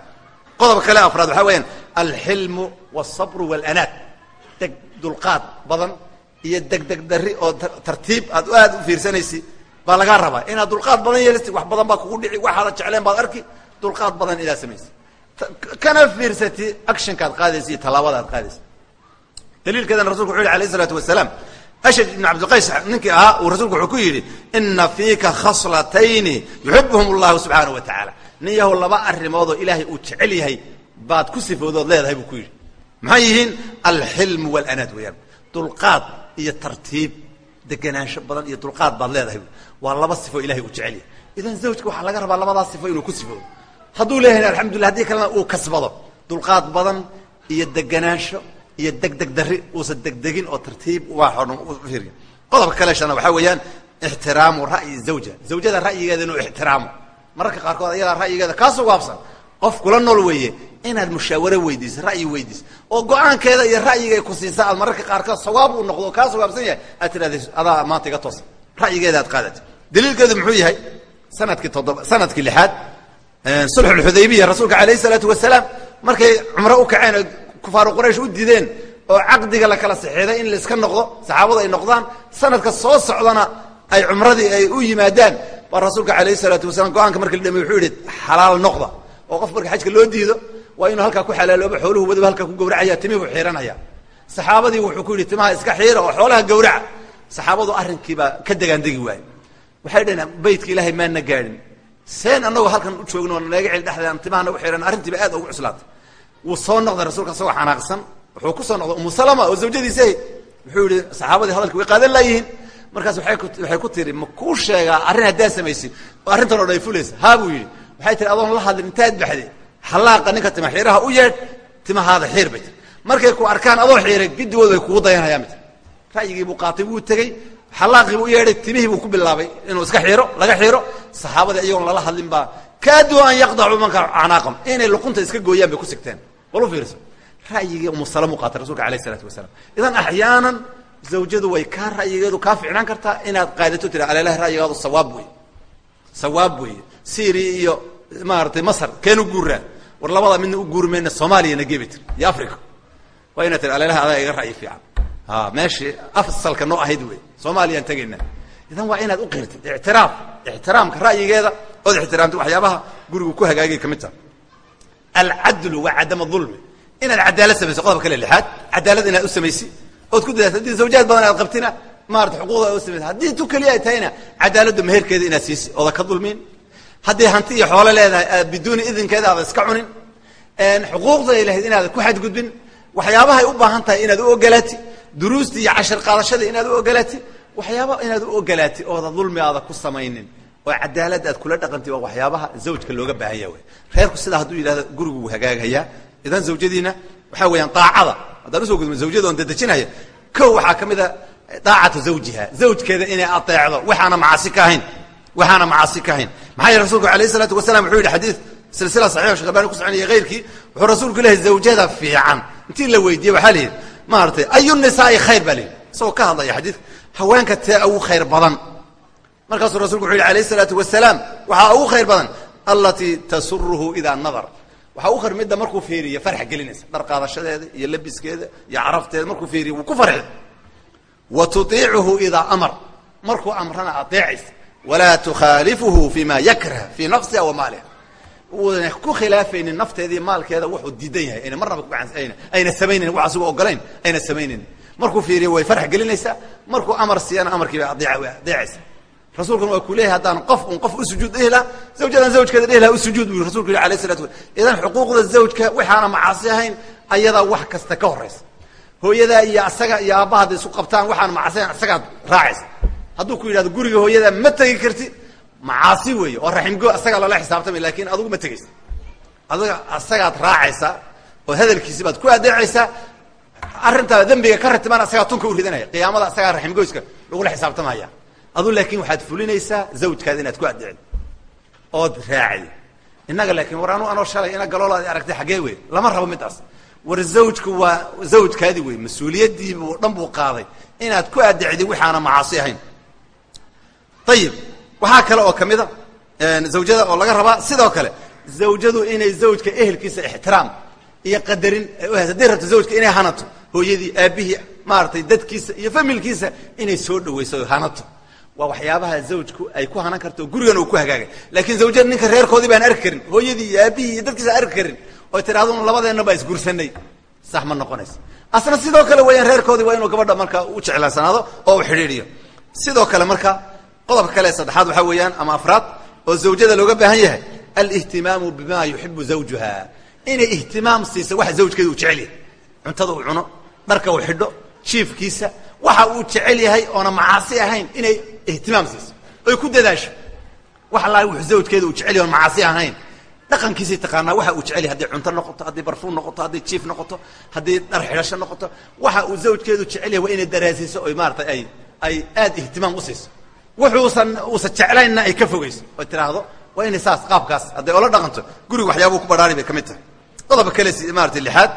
qodob kale afraad waxaa weeyaan alxilmu walsabru walanaad. Deg dulqaad badan iyo degdeg dari oo tartiib aad aad u fiirsanaysi baa lagaa rabaa. Inaad dulqaad badan yeelisi wax badan baa kugu dhici waxaada jecleen baad arki dulqaad badan inaad samaysi kana fiirsati actionkaad qaadaysa iyo tallaabada aad qaadaysa daliilkeedana rasulku wuxu yhi alayh isalaatu wasalaam ashaj ibn cabdilqays ninkii ahaa uu rasulku wuxuu ku yidhi ina fiika khaslatayni yuxibuhum allahu subxaana wa tacaala nin yahow laba arrimoodoo ilaahay uu jecel yahay baad ku sifoodood leedahay buu ku yidhi maxay yihiin alxilmu walanaad weeyaan dulqaad iyo tartiib deganaansho badan iyo dulqaad baad leedahay waa laba sifo ilahay uu jecel yahay idan zawjka waxaa laga rabaa labadaas sifo inuu ku sifoodo hadduu leeyahay alxamdulillah haddii kalena uu kasbado dulqaad badan iyo deganaansho iyo degdeg dari uusan degdegin oo tartiib waaiiriya qodobka kale shana waxaa weeyaan ixtiraamu ra'yi zawja. Zawjada ra'yigeeda inuu ixtiraamo mararka qaarkood ayadaa ra'yigeeda kaa sugaabsan qof kula nool weeye inaad mushaawaro weydiiso ra'yi weydiiso oo go'aankeeda iyo ra'yiga ku siisa aad mararka qaarkood sawaab uu noqdo kaa sugaabsan yahay aad tidhahda adaa maanta iga toosa ra'yigeeda aad qaadata. Daliilkeedu muxuu yahay sannadkii toddoba sannadkii lixaad sulxulxudaybiya rasuulka alayh isalaatu wasalaam markay cumro u kaceen kufaaru quraysh u diideen oo caqdiga la kala saxeeday in laiska noqdo saxaabadu ay noqdaan sanadka soo socdana ay cumradii ay u yimaadaan. Baa rasuulka alayh salaatu wasalaam go'aanka marka la dhamiy wuxuu yihi xalaal noqda. Oo qof marka xajka loo diido waa inuu halkaa ku xalaaloobo xooluhu wadiba halkaa ku gawracaya timihuu xiiranaya saxaabadii wuxuu ku yidhi timaha iska xiira oo xoolaha gawraca saxaabadu arrinkiibaa ka degaandegi waaye waxay dhaheen baytka ilaahay maana gaadhin. Seen anagoo halkan u joogno naga celi dhexdeedan timahana u xihan arrintiiba aad ugu cuslaatay wuu soo noqday rasuulka asagoo xanaaqsan. Wuxuu ku soo noqday umu salama oo zawjadiisa wuxuu yihi saxaabadii hadalka way qaadan laayihiin markaas waxay ku tiri ma kuu sheegaa arrin haddaa samaysid? Oo arrintan o dhan ay fulaysa haa buu yidhi. Waxay tiri adoon la hadlin intaad baxday. Halaaqa ninka tima xiiraha u yeedh timahaada xiir bay tiri markay ku arkaan adoo xiiray gidigooda way kugu dayanayaan bay tiri ra'yigii buu qaatay wuu tegey. Xalaaqii buu u yeedhay timihii buu ku bilaabay inuu iska xiiro laga xiiro. Saxaabadii iyagoon lala hadlin baa kaaduu an yaqdacuu manka acnaaqam inay luqunta iska gooyaan bay ku sigteen bal u fiirso ra'yigii umu salam u qaatay rasuulka alayh isalaatu wasalaam. Idan axyaanan zawjadu way kaa ra'yigeedu kaa ficnaan kartaa inaad qaadato tira alelahi ra'yigaadu sawaab wey sawaab weeye. Syria iyo maaratay masar keen u guuraa war labada midna u guuri mayna soomaaliyana gebi tir iyo africa waa inaad tiri alelahi adaa iga ra'yi fiican. Ha meeshii asalka noo ahayd wey soomaaliyaan tegayna idan waa inaad u qirtid ictiraaf. Ixtiraamka ra'yigeeda ood ixtiraamtid waxyaabaha gurigu ku hagaagay ka mid taha alcadlu waa cadama ulmi inaad cadaalad samayso qodobka kale lixaad cadaalad inaad u samaysi ood ku dadaasa haddii zawjaad badan aad qabtina maarata xuquuqda u samaysa haddii tu keliya ay tahayna cadaaladda meherkeeda inaad siisi ooda ka dulmin haddii hanti iyo xoolo leedahay aad biduuni idinkeeda aada iska cunin xuquuqda ay lahayd inaad ku xadgudbin waxyaabahay u baahan tahay inaad u ogolaati duruusta iyo cashar qaadashada inaad u ogolaati waxyaaba inaad u ogolaati ooda dulmi aada ku samaynin oo cadaalad aad kula dhaqanti waa waxyaabaha zawjka looga baahan yaha wey reerku sidaa hadduu yidhahdo gurigu wuu hagaagayaa. Idan zawjadiina waxaa weeyaan daacada. Haddaan u soo gudmo zawjada oon dadejinaya kow waxaa ka mid a daacatu zawjiha. Zawjkeeda inay ateecdo waxaana macasi ka ahayn. Waxaana macasi ka ahayn. Maxaa yeele rasuulku alayh isalaatu wasalam wuxuu yidhi xadiid silsila saxiix shekh albani ku soconaya keyrkii wuxuu rasuulku lehay zawjada fiican. Intii la weydiiyey waxaa la yidhi maaratay ayu nisaai khayr baa la yidhi. Isagoo ka hadlaya xadiidka haweenka tee ugu khayr badan markaasuu rasulku wuxu yidhi alayh isalaatu wasalaam waxaa ugu khayr badan allatii tasuruhu idaa nadar. Waxaa u khayr midda markuu fiiriyo farx gelinaysa. Dhar qaadashadeeda iyo labiskeeda iyo carafteeda markuu fiiriyo wuu ku farxi. Wa tuiicuhu idaa amar. Markuu amrana adeecaysa walaa tukhaalifuhu fima yakrah fii nafsiha wa maaliha. Uuna ku khilaafaynin nafteedii maalkeeda wuxuu diidan yahay. Ayna marnaba ayna samaynayn wax asigu ogolayn ayna samaynayn markuu fiiriyo way farx gelinaysaa. Markuu amar siiyana amarkiiba adeecaysa rasuulkuna waa ku leeyahay haddaan qof un qof u sujuud dhihi laha zawjadan zawjkeeda dhihi laha u sujuud buu rasulku yidhi alayh salatu idan xuquuqda zawjka waxaana macaasi ahayn ayadaa wax kasta ka horaysa hooyadaa iyo asaga iyo aabbaha hadday isu qabtaan waxaan macasi ahayn asagaad raacaysa. Hadduu ku yidhahdo guriga hooyada ma tegi karti. Macaasi weeye oo raximgo asagaa lala xisaabtamay laakiin adugu ma tegaysa adiga asagaad raacaysaa oo hadalkiisi baad ku adeecaysaa arrintaa dembiga ka ratibaan asagaa tunka u ridanaya. Qiyaamada asagaa raximgoyska lagula xisaabtamaya adu laakiin waxaad fulinaysaa zawjkaada inaad ku adeecdo ood raacdi innaga laakiin war anu anoo shalay ina galoolaadi aragtay xaggee wey lama rabo midaas war zawjku waa zawjkaadi wey mas'uuliyaddiibu dhan buu qaaday. Inaad ku adeecdi waxaana macaasi ahayn. Ayib waxaa kale oo ka mid a zawjada oo laga rabaa. Sidoo kale zawjadu inay zawjka ehelkiisa ixtiraam iyo qadarin haddii rabto zawjka inay hanato hooyadii aabihii maaratay dadkiisa iyo familkiisa inay soo dhawayso hanato waa waxyaabaha zawjku ay ku hanan karto gurigan uu ku hagaagay. Laakiin zawjada ninka reerkoodii baan arki karin hooyadii iyo aabihii iyo dadkiisa aan arki karin oy tidhahdo labadeenna baa isguursanay. Sax ma noqonayso. Asna sidoo kale weeyaan reerkoodii waa inuu gabadha marka u jeclaysanaado oo u xidhiidhiyo. Sidoo kale marka qodobka kale saddexaad waxaa weeyaan ama afraad oo zawjada looga baahan yahay alihtimaamu bima yuxibu zawjuha. Inay ihtimaam siiso waxa zawjkeeda uu jecel yahay. Cuntada uu cuno dharka uu xidho jiifkiisa waxa uu jecel yahay oona macaasi ahayn inay ihtimaam siiso oy ku dadaasho wax allahi wuxuu zawjkeeda uu jecel yahay oon macaasi ahayn dhaqankiisay taqaanaa waxa uu jecel yahay hadday cunto noqoto hadday barfuun noqoto hadday jiif noqoto hadday dhar xidhasho noqoto waxa uu zawjkeedu jecel yahay waa inay daraasiiso oy maaratay ay ay aad ihtimaam u siiso wuxuusan uusan jeclaynna ay ka fogeyso oy tidhaahdo waa inay saas qaabkaas hadday ola dhaqanto guriga waxyaabuu ku badhaari bay ka mid tahay qodobka kale si maarata lixaad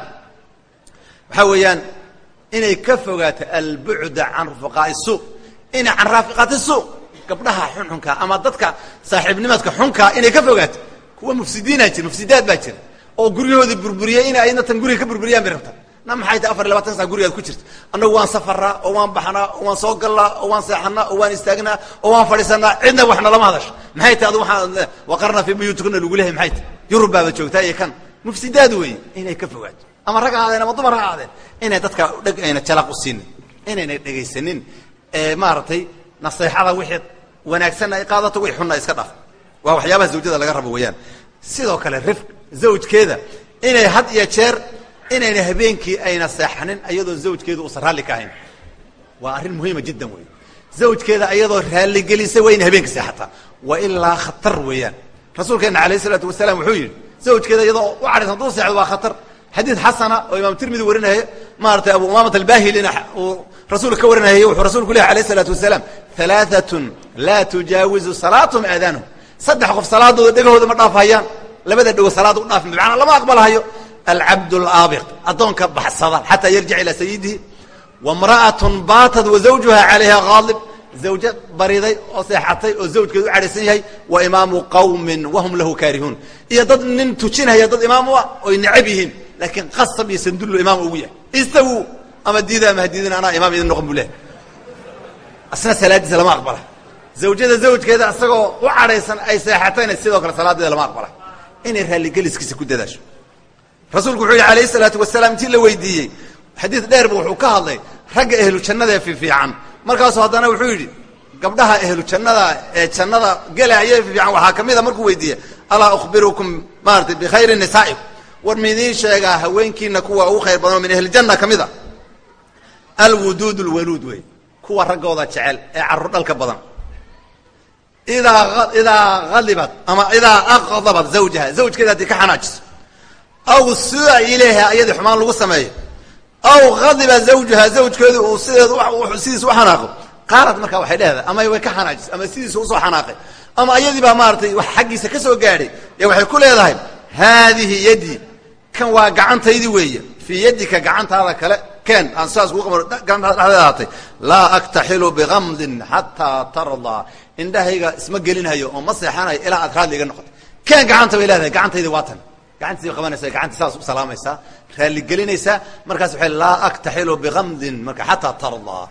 waxaa weeyaan inay ka fogaato albucda can rufaqaa'i suuq inay can raafiqaati suuq gabdhaha xunxunka ama dadka saaxiibnimadka xunkaa inay ka fogaato. Kuwa mufsidiinaa jira mufsidaad baa jira. Oo guryahoodii burburiyey inay ayna tan guriga ka burburiyaan bay rabtaa. Na maxay tahay afar iyo labatan sana gurigaad ku jirta annagu waan safaraa oo waan baxnaa oo waan soo gallaa oo waan seexanaa oo waan istaagnaa oo waan fadhiisanaa cidna waxna lama hadasho. Maxay tahay adu waxaa waqarna fii buyuutikuna lagu lehay maxay tahay yurub baaba joogtaa iyo kan. Mufsidaad weeye inay ka fogaato. Ama rag ha aadeen ama dumar ha aadeen inay dadka dheg ayna jalaq u siinin inayna dhegaysanin maaragtay naseexada wixii wanaagsanna ay qaadato wixii xunna iska dhaaf waa waxyaabaha zawjada laga rabo weeyaan. Sidoo kale rifq zawjkeeda inay had iyo jeer inayna habeenkii ayna seexanin ayadoo zawjkeedu uusan raalli ka ahayn. Waa arrin muhiima jiddan wey zawjkeeda ayadoo raalligelisa waa ina habeenkii seexataa wa ilaa khatar weeyaan. Rasuulkeena alayh isalaatu wasalaam wuxuu yidhi zawjkeeda iyadoo u cadhaysan hadduu seexdo waa khatar xadiid xasana oo imaam tirmidi warinaya maaratay abu umaamat albahilina uu rasuulka ka warinayay wuxuu rasuulku lehy alayh isalaatu wasalaam alaaatun laa tujaawizu salaatahum aadaanahum saddex qof salaadooda dhegahooda ma dhaafhayaan labada dhego salaada u dhaafin bimacnaa lama aqbalhayo alcabd alaabiq addoonka baxsada xataa yarjic ilaa sayidihi. Wamra'atun baatad wa zawjuha calayha haalib zawja bariday oo seexatay oo zawjkeedu u cadhaysan yahay wa imaamu qawmin wahum lahu kaarihuun iyo dad nin tujinaya dad imaam u ah oy necab yihiin laakiin qasab iyo sandullo imaam ugu yahay istawu ama diida ama hadiidin anaa imaam idin noqon buu lehay asna salaaddiisa lama aqbala zawjada zawjkeeda isagoo u cadhaysan ay seexatayna sidoo kale salaadeeda lama aqbala inay raalligeliskiisa ku dadaasho rasuulku wuxuu yidhi alayh salaatu wasalaam intii la weydiiyey xadiid dheerba wuxuu ka hadlay ragga ehlu jannada ee fiifiican markaasuu haddana wuxuu yidhi gabdhaha ehlu jannada ee jannada gelaya fiifiican waxaa ka mida markuu weydiiye alaa ukhbirukum maaratay bikhayri nisaa'ikum war midiin sheegaa haweenkiina kuwa ugu khayr badan oo min ahlijanna ka mid a. Alwuduud lwaluud wey. Kuwa raggooda jecel ee carruur dhalka badan. Idaa idaa halibat ama idaa aqdabat zawjaha zawjkeeda haddii ka xanaajiso aw sua ilayha ayadii xumaan lagu sameeyo. Aw hadiba zawjuha zawjkeedu uu sideed sidiisa u xanaaqo. Qaalad markaa waxay dhehdaa ama way ka xanaajisay ama sidiisa u soo xanaaqay. Ama ayadii baa maaratay wax xaggiisa ka soo gaadhay ee waxay ku leedahay haadihi yadii kan waa gacantaydii weeye. Fii yadika gacantaada kale keen aan sidaas kuu qaba gacantaada dhexdeeda ahaatay laa aktaxilu bigamdin xataa tardaa indhahayga isma gelinhayo oo ma seexanayo ilaa aad raadli iga noqoto keen gacanta bay leedahay gacantaydii waa tan. Gacantiisay qabanaysa gacanti saas u salaamaysaa raalligelinaysaa markaas waxay laa aktaxilu bigamdin marka xataa tardaa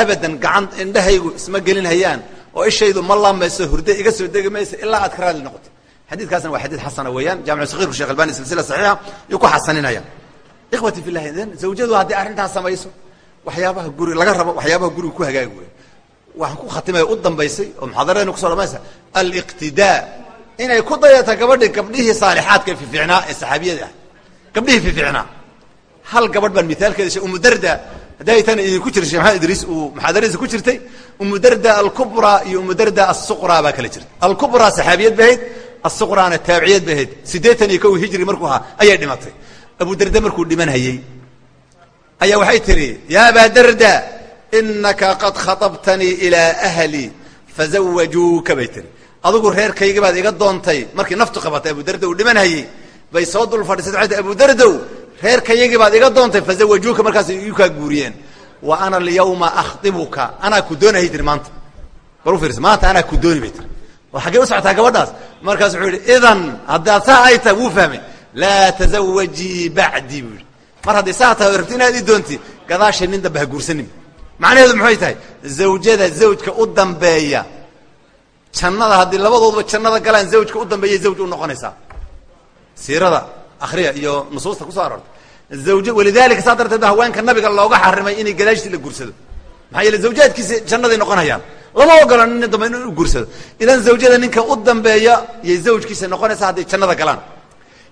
abadan gacan indhahaygu isma gelinhayaan oo ishaydu ma laamayso hurdo iga soo degi mayso ilaa aad ka raadli noqoto xadiidkaasna waa xadiid xasana weeyaan. Jaamicu sakiirku shekh albani silsila saxiixa yuu ku xasaninaya ikhwati fillahi idan zawjadu haddii arrintaas samayso waxyaabaha guri laga rabo waxyaabaha guriga ku hagaagi wey waxaan ku khatimaya u dambaysay oo muxaadaradayna kuso dhamaysa aliqtidaa. Inay ku dayata gabadhi gabdhihii saalixaadka fiificnaa ee saxaabiyada ah. Gabdhihii fiificnaa hal gabadh baan mithaalkeeda shay umudarda hadday tan idinku jira sheekh maxamed idriis uu muxaadaradiisa ku jirtay umu darda alkubraa iyo umu darda asuqraa baa kala jirta alkubraa saxaabiyad bay ahayd asuqraana taabiciyad bay ahayd siddeetan iyo kow hijri markuu ahaa ayay dhimatay abu darda markuu dhimanhayey ayaa waxay tihi ya abaa darda inaka qad khaطabtanii ilaa ahli fazawajuuka bay tihi adigu reerkaygi baad iga doontay markii naftu qabatay abu darda uu dhimanhayey bay soo dul fadhiisay waxay tii abu dardow reerkayagii baad iga doontay fazawajuuka markaas kaa guuriyeen wa ana alyawma akhdibuka anaa ku doonayay tiri maanta bal u fiirsa maanta anaa ku dooni bay tiri oo xaggee u socotaa gabadhaas. Markaas wuxuu yidhi idan haddaad saa ay tahay wuu fahmay laa tazawajii bacdii buu yidhi. Mar haddii saa tahay rabti inaad ii doonti gadaashay nin dambe ha guursanin. Macnaheedu maxay tahay? Zawjada zawjka u dambeeya. Jannada haddii labadooduba jannada galaan zawjka u dambeeyay zawj u noqonaysaa. Siirada akhriya iyo nusuusta ku soo aroortay zawjo walidalika saa darteed ba haweenka nabiga looga xarimay inay gadaashtii la guursado. Maxaa yeele lama ogola nin dambe inuu guursado. Idan zawjada ninka u dambeeya yay zawjkiisa noqonaysaa hadday jannada galaan.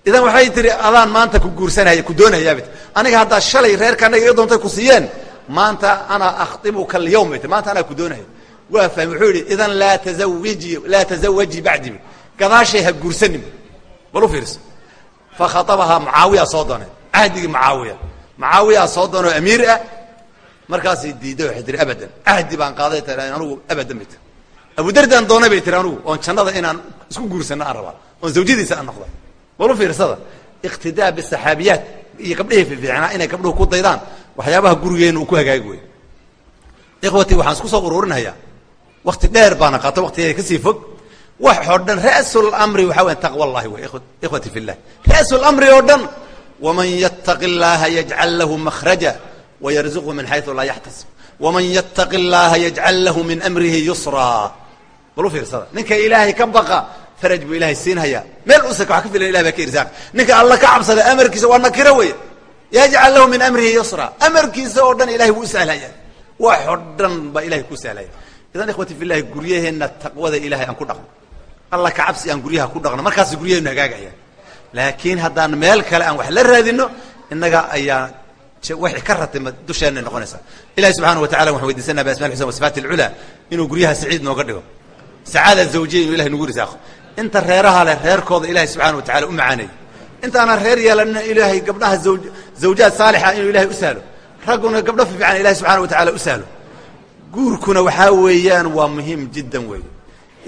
Idan waxay tihi adaan maanta ku guursanaya ku doonayaabit aniga haddaa shalay reerka anaga iga doontay ku siiyeen maanta ana akhdibuka alyawm bay tii maanta anaa ku doonaya waa fahmi wuxuu yidhi idan laa tazawiji laa tazawajii bacdi gadaashay ha guursanin bal u fiirso fakhaطabahaa mucaawiya soo doonay. Cahdigii mucaawiya. Mucaawiyaa soo doonoo amiir ah markaasay diiday waxay tihi abadan. Cahdi baan qaaday ta anugu abadan bay tiri. Abu dardaan doonay bay tiri anugu oon jannada inaan isku guursano aan rabaa. Oon zawjadiisa aan noqda bal u fiirsada? Iqtidaa bisaxaabiyaat iyo gabdhihii fiifiicnaa inay gabdhuhu ku daydaan. Waxyaabaha gurigeena uu ku hagaagi wey ikhwatii waxaan isku soo ururinhayaa wakti dheer baana qaato waktigeeda ka sii fog. Wax oo dhan ra'sulamri waxaa weya taqwa allahi wey ikhwati fi llah ra'sulamri oo dhan waman yattaqi اllaha yajcal lahu makhraja wayarzuqhu min xayثu laa yaxtasib waman yattaqi اllaha yajcal lahu min amrihi yusraa bal u fiirsada ninka ilaahay ka baqa faraj buu ilahay siinhayaa meel usaka wax ka filan ilahay baa ka irsaaq ninka alla ka cabsada amarkiisa waa nakiro wey yajcal lahu min amrihi yusra amarkiisa oo dhan ilahay wuu sahlaya wax oo dhan baa ilahay ku sahlaya idan ikhwati fi llahi guryaheenna taqwada ilahay aan ku dhaqno alla ka cabsi aan guryaha ku dhaqno markaas guryaheenu hagaagaya laakiin haddaan meel kale aan wax la raadino innaga ayaa wixii ka ratima dusheena noqonaysaa ilahi subxaana wa tacala waxaan weydiisanaa biasma xusna wasifaati alculaa inuu guryaha saciid nooga dhigo. Sacaada zawjiya inuu ilahay nagu risaaqo. Inta reeraha leh reerkooda ilaahay subxana wa tacala u macaaneeyo intaanaan reer yeelanina ilaahay gabdhaha zawjaad saalixa inuu ilahay u sahlo. Ragguna gabdho fiican ilahay subxana wa tacala u sahlo. Guurkuna waxaa weeyaan waa muhiim jiddan weey.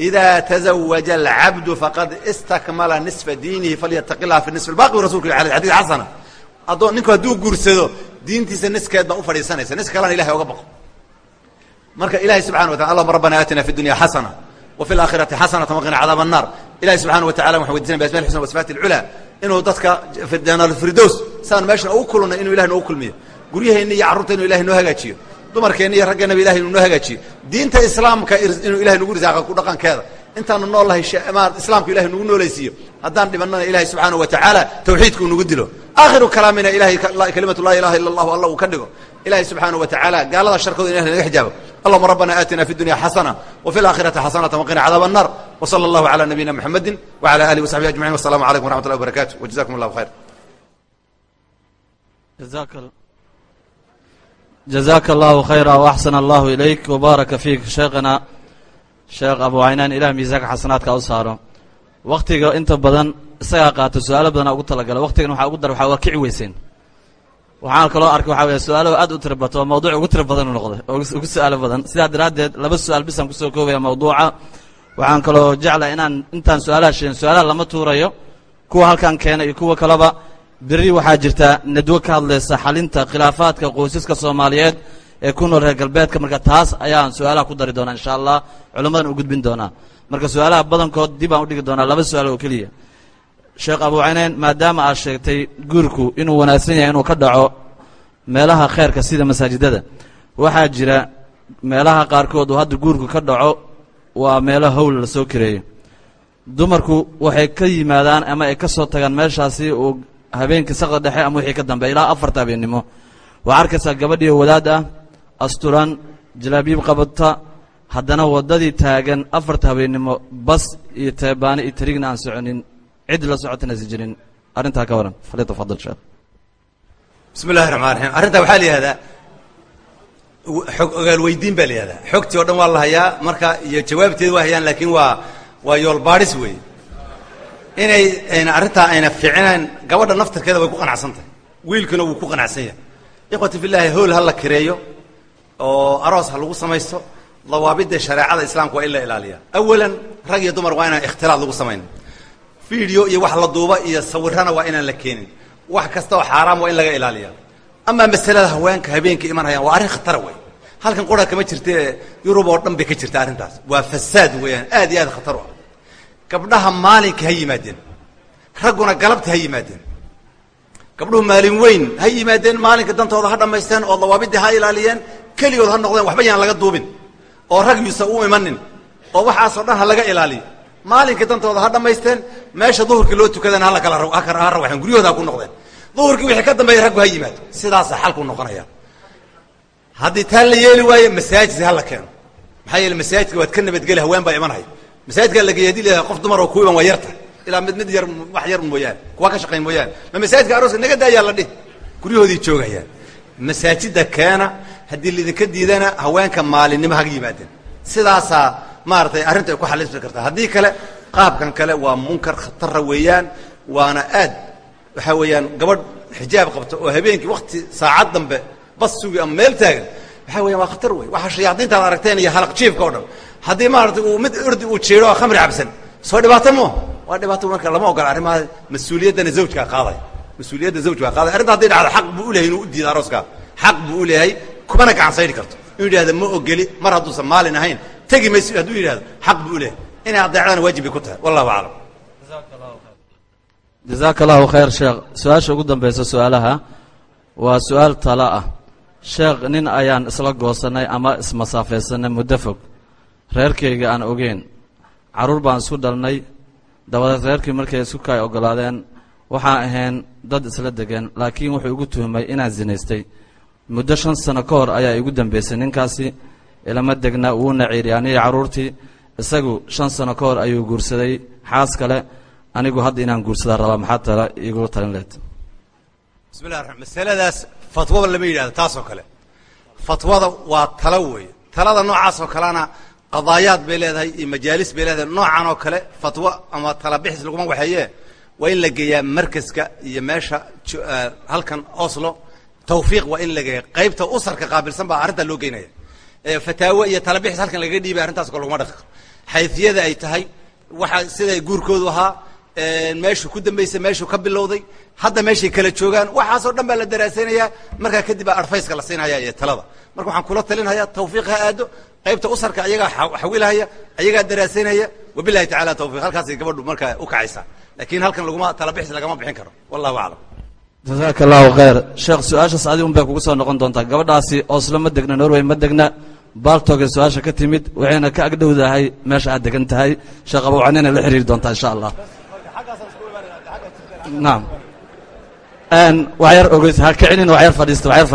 Idaa tazawaja alcabdu faqad istakmala nisfa diinihi falyataqi lah fi nisfi baaqi rasulka xadii xasana adoon ninku hadduu guursado diintiisa niskeed baa u fadhiisanaysa. Nis kalena ilahay oga baqo. Marka ilahay subxana wataala allahuma rabbana aatina fi dunya xasana wafi alaakhirati xasanatan waqina cadaab annaar ilahay subxana wa tacala waxan weydisanay biasmail xusna wasfaati alculaa inuu dadka janaalfirdows saan meeshan ugu kulunay inuu ilahay noogu kulmiyo. Guryaheenna iyo carruurta inuu ilahay noo hagaajiyo. Dumarkeenna iyo raggeennaba ilahay inuu noo hagaajiyo. Diinta islaamka inuu ilahay nagu risaaqa ku dhaqankeeda intaanu noolnahay islaamku ilahay nugu noolaysiiyo. Haddaan dhibannana ilahay subxaana wa tacaala tawxiidka nugu dilo. Aakhiru kalaamina ilahay kelimatu laa ilaha illa allahu alla uu ka dhigo. Ilahay subxaana wa tacaala gaalada sharkooda ilah naga xijaabo. Allahuma rabbana aatina fi dunya xasana wa laakhirati xasanata waqina cadaab annar wa allahu cala nabiyina muxamedi wa cala wasaxbihi ajmaciin wasalaamu calaykum waraxmat llahi wabarakatu wa allahu khayr jazaaka allahu khayra waaxsana allahu ilayk. Wabaaraka fiik sheekhana sheekh abu caynaan ilah miisaanka xasanaadka u saaro. Wakhtiga inta badan isagaa qaato su'aalo badana ugu talagala wakhtigan waxaa ugu dar waxaa waa kici weyseen. Waxaan kaloo arkay waxaa weeye su'aalo aad u tira bato oo mawduuc ugu tira badan u noqday oo ugu su'aalo badan. Sidaa daraaddeed laba su'aal bisaan ku soo koobaya mawduuca. Waxaan kaloo jeclaa inaan intaan su'aalaha sheegin. Su'aalaha lama tuurayo kuwa halkan keena iyo kuwa kaleba berri waxaa jirta nadwo ka hadlaysa xalinta khilaafaadka qoysaska soomaaliyeed ee ku nool reer galbeedka marka taas ayaan su'aalaha ku dari doonaa insha allah culimmadan u gudbin doonaa. Marka su'aalaha badankood dib aan udhigi doonaa laba su'aal oo keliya. Sheekh abu cayneen maadaama aad sheegtay guurku inuu wanaagsan yahay inuu ka dhaco meelaha kheyrka sida masaajidada waxaa jira meelaha qaarkood oo hadda guurku ka dhaco waa meelo howl la soo kareeyo dumarku waxay ka yimaadaan ama ay ka soo tagaan meeshaasi uu habeenkii sakda dhexe ama wixii ka dambeya ilaa afarta habeennimo waxaa arkaysaa gabadhiio wadaad ah asturan jalaabiib qabata haddana waddadii taagan afarta habeennimo bas iyo teebaane iyo tarigna aan soconin cid la socotana si jirin. Arrintaa ka waran. Falyatafadal sheekh. Bismi اllahi raxmaan raxiim arrintaa waxaa la yihahdaa xog ogaal weydiin baa la yihahdaa xogtii o dhan waa la hayaa marka iyo jawaabteeda waa hayaan laakiin waa waa yoolbaadhis wey inay arrintaa ayna fiicinayn gabadha naftirkeeda way ku qanacsan tahay. Wiilkuna wuu ku qanacsan yahay. Ikhwati fillaahi howl ha la kireeyo oo aroos ha lagu samaysto dawaabidda shareecada islaamka waa in la ilaaliya. Awalan rag iyo dumar waa inaan ikhtilaad lagu samayn video iyo wax la duuba iyo sawirana waa inaan la keenin. Wax kasta oo xaaraam waa in laga ilaaliya. Amaa masalada haweenka habeenka iman hayaan waa arrin khatara wey halkan qura kama jirte yurub oo dhan bay ka jirta arrintaas. Waa fasaad weeyaan aad iyo aad khatar u ah. Gabdhaha maalinka ha yimaadeen. Ragguna galabta ha yimaadeen. Gabdhuhu maalin weyn ha yimaadeen maalinka dantooda ha dhammaysteen oo dawaabidii ha ilaaliyeen keligood ha noqdeen waxba yaan laga duubin oo rag yuusa u imanin oo waxaasoo dhan ha laga ilaaliyo maalinka dantooda ha dhammaysteen meesha duhurkii loo tukadana ha rawaxeen guryahooda ha ku noqdeen. Duhurkii wixii ka dambeeya raggu ha yimaado sidaasa xalku noqonaya. Haddii taa la yeeli waayo masaajid ha la keeno. Maxaa yeele masaajidka waad ka nabadgeli haween baa imanhay masaajidkaa lageey haddii la qof dumar oo ku iman waa yarta. Ilaa mid mid yar wax yar mooyaane kuwa ka shaqayn mooyaane ma masaajidka arooska naga daayaa la dhih guryahoodii joogayaan. Masaajidda keena haddii laidinka diidana haweenka maalinimo haga yimaadeen. Sidaasaa maaratay arrinta ay ku xalismi kartaa. Haddii kale qaabkan kale waa munkar khatara weeyaan waana aad waxaa weeyaan gabadh xijaab qabta oo habeenkii wakti saacad dambe bas sugi ama meel taagan waxaa weyan waa khatar wey waxaa shayaadiintaad aragteen iyo halaq jiifka o dhan. Haddii maaratay uu mid ordi uu jeedo oo khamri cabsan. Soo dhibaato mo? Waa dhibaato marka lama ogola arrimaha mas'uuliyaddana zawjkaa qaaday. Mas'uuliyadda zawjkaa qaaday. Arrinta hadday dhacdo xaq buu u lehay inuu u diido arooskaa xaq buu u leeyahay kumana gacan sayri karto. Inuu yidhahdo ma ogeli mar hadduusan maalin ahayn tegi mayso hadduu yidhahdo xaq buu u leeyahay. Inay adeecdana waajib bay ku tahay. Wallahu aclam. Jazaaka allahu khayr sheekh su'aasha ugu dambaysa su'aalaha waa su'aal tala ah. Sheekh nin ayaan isla goosanay ama ismasaafaysanay muddo fog. Reerkayga aan ogeyn carruur baan isku dhalnay. Dabadeed reerkii markay isku kay oggolaadeen waxaan ahayn dad isla degeen laakiin wuxuu igu tuhmay inaan zinaystay muddo shan sano ka hor ayaa igu dambaysay ninkaasi ilama degna wuuna ciiryaaniyey carruurtii isagu shan sano ka hor ayuu guursaday. Xaas kale anigu hadda inaan guursadaa rabaa maxaa tala igu talin leed. Bismillahi masaladaas fatwaba lama yidhahdo taasoo kale. Fatwada waa talo weeye. Talada noocaasoo kalena qadaayaad bay leedahay iyo majaalis bay leedahay. Noocan oo kale fatwo ama tala bixis laguma waxeeye waa in la geeyaa markaska iyo meesha halkan oslo tawfiiq waa in la geeya qaybta usarka qaabilsan baa arrintaa loo geynaya. Fataawo iyo tala bixis halkan lagaga dhiibay arrintaas kale laguma dhaqi karo xayfiyada ay tahay waxa siday guurkoodu ahaa meeshuu ku dambaysay meeshuu ka bilowday hadda meeshay kala joogaan waxaasoo dhan baa la daraasaynayaa markaa kadib baa arfayska la siinaya iyo talada. Marka waxaan kula talinhayaa tawfiiq ha aado qaybta usarka ayagaa xawilahaya ayagaa daraasaynaya wabilahi tacala tawfiq halkaasay gabadhu markaa u kacaysaa. Laakiin halkan laguma tala bixis lagama bixin karo. Wallahu aclam jazaaka allahu khayr. Sheekh su'aashaas adi un bay kugu soo noqon doontaa. Gabadhaasi oslo ma degna norway ma degna baaltooga su'aasha ka timid waxayna ka agdhowdahay meesha aad degan tahay. Sheekh abuucanina la xiriiri doontaa insha allah naam wax yar ogeys ha kicinin wax yar fadhiista wax yar